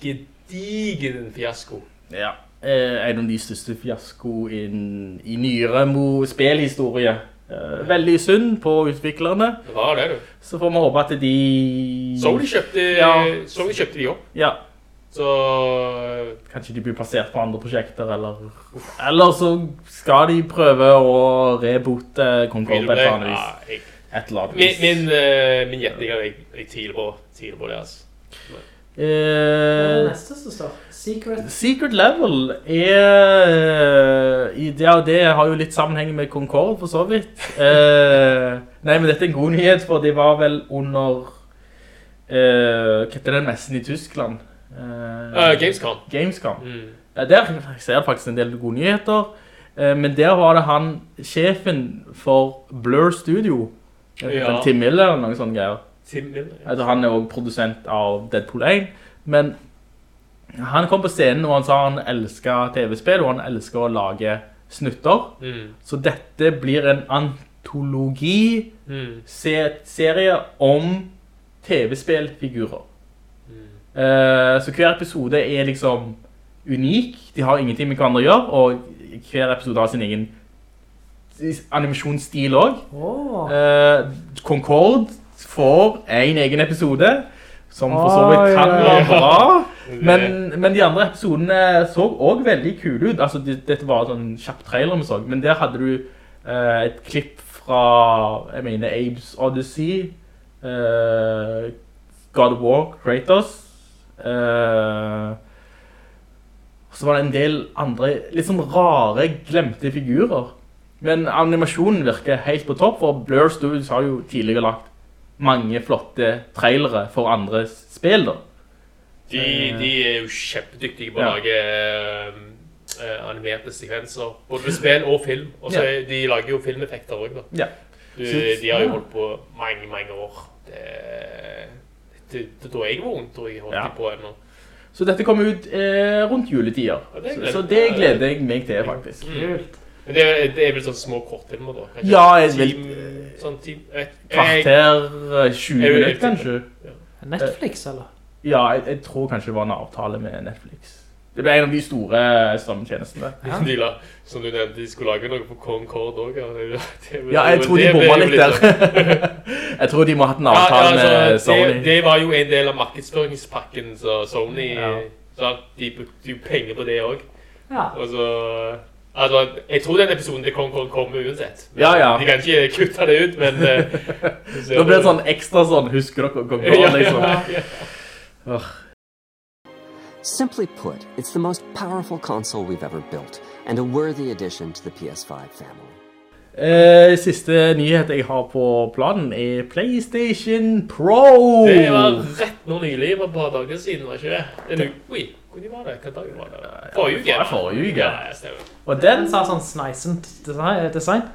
gedigen fiasko. Ja. Eh, en av de største fiasko in, i nyere spilhistorie. Eh, veldig synd på utviklerne. Det var det, du. Så får vi håpe at de... Sony kjøpte, Ja. Sony kjøpte de opp. Ja, Så kanskje de blir plassert på andre prosjekter, eller... Eller så skal de prøve å reboote Concord på et eller annet vis. Min, min, eh, min gjetning er jeg, jeg tviler på, på det, altså. Eh, neste som står? Secret. Secret Level er i det, og det har jo litt sammenheng med Concord for så vidt. Eh, nei, men dette er en god nyhet, for det var vel under eh, Hva heter den messen i Tyskland? Eh, Uh, Gamescom. Gamescom. Mm. Ja, der ser jeg faktisk en del gode nyheter. Eh, men der var det han, sjefen for Blur Studio, Ja. Tim Miller eller noen sånne greier. Tim Miller. ja. Altså, han er også produsent av Deadpool 1, men han kom på scenen og han sa han elsket TV-spill, og han elsker å lage snutter. Mm. Så dette blir en antologi Mm. serie om TV-spillfigurer. Mm. Eh, så hver episode er liksom unik. De har ingenting med hverandre å gjøre, og hver episode har sin egen animasjonsstil også. Oh. Eh, Concord får en egen episode, som for så vidt kan være bra. Men, men de andre episodene så også veldig kule ut. Altså, det, dette var sånn kjapp trailer vi så, men der hadde du eh, et klipp fra, jeg mener, Abe's Odyssey, eh, God of War, Kratos, eh, så var det en del andre, litt sånn rare, glemte figurer. Men animasjonen virker helt på topp, for Blur Studios har jo tidligere lagt mange flotte trailere for andre spill da. De, de er jo kjempedyktige på å lage eh, animerte sekvenser. Både med spill og film. Og så Ja. de lager jo filmeffekter også da. Ja. Du, de har jo holdt på mange, mange år. Det, det, det tror jeg var vondt, tror jeg holdt Ja. på ennå. Så dette kommer ut eh, rundt juletider. Ja, det så, så det gleder jeg meg til, faktisk. Kult. Men det, er- det er vel sånn små kortfilmer, da? kanskje? Ja, jeg vil- Team, sånn team, Kvarter, eh, 20 Jeg- jeg- minutter kanskje. Netflix, eller? Ja, jeg, jeg tror kanskje det var en avtale med Netflix. Det ble en av de store strømmetjenestene. De la, som du nevnte, de skulle lage noe på Concord også. Ja, det- Ja, jeg tror de bomma litt der. sånn- *laughs* jeg tror de må ha hatt en Ja, ja, avtale med Sony. det, det var jo en del av markedsføringspakken så Sony Ja. så De brukte jo penger på det også. Ja. Og så Altså, jeg tror den episoden til Kong kommer uansett. Men Ja, ja. De kan ikke kutte det ut, men eh, ser *laughs* Da blir det sånn ekstra sånn, husker dere Kong? Ja, ja, liksom. ja. Åh. Simply put, it's the most powerful console we've ever built, and a worthy addition to the PS5 family. Eh, siste nyhet jeg har på planen er PlayStation Pro. Det var rett nå nylig, for et par dager siden, var ikke det? En uke Oi, de var det? Hva dag var det? Forrige uke? Ja, forrige uke. Ja, ja, stemmer. Og den Den sa sånn sneisent design. design.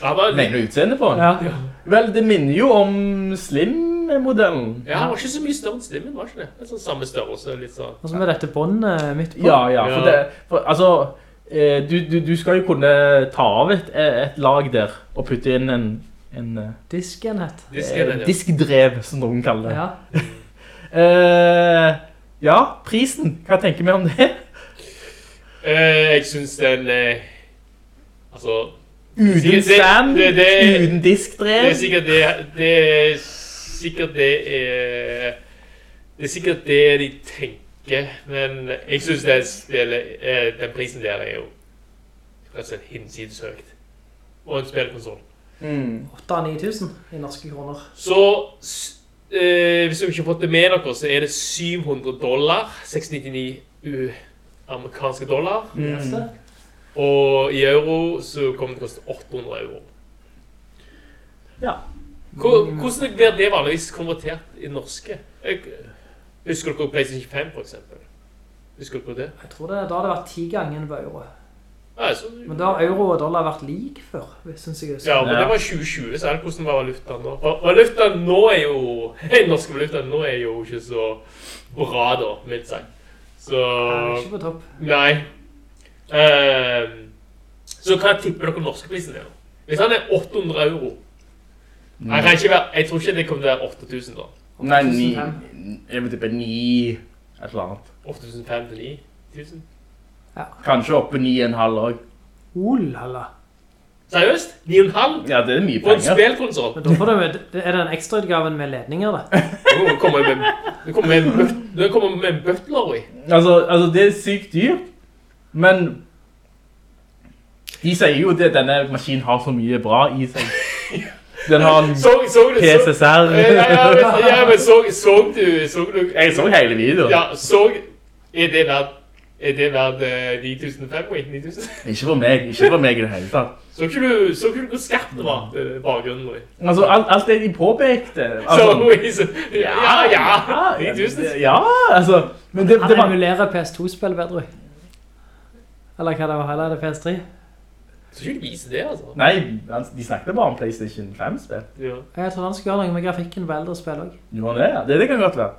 Ja, bare, mener du utseende på den? Ja. Vel, det minner jo om Slim-modellen. ja, den var ikke så mye større enn Slimmen, var ikke det? Det sånn samme størrelse, litt sånn. Og så med dette båndet midt på. Ja, ja, for det, for, altså, eh, du, du, du skal jo kunne ta av et, et lag der og putte inn en, en Diskenhet. Diskenhet. Disken, ja. diskdrev, som noen kaller det. Ja. *laughs* Eh, ja, prisen, hva tenker vi om det? Eh, jeg synes den eh, Altså Uden stand, det- det- det- uden diskdrev. Det er sikkert det Det er sikkert det er Det er sikkert det de tenker, men jeg synes den, eh, den prisen der er jo rett og slett hinsidesøkt. Og en spillkonsol mm. 8-9 tusen i norske kroner. Så eh, hvis du ikke har fått det med dere, så er det 700 dollar. 699 u- amerikanske dollar. Mm. Og i euro så kommer det til å koste 800 euro. Ja. Hvordan blir det vanligvis konvertert i norske? Husker dere PlayStation 5 for eksempel? Husker dere det? Jeg tror det, da hadde det vært ti ganger på euro. Ja, så, Men da har euro og dollar vært lik før, synes jeg. ja, men det var 2020, så er det hvordan var valutaen da? Og Valutaen nå er jo, *laughs* den norske valutaen nå er jo ikke så bra da, mildt seg. Så, Nei, Ikke på topp. nei. Uh, så hva tipper dere norskprisen er nå? Hvis han er 800 euro, han kan ikke være, jeg tror ikke det kommer til å være 8000 da. Nei, 9, jeg vil tippe 9, et eller annet. 8500 til 9000. Kanskje oppe ni en halv også. Olala. Seriøst? 9,5? Ja, det er mye På en penger. spillkonsoll? Men da får du med, det en ekstra ekstrautgaven med ledninger, da? *laughs* Du kommer med, du kommer med, en du kommer med en butler i. Altså, altså, det er sykt dyrt, men de sier jo at denne maskinen har så mye bra i seg. Den har en *laughs* Så, så du, PSSR. ja, ja, men, ja, men så, så du, så du, Jeg så hele videoen. ja, så, er det verdt, er det verdt eh, 9005 i 9000? Ikke for meg, ikke for meg i det hele tatt. Så ikke du, så ikke du hvor skarpt det var, bakgrunnen vår? Altså, alt, alt det de påpekte. Så, *laughs* Altså, ja, ja, 9000. Ja, altså, men det, det Han var... emulerer PS2-spill bedre. Eller hva det var, eller er det PS3? Så ikke du vise det, altså. Nei, de snakket bare om PlayStation 5-spill. Ja. Jeg tror han skal gjøre noe med grafikken på eldre spill også. Jo, det? Ja, det, det kan godt være.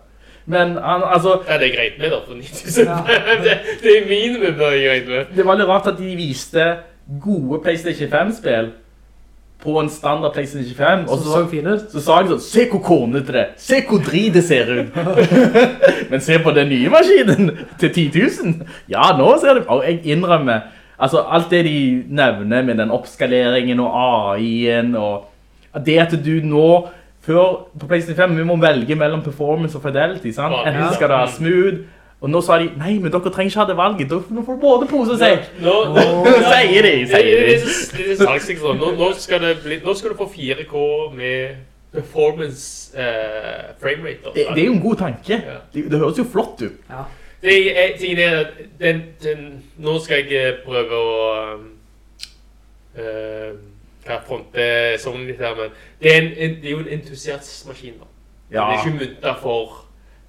Men han, altså, Ja, det er greit med da, for 9005. *laughs* Det, det er minimum det er greit med. det var litt rart at de viste gode PlayStation 5-spill på en standard PlayStation 5. Og så, så, så fin ut. så sa de sånn, se hvor kornete det er, se hvor drit det ser ut. *laughs* Men se på den nye maskinen til 10 000. Ja, nå ser det, og jeg innrømmer, altså alt det de nevner med den oppskaleringen og AI-en, og det at du nå, før på PlayStation 5, vi må velge mellom performance og fidelity, sant? Ja. Enten skal det ha smooth, og nå sa de, nei, men dere trenger ikke ha det valget, nå får du både pose og sekk. Nå, *laughs* Sier de, sier de. Det er så- det er så salgssikkert. Nå, nå, skal det bli, nå skal du få 4K med performance eh, framerate. Det, det er jo en god tanke. Det, det høres jo flott ut. Ja. Det er, tingen er at den, den, nå skal jeg eh, prøve å um, eh, hva fronte sånn litt her, men det er, en, en, det er jo en entusiastmaskin da. Ja. Det er ikke mynta for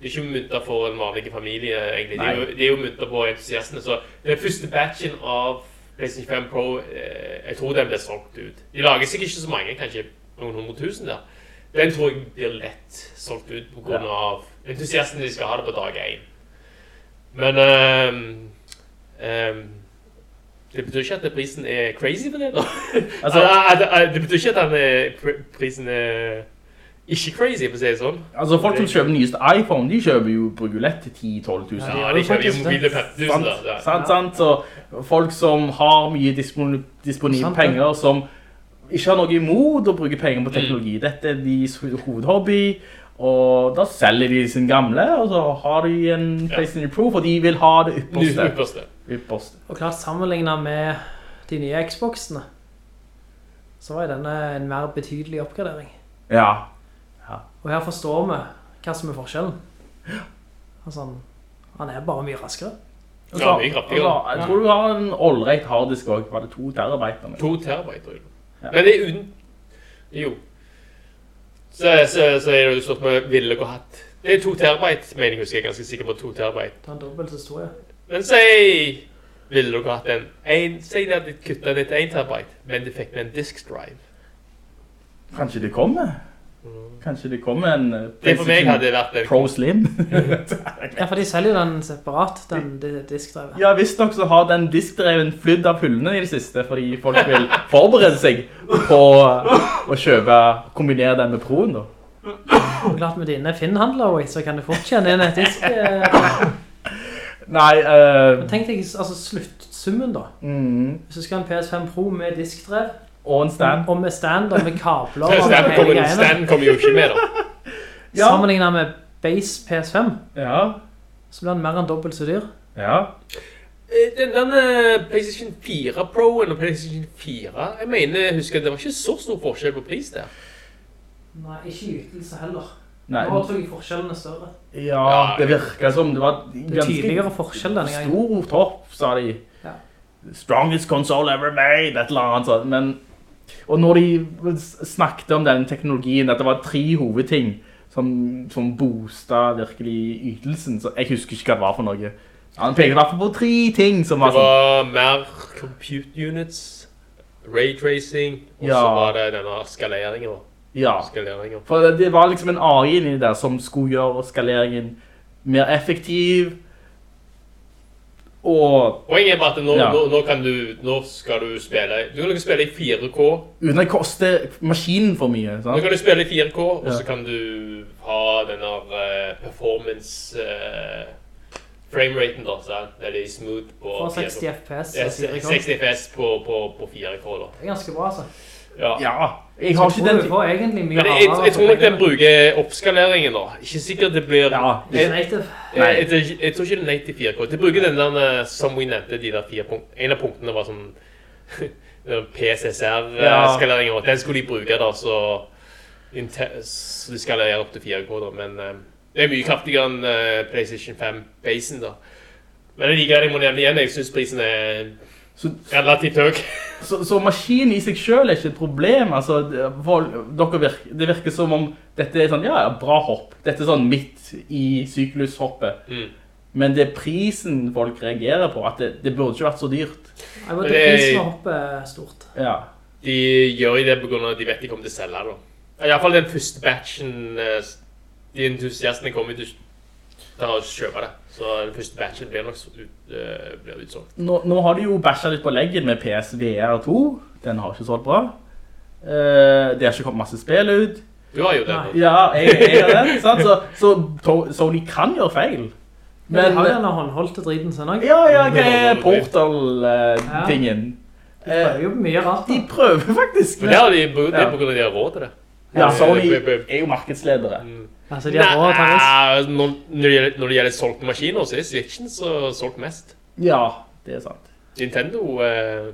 det er ikke mynta for en vanlig familie, egentlig. Det er jo, det er jo mynta på entusiastene. Så den første batchen av PlayStation 5 Pro, eh, jeg tror den ble solgt ut. De lager sikkert ikke så mange, kanskje noen hundre tusen der. Den tror jeg blir lett solgt ut på grunn av entusiastene de skal ha det på dag 1. Men um, ehm, det betyr ikke at prisen er crazy for det, da. *laughs* Altså- det betyr ikke at er, pr- prisen er ikke crazy, for å si det sånn. Altså folk som kjøper nyeste iPhone, de kjøper jo bruker jo lett til 10-12 000. Ja, de kjøper jo mobile 5000 Sant, da. Sant, sant. Så folk som har mye disponi- disponible Sant, penger, som ikke har noe imot å bruke penger Mm. på teknologi. Dette er deres hovedhobby, og da selger de sin gamle, og så har de en PlayStation Pro, for de vil ha det ypperste. Ypperste. Og klart sammenlignet med de nye Xboxene, så var denne en mer betydelig oppgradering. Ja. Og her forstår vi hva som er forskjellen. Altså, han, han er bare mye raskere. Og Ja, mye kraftigere. Altså, Jeg tror du har en allreit harddisk også. Var det to terabyte? To terabyte, tror jeg. Ja. Men det er unn... Jo. Så, så, så er det jo stort med ville gå hatt Det er to terabyte, mener jeg husker. Jeg er ganske sikker på to terabyte. Det er en dobbelt så stor, ja. Men si Ville dere hatt en, en Si de hadde kutta det til 1 terabyte, men de fikk med en disk drive. Kanskje det kommer? Kanskje det kommer en uh, Det for meg hadde vært en Pro Slim? *laughs* *laughs* Ja, for de selger den separat, den diskdreven. Ja, visst nok så har den diskdreven flydd av hullene i det siste, fordi folk vil forberede seg på å kjøpe, kombinere den med Proen da. Og klart med dine Finn-handler, så kan du fort kjenne inn et disk. *laughs* Nei, uh, Men tenk deg, altså sluttsummen da. mm, Hvis du skal ha en PS5 Pro med diskdrev, og en stand. og med stand og med kabler *laughs* Stand kommer, stand kommer jo ikke med, da. *laughs* Ja. sammenlignet med base PS5, Ja, så blir den mer enn dobbelt så dyr. ja. Eh, Den, den eh, PlayStation 4 Pro eller PlayStation 4 Jeg mener, jeg husker det var ikke så stor forskjell på pris der. Nei, ikke i ytelse heller. Nei, Nå tror jeg forskjellene er større. ja, det virker som det var Det er tydeligere forskjell denne gangen. stor topp, sa de. Ja. Strongest console ever made, et eller annet sånt. Men, og når de snakket om den teknologien, at det var tre hovedting som, som boostet virkelig ytelsen, så jeg husker ikke hva det var for noe. Han peker i hvert fall på tre ting som var sånn... Det sånn. var mer compute units, raytracing, og så Ja. var det denne skaleringen. Ja, Skaleringen. for det var liksom en AI inni der som skulle gjøre skaleringen mer effektiv, og Poenget er bare at nå, Ja. nå, nå, kan du, nå skal du spille Du kan spille i 4K. uten å koste maskinen for mye. Nå kan du spille i 4K, og så kan du ha denne eh, performance uh, frameraten, da. sant? Veldig smooth på For 60 FPS Ja, 4K. 60 FPS på, på, på 4K, da. Det er ganske bra, altså. Ja. Ja, jeg har ikke den... du får egentlig mye jeg, jeg, jeg tror nok den bruker oppskaleringen, da. Ikke sikkert det blir Ja, Ikke native. Jeg, jeg, jeg, jeg tror ikke det er native 4K. De bruker den der, eh, som vi nevnte, de der fire punkt. En av punktene var sånn *laughs* PCSR-skaleringen. og den skulle de bruke da, så de skalerer opp til 4K da, men eh, det er mye kraftigere enn eh, PlayStation 5-basen da. Men jeg liker det, jeg må nevne igjen, jeg synes prisen er Så, relativt høy. så, så maskinen i seg selv er ikke et problem. Altså, det- virker, det virker som om dette er sånn, ja, bra hopp. Dette er sånn midt i syklushoppet. Mm. Men det er prisen folk reagerer på, at det, det burde ikke vært så dyrt. Jeg vet det- prisen å hoppe er stort. Ja. De gjør det på grunn av at de vet de kommer til å selge det. da. I hvert fall den første batchen, eh, de entusiastene kommer til å kjøpe det. Så den første batchen blir nok ut, eh, blir utsolgt. Nå, nå har de jo bashet litt på leggen med PSVR 2. Den har ikke solgt bra. Eh, det har ikke kommet masse spill ut. Du har jo det. Ja, jeg, jeg har den. sant? Så, så Sony kan gjøre feil. Men Men, har jo denne håndholdte driten sin også. ja, ja, hva er Portal-tingen? De prøver jo mye rart. Da. de prøver faktisk. Men det, de, det er på grunn av de har råd til det. Ja, Sony Eh, er jo markedsledere. Altså, de har råd til når, når, det gjelder, når det gjelder solgte maskiner, så er Switchen så solgt mest. Ja, det er sant. Nintendo eh,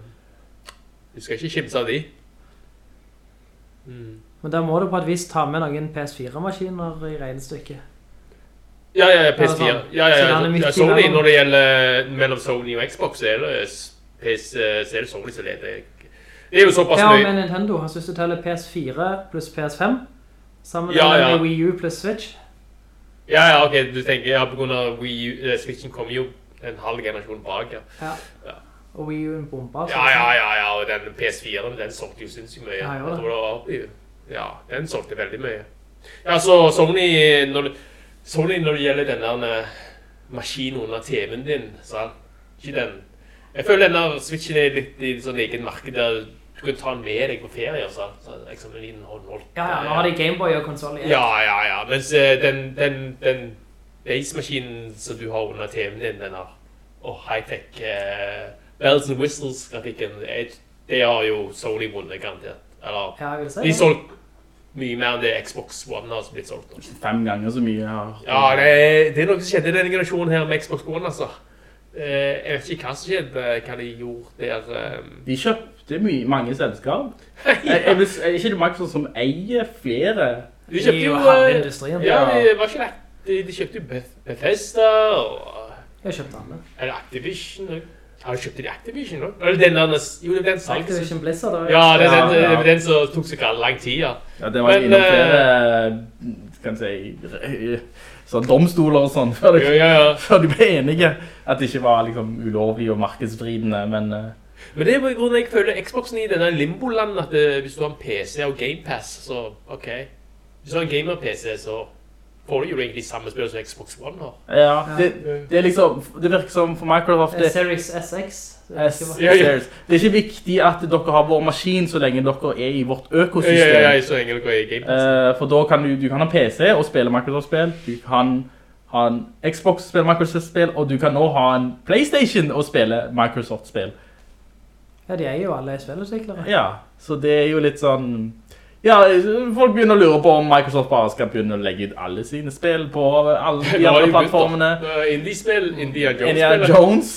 Du skal ikke kimse av de. Men der må du på et vis ta med noen PS4-maskiner i regnestykket. Ja, ja, ja, Ja, PS4. sånn. Ja, ja, ja, ja, Sony, når det gjelder mellom Sony og Xbox, så er det, PS, så er det Sony som leder. Det er jo såpass Ja, men Nintendo, han synes du teller PS4 pluss PS5, sammen Ja, ja. med Wii U pluss Switch. Ja, ja, ok, du tenker ja, på grunn av Wii U, eh, Switchen kommer jo en halv generasjon bak. Ja, Ja. Ja. Og Wii U en bomba. så- ja, ja, ja, ja og den PS4-en, den solgte jo sinnssykt mye. Ja, Jeg det. var ja, den solgte veldig mye. Ja, så Sony, når Sony når det gjelder den der eh, maskinen under TV-en din, sant? Ikke den. Jeg føler denne Switchen er litt i sånn egen marked der du kan ta den med deg på ferie, sant? Så, liksom en liten håndholdt. Ja, ja, nå har de Gameboy og konsoll igjen. Ja, ja, ja. Mens eh, den, den, den base-maskinen som du har under TV-en din, den har oh, high-tech uh, bells and whistles-grafikken, det, det har jo Sony vunnet garantert. Eller, Ja, jeg vil si de det. solgt mye mer enn det Xbox One har blitt solgt. Også. Fem ganger så mye har... Ja, det, det er noe som skjedde i denne generasjonen her med Xbox One, altså. Uh, jeg vet ikke hva som skjedde, hva de gjorde der. Um... De kjøpte mye, mange selskap. *laughs* Jeg, jeg, vil, er ikke det Microsoft som eier flere? De kjøpte jo... halve eh. Ja, det var ikke det. De, de kjøpte jo Bethesda og... Jeg kjøpte kjøpt alle. Eller Activision også. Har du kjøpt de Activision også? Eller den der, jo, det var den salgs... Activision Blizzard. da. Ja, det er den, Ja, ja. er den som tok galt lang tid, ja. Ja, det var Men, innom eh, flere, kan jeg si, *laughs* sånn domstoler og sånn, før de, Ja, ja, ja. før de ble enige at det ikke var liksom ulovlig og markedsvridende, men... eh, Men det er på grunn av jeg føler Xboxen i denne limbo-landen, at det, hvis du har en PC og Game Pass, så ok. Hvis du har en gamer-PC, så får du jo egentlig samme spill som Xbox One har. Ja, det, det er liksom, det virker som for Microsoft... Eh, Det, Series SX. S- Ja, ja. Series. det er ikke viktig at dere har vår maskin så lenge dere er i vårt økosystem. ja, ja, ja så lenge dere er i Game Pass. Eh, for da kan du, du kan ha PC og spille Microsoft-spill, du kan ha en Xbox-spill, Microsoft-spill, og du kan nå ha en Playstation og spille Microsoft-spill. Ja, de er jo alle spillutviklere. Ja, så det er jo litt sånn... Ja, folk begynner å lure på om Microsoft bare skal begynne å legge ut alle sine spill på alle *laughs* de Nå andre plattformene. Indie-spill, Indiana Indiana Jones-spill. Jones,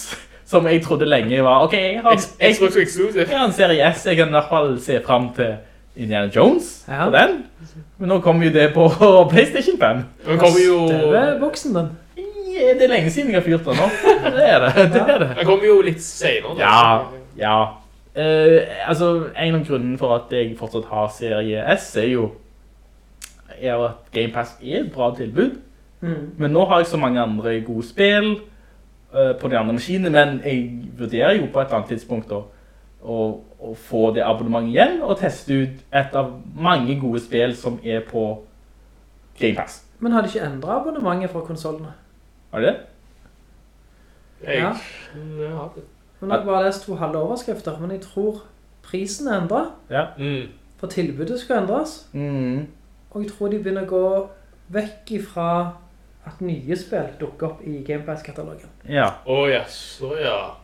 som jeg trodde lenge var... Ok, jeg har, jeg, jeg har en serie S, jeg kan i hvert fall se frem til Indiana Jones Ja. på den. Men nå kommer jo det på *laughs* Playstation 5. Nå kommer jo... Støveboksen den. Ja, det er lenge siden jeg har fyrt den nå. Det er det, det er det. Den kommer jo litt senere. da. Ja, ja. Eh, altså, en av grunnen for at jeg fortsatt har serie S er jo er at Game Pass er et bra tilbud. Mm. Men nå har jeg så mange andre gode spill uh, på de andre maskinene, men jeg vurderer jo på et annet tidspunkt å, å, å få det abonnementet igjen og teste ut et av mange gode spill som er på Game Pass. Men har de ikke endret abonnementet fra konsolene? Har de det? Jeg, Ja. Jeg har det. Men jeg har bare lest to halve overskrifter, men jeg tror prisen er endret, Ja. Mm. for tilbudet skal endres, Mm. og jeg tror de begynner å gå vekk ifra at nye spill dukker opp i Game Pass-katalogen. Ja. Å ja, oh, ja.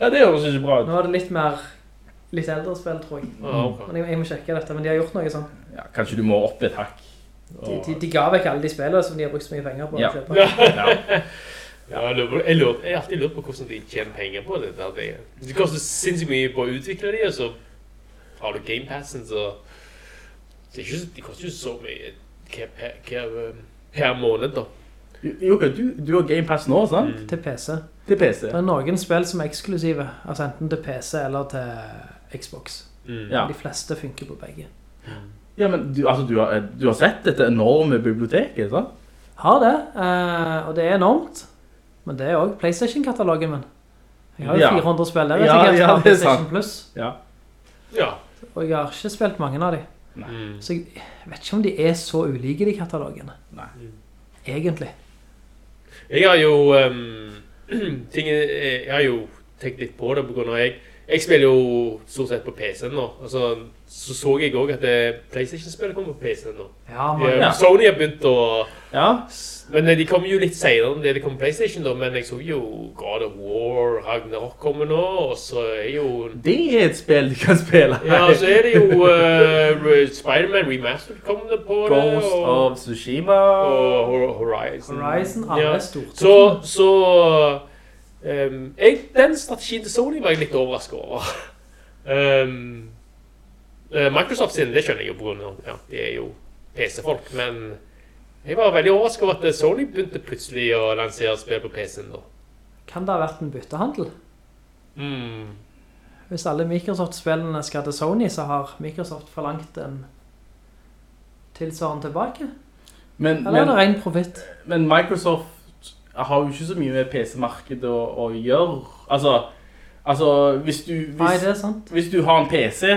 ja, det høres ikke bra ut. Nå er det litt mer, litt eldre spill, tror jeg. Mm. ok. Men jeg, jeg må sjekke dette, men de har gjort noe sånn. Ja, kanskje du må opp et hakk. De, de, de ga vekk alle de spillene som de har brukt så mye penger på Ja. å kjøpe. Ja. *laughs* Ja, jeg, lurer, jeg, lurer, jeg har alltid lurt på hvordan de tjener penger på det. Der det, det koster sinnssykt mye på å utvikle de, og så har du gamepassen, så det, er ikke, det koster jo så mye hver, per, hver, per måned, da. Jo, du, du har Game Pass nå, sant? Til PC. Til PC. Det er noen spill som er eksklusive, altså enten til PC eller til Xbox. Mm. Ja. De fleste funker på begge. Ja, men du, altså, du, har, du har sett dette enorme biblioteket, sant? Har det, eh, og det er enormt. Men det er også Playstation-katalogen min. Jeg har jo Ja. 400 spill der, Ja, jeg ja, Playstation. Plus. Ja. Ja. Og jeg har ikke spilt mange av de. Mm. Så jeg vet ikke om de er så ulike, de katalogene. Nei. Egentlig. Jeg har jo um, *clears throat* ting, Jeg har jo tenkt litt på det på grunn av jeg, Jeg spiller jo stort sett på PC-en nå. Altså, så så jeg også at PlayStation-spillet kommer på PC-en nå. Ja, men man, Ja. Sony har begynt å... Ja, Men eh, de kommer jo litt senere enn det de kommer på PlayStation da, men jeg så jo God of War, Ragnarok kommer nå, og så er jo... det er et spill du kan spille. her. Ja, så er det jo uh, Spider-Man Remastered kommer på på det, Ghost of Tsushima. og Horizon. Horizon, alle Ja. er stort. Så, så ehm, jeg, den strategien til Sony var jeg litt overrasket over. *laughs* Ehm, eh, Microsoft sin, det skjønner jeg jo på grunn av, ja, de er jo PC-folk, men jeg var veldig overrasket over at Sony begynte plutselig å lansere spill på PC-en da. Kan det ha vært en byttehandel? Mm. Hvis alle Microsoft-spillene skal til Sony, så har Microsoft forlangt en tilsvarende tilbake? Men, Eller er det ren profitt? men Microsoft har jo ikke så mye med PC-markedet å, å gjøre. Altså, altså hvis, du, hvis, er hvis du har en PC,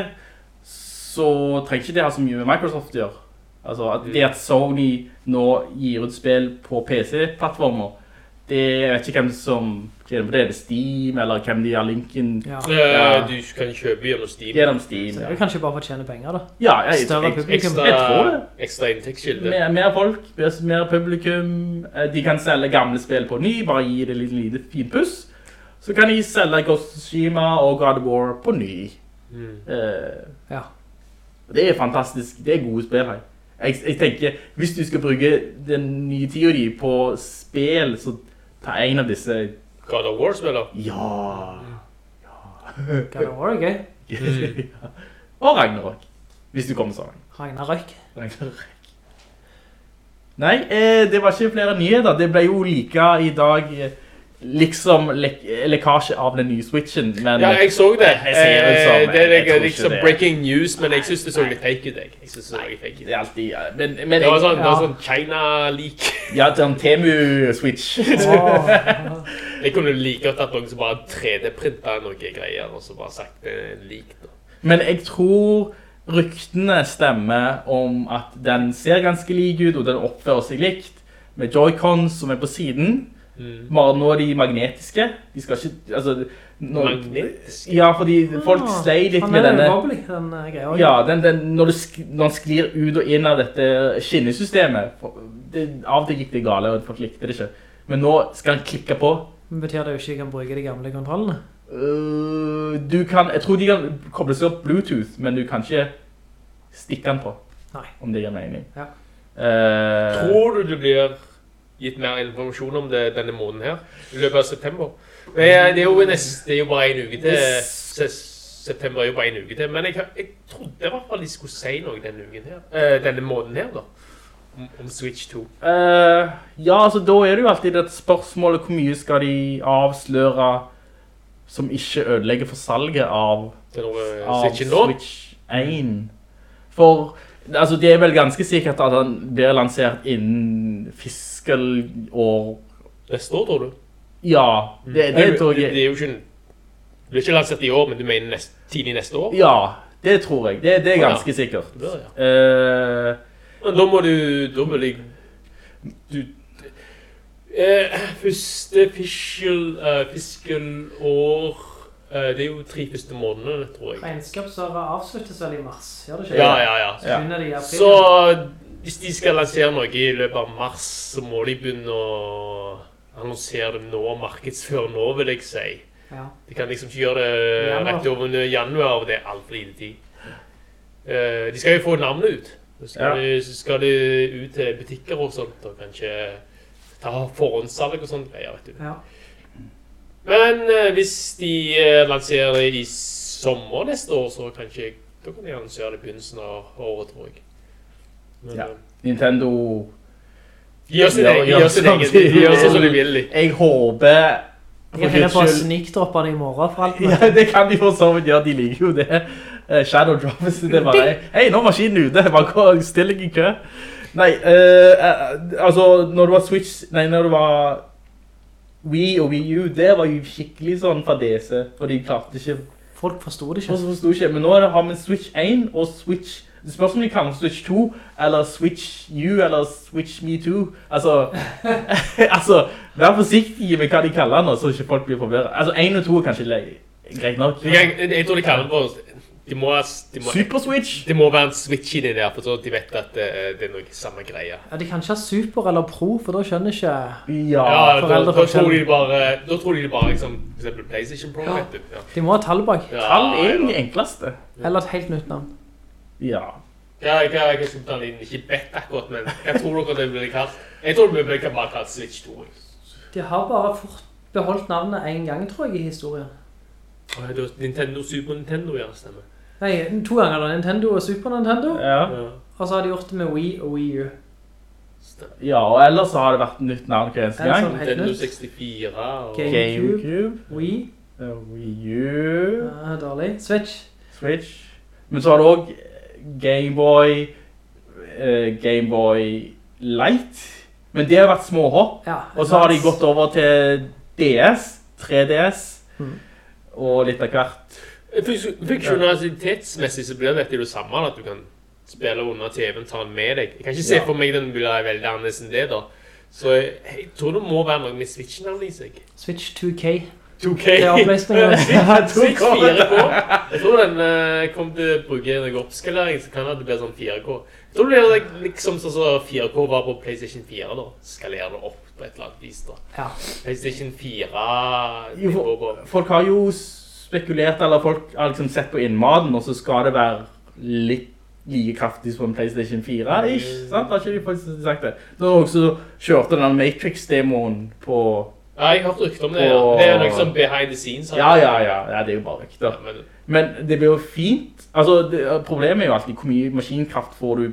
så trenger ikke det ha så mye med Microsoft å gjøre. Altså, at det at Sony nå gir ut spill på PC-plattformer, det jeg vet ikke hvem som tjener på det. Er det Steam, eller hvem de har linken Ja. Ja. Du kan kjøpe gjennom Steam. gjennom Steam? Så det er jo kanskje bare for å tjene penger da. ja jeg, Større publikum. Ekstra, Jeg tror det. ekstra inntektskilde. Mer, mer folk, mer- mer publikum. Eh, De kan selge gamle spill på ny, bare gi det litt lite fin puss. Så kan de selge Ghost of Tsushima og God of War på ny. Eh, Ja. Det er fantastisk. Det er gode spill her. Jeg, jeg tenker, hvis du skal bruke den nye tida di på spill, så ta en av disse. God of War-spiller. Ja. God of War er gøy. *laughs* og Ragnarok. Hvis du kommer sånn. Ragnarok. Ragnarok. Nei, eh, det var ikke flere nyheter. Det ble jo like i dag eh, liksom lek lekkasje av den nye Switchen, men Ja, jeg så det. Jeg ser ut som- Eh, det er jeg liksom det. breaking news, men jeg synes det så litt fake ut. Jeg, jeg synes det fake ut. det er alltid ja, men, men Det var jeg, sånn, det var Ja. sånn China-leak. Ja, den Temu Switch. *laughs* Åh, Jeg kunne like godt at noen som bare 3D-printet noen greier, og så bare sagt det er en leak. Da. Men jeg tror ryktene stemmer om at den ser ganske lik ut, og den oppfører seg likt, med Joy-Cons som er på siden. Bare nå er de magnetiske. De skal ikke, altså... Når, magnetiske? Ja, fordi folk Ah, slei litt han med er denne... wobbly, den eh, greia. Ja, den, den, når, du sk når han sklir ut og inn av dette skinnesystemet, det, av og til gikk det gale, og folk likte det ikke. Men nå skal han klikke på. Men betyr det jo ikke at jeg kan bruke de gamle kontrollene? Uh, du kan, jeg tror de kan koble seg opp Bluetooth, men du kan ikke stikke den på. Nei. Om det gir mening. Ja. Uh, Tror du det blir gitt mer informasjon om det denne måneden her, i løpet av september? Men eh, det er jo, nest, det er jo bare en uke til. Se- September er jo bare en uke til, men jeg, jeg trodde i hvert fall de skulle si noe denne uken her. Eh, denne måneden her da. Om, Switch 2. Uh, ja, altså da er det jo alltid et spørsmål hvor mye skal de avsløre som ikke ødelegger for salget av noe av Switch. Switch 1. For altså, det er vel ganske sikkert at han blir lansert innen fiskelår. Neste år, tror du? Ja, det, det, Nei, tror det, det er jo ikke, du er ikke lansert i år, men du mener nest, tidlig neste år? Ja, det tror jeg. Det, det er Ja. ganske sikkert. Det bør, ja. Uh, Men da må du, da må jeg, du, uh, første fiskel, uh, fiskelår, eh, det er jo tre første månedene, tror jeg. Regnskapsåret avsluttes vel i mars, gjør det ikke? Ja, ja, ja. Så ja. de i april. Så hvis de skal lansere noe i løpet av mars, så må de begynne å annonsere det nå, markedsføre nå, vil jeg si. Ja. De kan liksom ikke gjøre det Januar. rett over januar, og det er alt for lite tid. Eh, de skal jo få navnet ut. Så skal, Ja. de, så skal de ut til butikker og sånt, og kanskje ta forhåndssalg og sånt greier, vet du. Ja. Men eh, hvis de eh, lanserer det i sommer neste år, så kanskje, da kan de annonsere det i begynnelsen av året, tror jeg. Men, Ja. eh, Nintendo Gi oss sin Ja, egen, gi ja, oss sin egen, gi oss som de vil. Jeg håper Jeg kan på å snikdroppe det i morgen for alt. Ja, det kan de for så vidt gjøre. De liker jo det. Eh, Shadow Drops, det var jeg! Hei, nå er maskinen ute. Bare gå og still deg i kø. Nei, eh, altså, når det var Switch Nei, når det var Wii og Wii U, det var jo skikkelig sånn fadese. For de klarte ikke Folk forstod det Folk ikke. forstod ikke. Men nå det, har vi Switch 1 og Switch Det spørs om de kaller Switch 2, eller Switch You, eller Switch Me Too. Altså, *laughs* altså Vær forsiktige med hva de kaller den, nå, så ikke folk blir forvirret. Altså, 1 og 2 er kanskje greit nok. Jeg, kan, jeg tror de kaller det for de må, de må, Super Switch? Det må være en switch i det der, for så de vet at det, det er noe samme greie. Ja, de kan ikke ha super eller pro, for da skjønner ikke Ja, Ja, da, da, foreldre tror selv. de bare, da tror de bare liksom, for eksempel PlayStation Pro, vet du. Ja. De må ha tall bak. Ja, Tall er ja. den enkleste. Eller et helt nytt navn. Ja. Hva jeg, jeg, jeg skal ta den inn, ikke bedt akkurat, men hva tror dere det blir kalt? Jeg tror det blir bare kalt Switch 2. De har bare fort beholdt navnet en gang, tror jeg, i historien. Å, ja, det var Nintendo, Super Nintendo, ja, stemmer. Nei, to ganger da. Nintendo og Super Nintendo. Ja. Og så har de gjort det med Wii og Wii U. stemmer. ja, og ellers så har det vært nytt navn hver eneste gang. Nintendo 64 og... Gamecube. GameCube, Wii. Uh, Wii U, Ja, dårlig. Switch. Switch. Men så har det også Gameboy, uh, Gameboy Light. Men det har vært små hopp. Ja. Og så har de gått over til DS, 3DS, Mm. og litt av hvert. Funksjonalitetsmessig så blir dette jo det samme, at du kan spille under TV-en, ta den med deg. Jeg kan ikke se Ja. for meg den vil være veldig annerledes enn det da. Så jeg, jeg tror det må være noe med Switch-navnet i seg. Switch 2K. 2K. *laughs* Ja, PlayStation. *laughs* Switch 4K. Jeg tror den eh, kommer til å bruke noe oppskalering, så kan det bli sånn 4K. Jeg tror det blir liksom sånn som 4K var på PlayStation 4 da. Skalere det opp på et eller annet vis da. Ja. PlayStation 4 Jo, nivå på. Folk har jo spekulert, eller folk har liksom sett på innmaten, og så skal det være litt like kraftig som en PlayStation 4, ikke sant? Har ikke de faktisk sagt det? Da også kjørte den Matrix-demoen på... Ja, jeg har hørt rykter om det. Ja. Det er jo noe sånn behind the scenes. Ja, ja, ja, ja, det er jo bare rykter. Ja, men, Men det blir jo fint. Altså, det, problemet er jo alltid hvor mye maskinkraft får du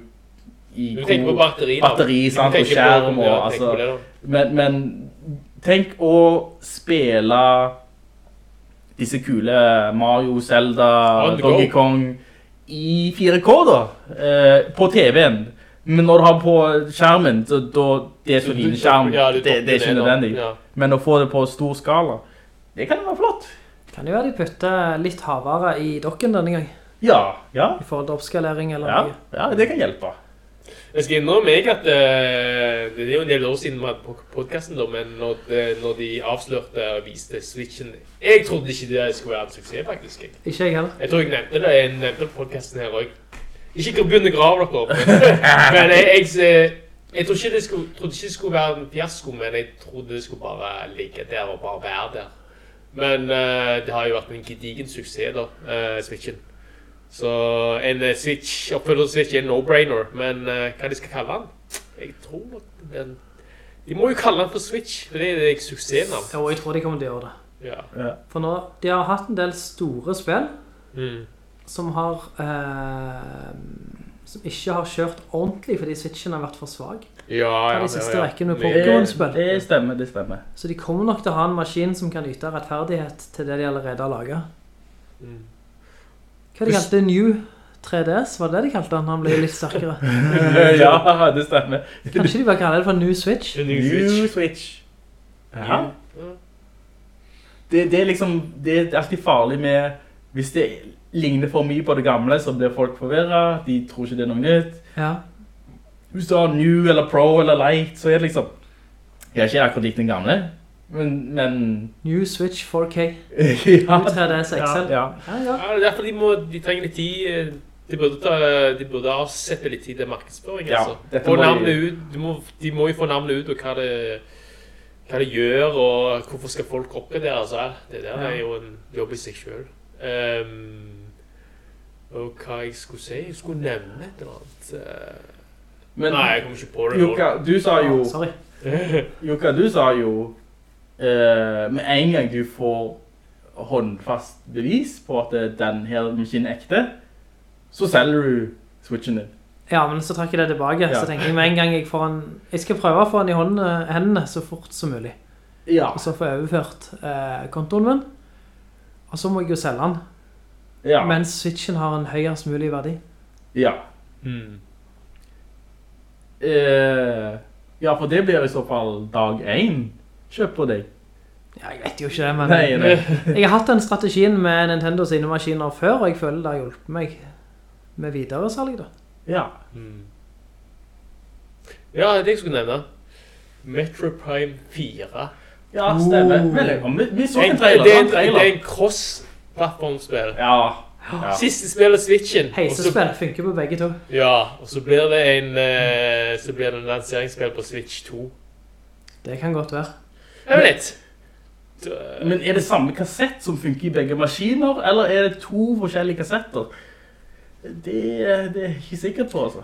i du tenker på batteri, da. batteri, sant, og skjerm og ja, altså. det. Men, men tenk å spille disse kule Mario, Zelda. Donkey Kong i 4K da, eh, på TV-en. Men når du har på skjermen, så da, det er så liten skjerm, ja, det, det er ikke nødvendig. Ja. Men å få det på stor skala, det kan jo være flott. Kan jo være de putter litt havere i dokken denne gang. Ja, ja, I forhold til oppskalering eller ja, noe. ja det kan hjelpe. Jeg skal innrømme meg at eh, det er jo en del år siden vi hadde da, men når, de, når de avslørte og viste Switchen Jeg trodde ikke det skulle være en suksess, faktisk. Jeg, Ikke jeg heller. jeg tror jeg nevnte det jeg nevnte på podcasten her òg. Ikke begynn å grave dere opp. Men *laughs* jeg, jeg, jeg trodde ikke det skulle, trodde ikke det skulle være en fiasko, men jeg trodde det skulle bare ligge der og bare være der. Men uh, det har jo vært en gedigen suksess, da, uh, Switchen. Så en uh, Switch, oppfølger Switch er en no-brainer, men hva de skal kalle den? Jeg tror nok den... De må jo kalle den for Switch, for det er det suksessnavn. og jeg tror de kommer til å gjøre det. Ja. For nå, de har hatt en del store spill Mm. som har eh, som ikke har kjørt ordentlig fordi Switchen har vært for svag. Ja, ja, de siste ja. med Pokémon-spill. Det stemmer, det stemmer. Så de kommer nok til å ha en maskin som kan yte rettferdighet til det de allerede har laget. Mm. Hva de kalte? New 3DS? Var det det de kalte han? Han ble litt sterkere. *laughs* *laughs* ja, det stemmer. Kanskje de bare kaller det for New Switch? New Switch. Switch. Ja. Ja. Det, det er liksom, det er alltid farlig med, hvis det ligner for mye på det gamle, så blir folk forvirret, de tror ikke det er noe nytt. Ja. Hvis du har New eller Pro eller Light, så er det liksom, jeg er ikke akkurat lik den gamle, men, men New Switch 4K. *laughs* ja, New 3DS XL. Ja, ja. Ja, ja. Er derfor de, må, de trenger litt tid. eh, De burde, ta, de burde avsette litt tid til markedsføring. Ja, altså. må de- ut, de, må, de må jo få navnet ut, og hva det, hva det gjør, og hvorfor skal folk oppgradere seg. Det der Ja. er jo en jobb i seg selv. og hva jeg skulle si? Jeg skulle nevne et eller annet. Eh, Men, Nei, jeg kommer ikke på det. Jukka, *laughs* *laughs* du sa jo, Sorry. Jukka, du sa jo, Uh, med en gang du får håndfast bevis på at den her maskinen er ekte, så selger du switchen din. Ja, men så trekker jeg det tilbake. Ja. Så tenker jeg med en gang jeg får en... Jeg skal prøve å få den i hånden, hendene så fort som mulig. Ja, Og så får jeg overført eh, kontoen min. Og så må jeg jo selge den. ja, Mens Switchen har en høyest mulig verdi. ja. Mm. Eh, ja, for det blir i så fall dag 1 kjøp på deg. Ja, jeg vet jo ikke det, men... Nei, nei. Jeg har hatt den strategien med Nintendo sine maskiner før, og jeg føler det har hjulpet meg med videre salg da. Ja. Mm. Ja, det jeg skulle nevne. Metro Prime 4. Ja, stemmer. Oh. Vi, vi så En, trailer. det, det er en, en det er trailer. en cross plattformspill. Ja. Ja. *gasps* Siste spillet Switchen. Heisespill funker på begge to. Ja, og så blir det en eh, Så blir det en lanseringsspill på Switch 2. Det kan godt være. Jeg vet. Men er det samme kassett som funker i begge maskiner, eller er det to forskjellige kassetter? Det, det er jeg ikke sikker på, altså.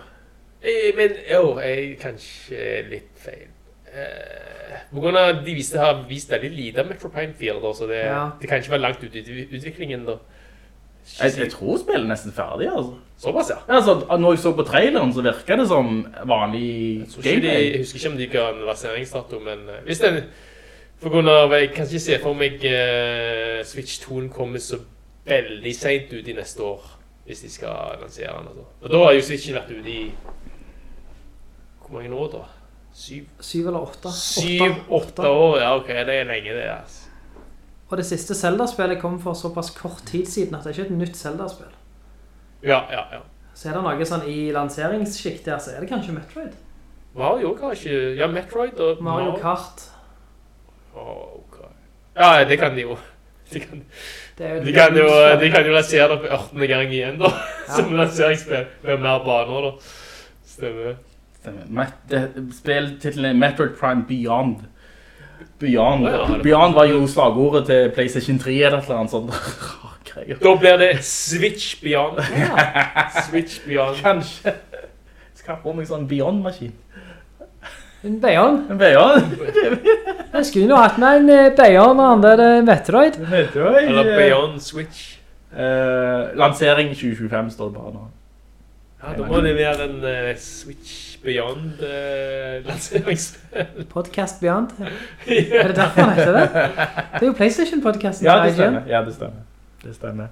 Eh, Men jo, jeg kanskje litt feil. Eh, på grunn av at de viste, har vist veldig lite av Metro Prime 4, så det, Ja. det kan ikke være langt ute i utviklingen. da. Jeg, jeg tror spillet er nesten ferdig, altså. Såpass, ja. Altså, når jeg så på traileren, så virker det som vanlig gameplay. de, jeg husker ikke om de ga en lanseringsdato, men eh, hvis den For grunn av Jeg kan ikke se for meg uh, Switch 2 kommer så veldig sent ut i neste år. Hvis de skal lansere den. Altså. Og da har jo Switchen vært ute i Hvor mange år, da? Syv? Syv eller åtte. Syv-åtte år? Ja, OK, det er lenge, det. altså. Og det siste Zelda-spillet kom for såpass kort tid siden at det er ikke et nytt Zelda-spill. Ja, ja, ja. Så er det noe sånn i lanseringsskikt der, så er det kanskje Metroid. Mario kanskje Ja, Metroid og Mario Kart. Ok. Ja, det kan de jo. De kan, Det er jo de kan jo, de kan jo lansere det på 18. gang igjen, da. *laughs* Som lanseringsspill med mer baner, da. Stemmer. Stemmer. Met, det, er Metroid Prime Beyond. Beyond. Beyond var jo slagordet til PlayStation 3 eller et eller annet sånt. *laughs* Da blir det Switch Beyond. Ja. *laughs* Switch Beyond. Kanskje. Skal få meg sånn Beyond-maskin. En Beyond. En Beyond? *laughs* Jeg skulle jo hatt med en eh, Beyond og andre Metroid. Metroid. Eller Beyond Switch. Uh, lansering 2025 står det bare nå. Ja, da må det være en uh, Switch Beyond *laughs* uh, lanseringsspill. Podcast Beyond. *laughs* Er det derfor han heter det? Det er jo PlayStation-podcasten. Ja, det stemmer. Ja, det stemmer. Det stemmer.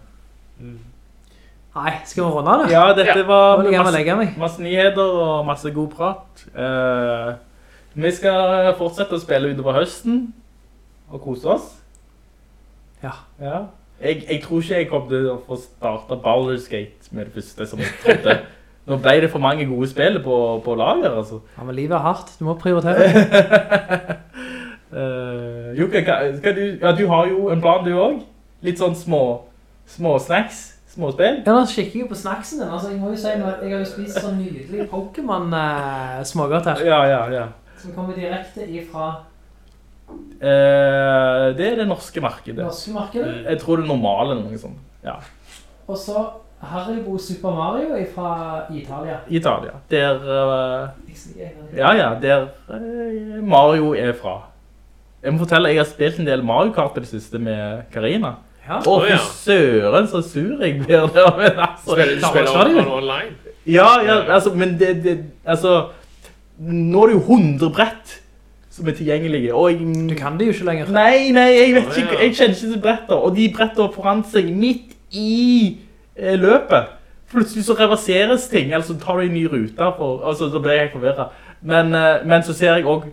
Nei, skal vi runde det? Ja, dette var og masse, masse nyheter og masse god prat. Uh, vi skal fortsette å spille utover høsten og kose oss. Ja. Ja. Jeg, jeg tror ikke jeg kom til å få starte Baldur's Gate med det første som jeg trodde. *laughs* Nå ble det for mange gode spill på, på lager, altså. Ja, men livet er hardt. Du må prioritere. Uh, *laughs* Jukke, du, ja, du har jo en plan du også. Litt sånn små, små snacks, små spill. Ja, nå kikker jeg på snacksen din. Altså, jeg må jo si nå at jeg har jo spist sånn nydelig Pokémon-smågodt her. Ja, ja, ja. Som kommer direkte ifra Uh, det er det norske markedet. norske markedet. Jeg tror det er noe sånt. Ja. Og så Haribo Super Mario fra Italia. Italia. Der, gang. ja, ja, der uh, Mario er fra. Jeg må fortelle, jeg har spilt en del Mario Kart det siste med Karina. Ja. Fy ja. søren, så sur jeg blir der. Men altså, Spiller du spiller online? Ja, ja, altså, men det, det, altså, nå er det jo 100 brett som er tilgjengelige, og jeg... Du kan det jo ikke lenger. Nei, nei, jeg vet ikke, jeg kjenner ikke til bretter, og de bretter forandrer seg midt i løpet. Plutselig så reverseres ting, eller så tar du en ny rute, for, altså, da ble jeg helt forvirret. Men, eh, men så ser jeg også,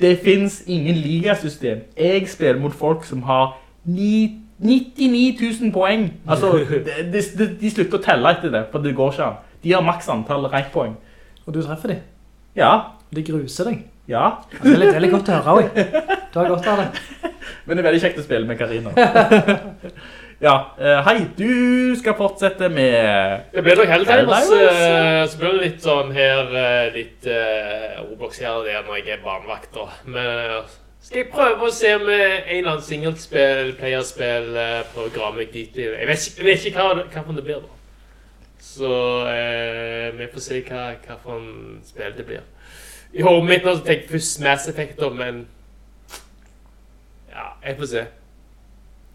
det finnes ingen ligasystem. Jeg spiller mot folk som har 9, 99 000 poeng. Altså, *laughs* de, de, de slutter å telle etter det, for det går ikke an. De har maks antall reikpoeng. Og du treffer dem. Ja, De gruser deg. ja. Ja, Det er litt, veldig godt å høre også. *laughs* Du har godt av det. Men det er veldig kjekt å spille med Karina. *laughs* ja, eh, hei, du skal fortsette med... Det blir nok Helldivers. Så blir det litt sånn her eh, Litt uh, Roblox her og der når jeg er barnevakt. da. Men skal jeg prøve å se om en eller annen singelspill, playerspill, prøve å grave meg dit. Jeg vet ikke, jeg vet ikke hva, hva for det blir, da. Så eh, vi får se hva, hva for en spill det blir. I hodet mitt nå tenkte jeg først Mass Effect, men Ja, jeg får se.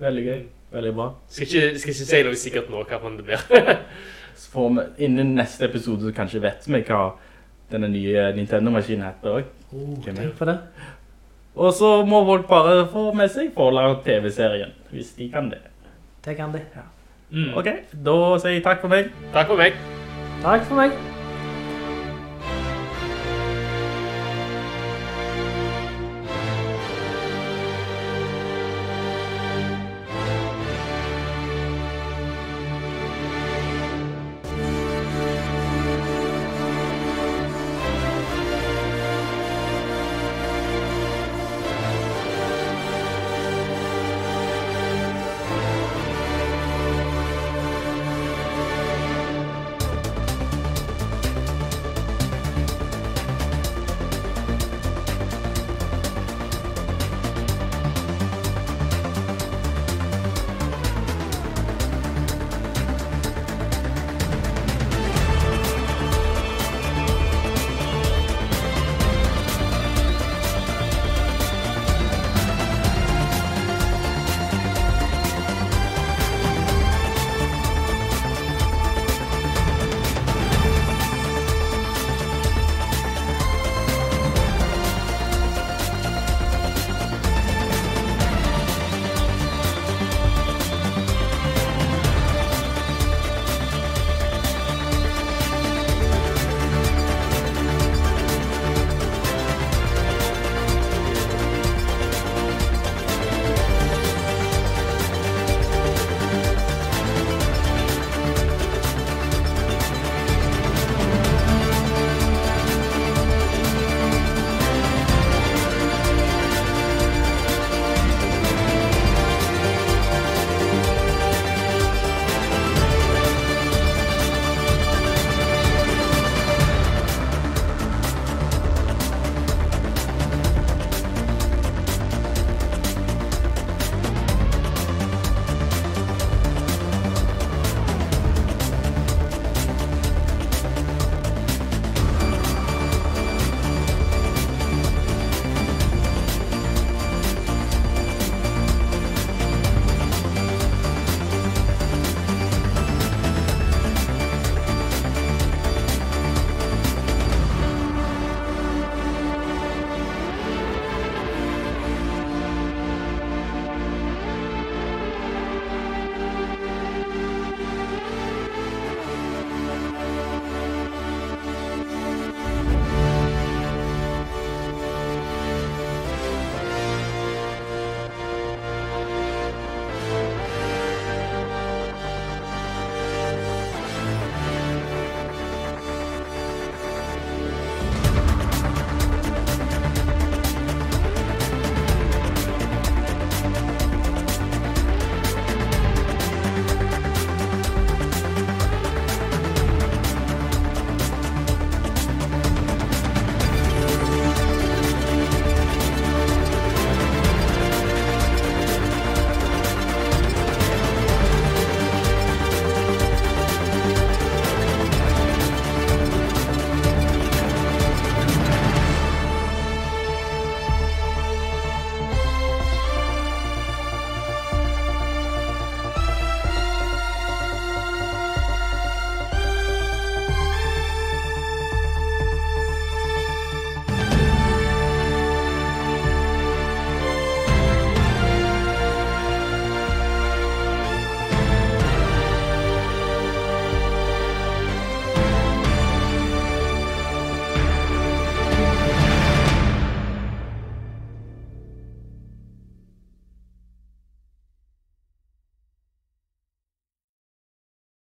Veldig gøy, veldig bra. Skal ikke, skal ikke si noe sikkert nå hva det blir. *laughs* Så får vi, innen neste episode så kanskje vet vi hva denne nye Nintendo-maskinen heter også. Tenk for det. Og så må folk bare få med seg Fallout TV-serien, hvis de kan det. Det kan de. Mm. Ok, da sier jeg takk for meg. Takk for meg. Takk for meg.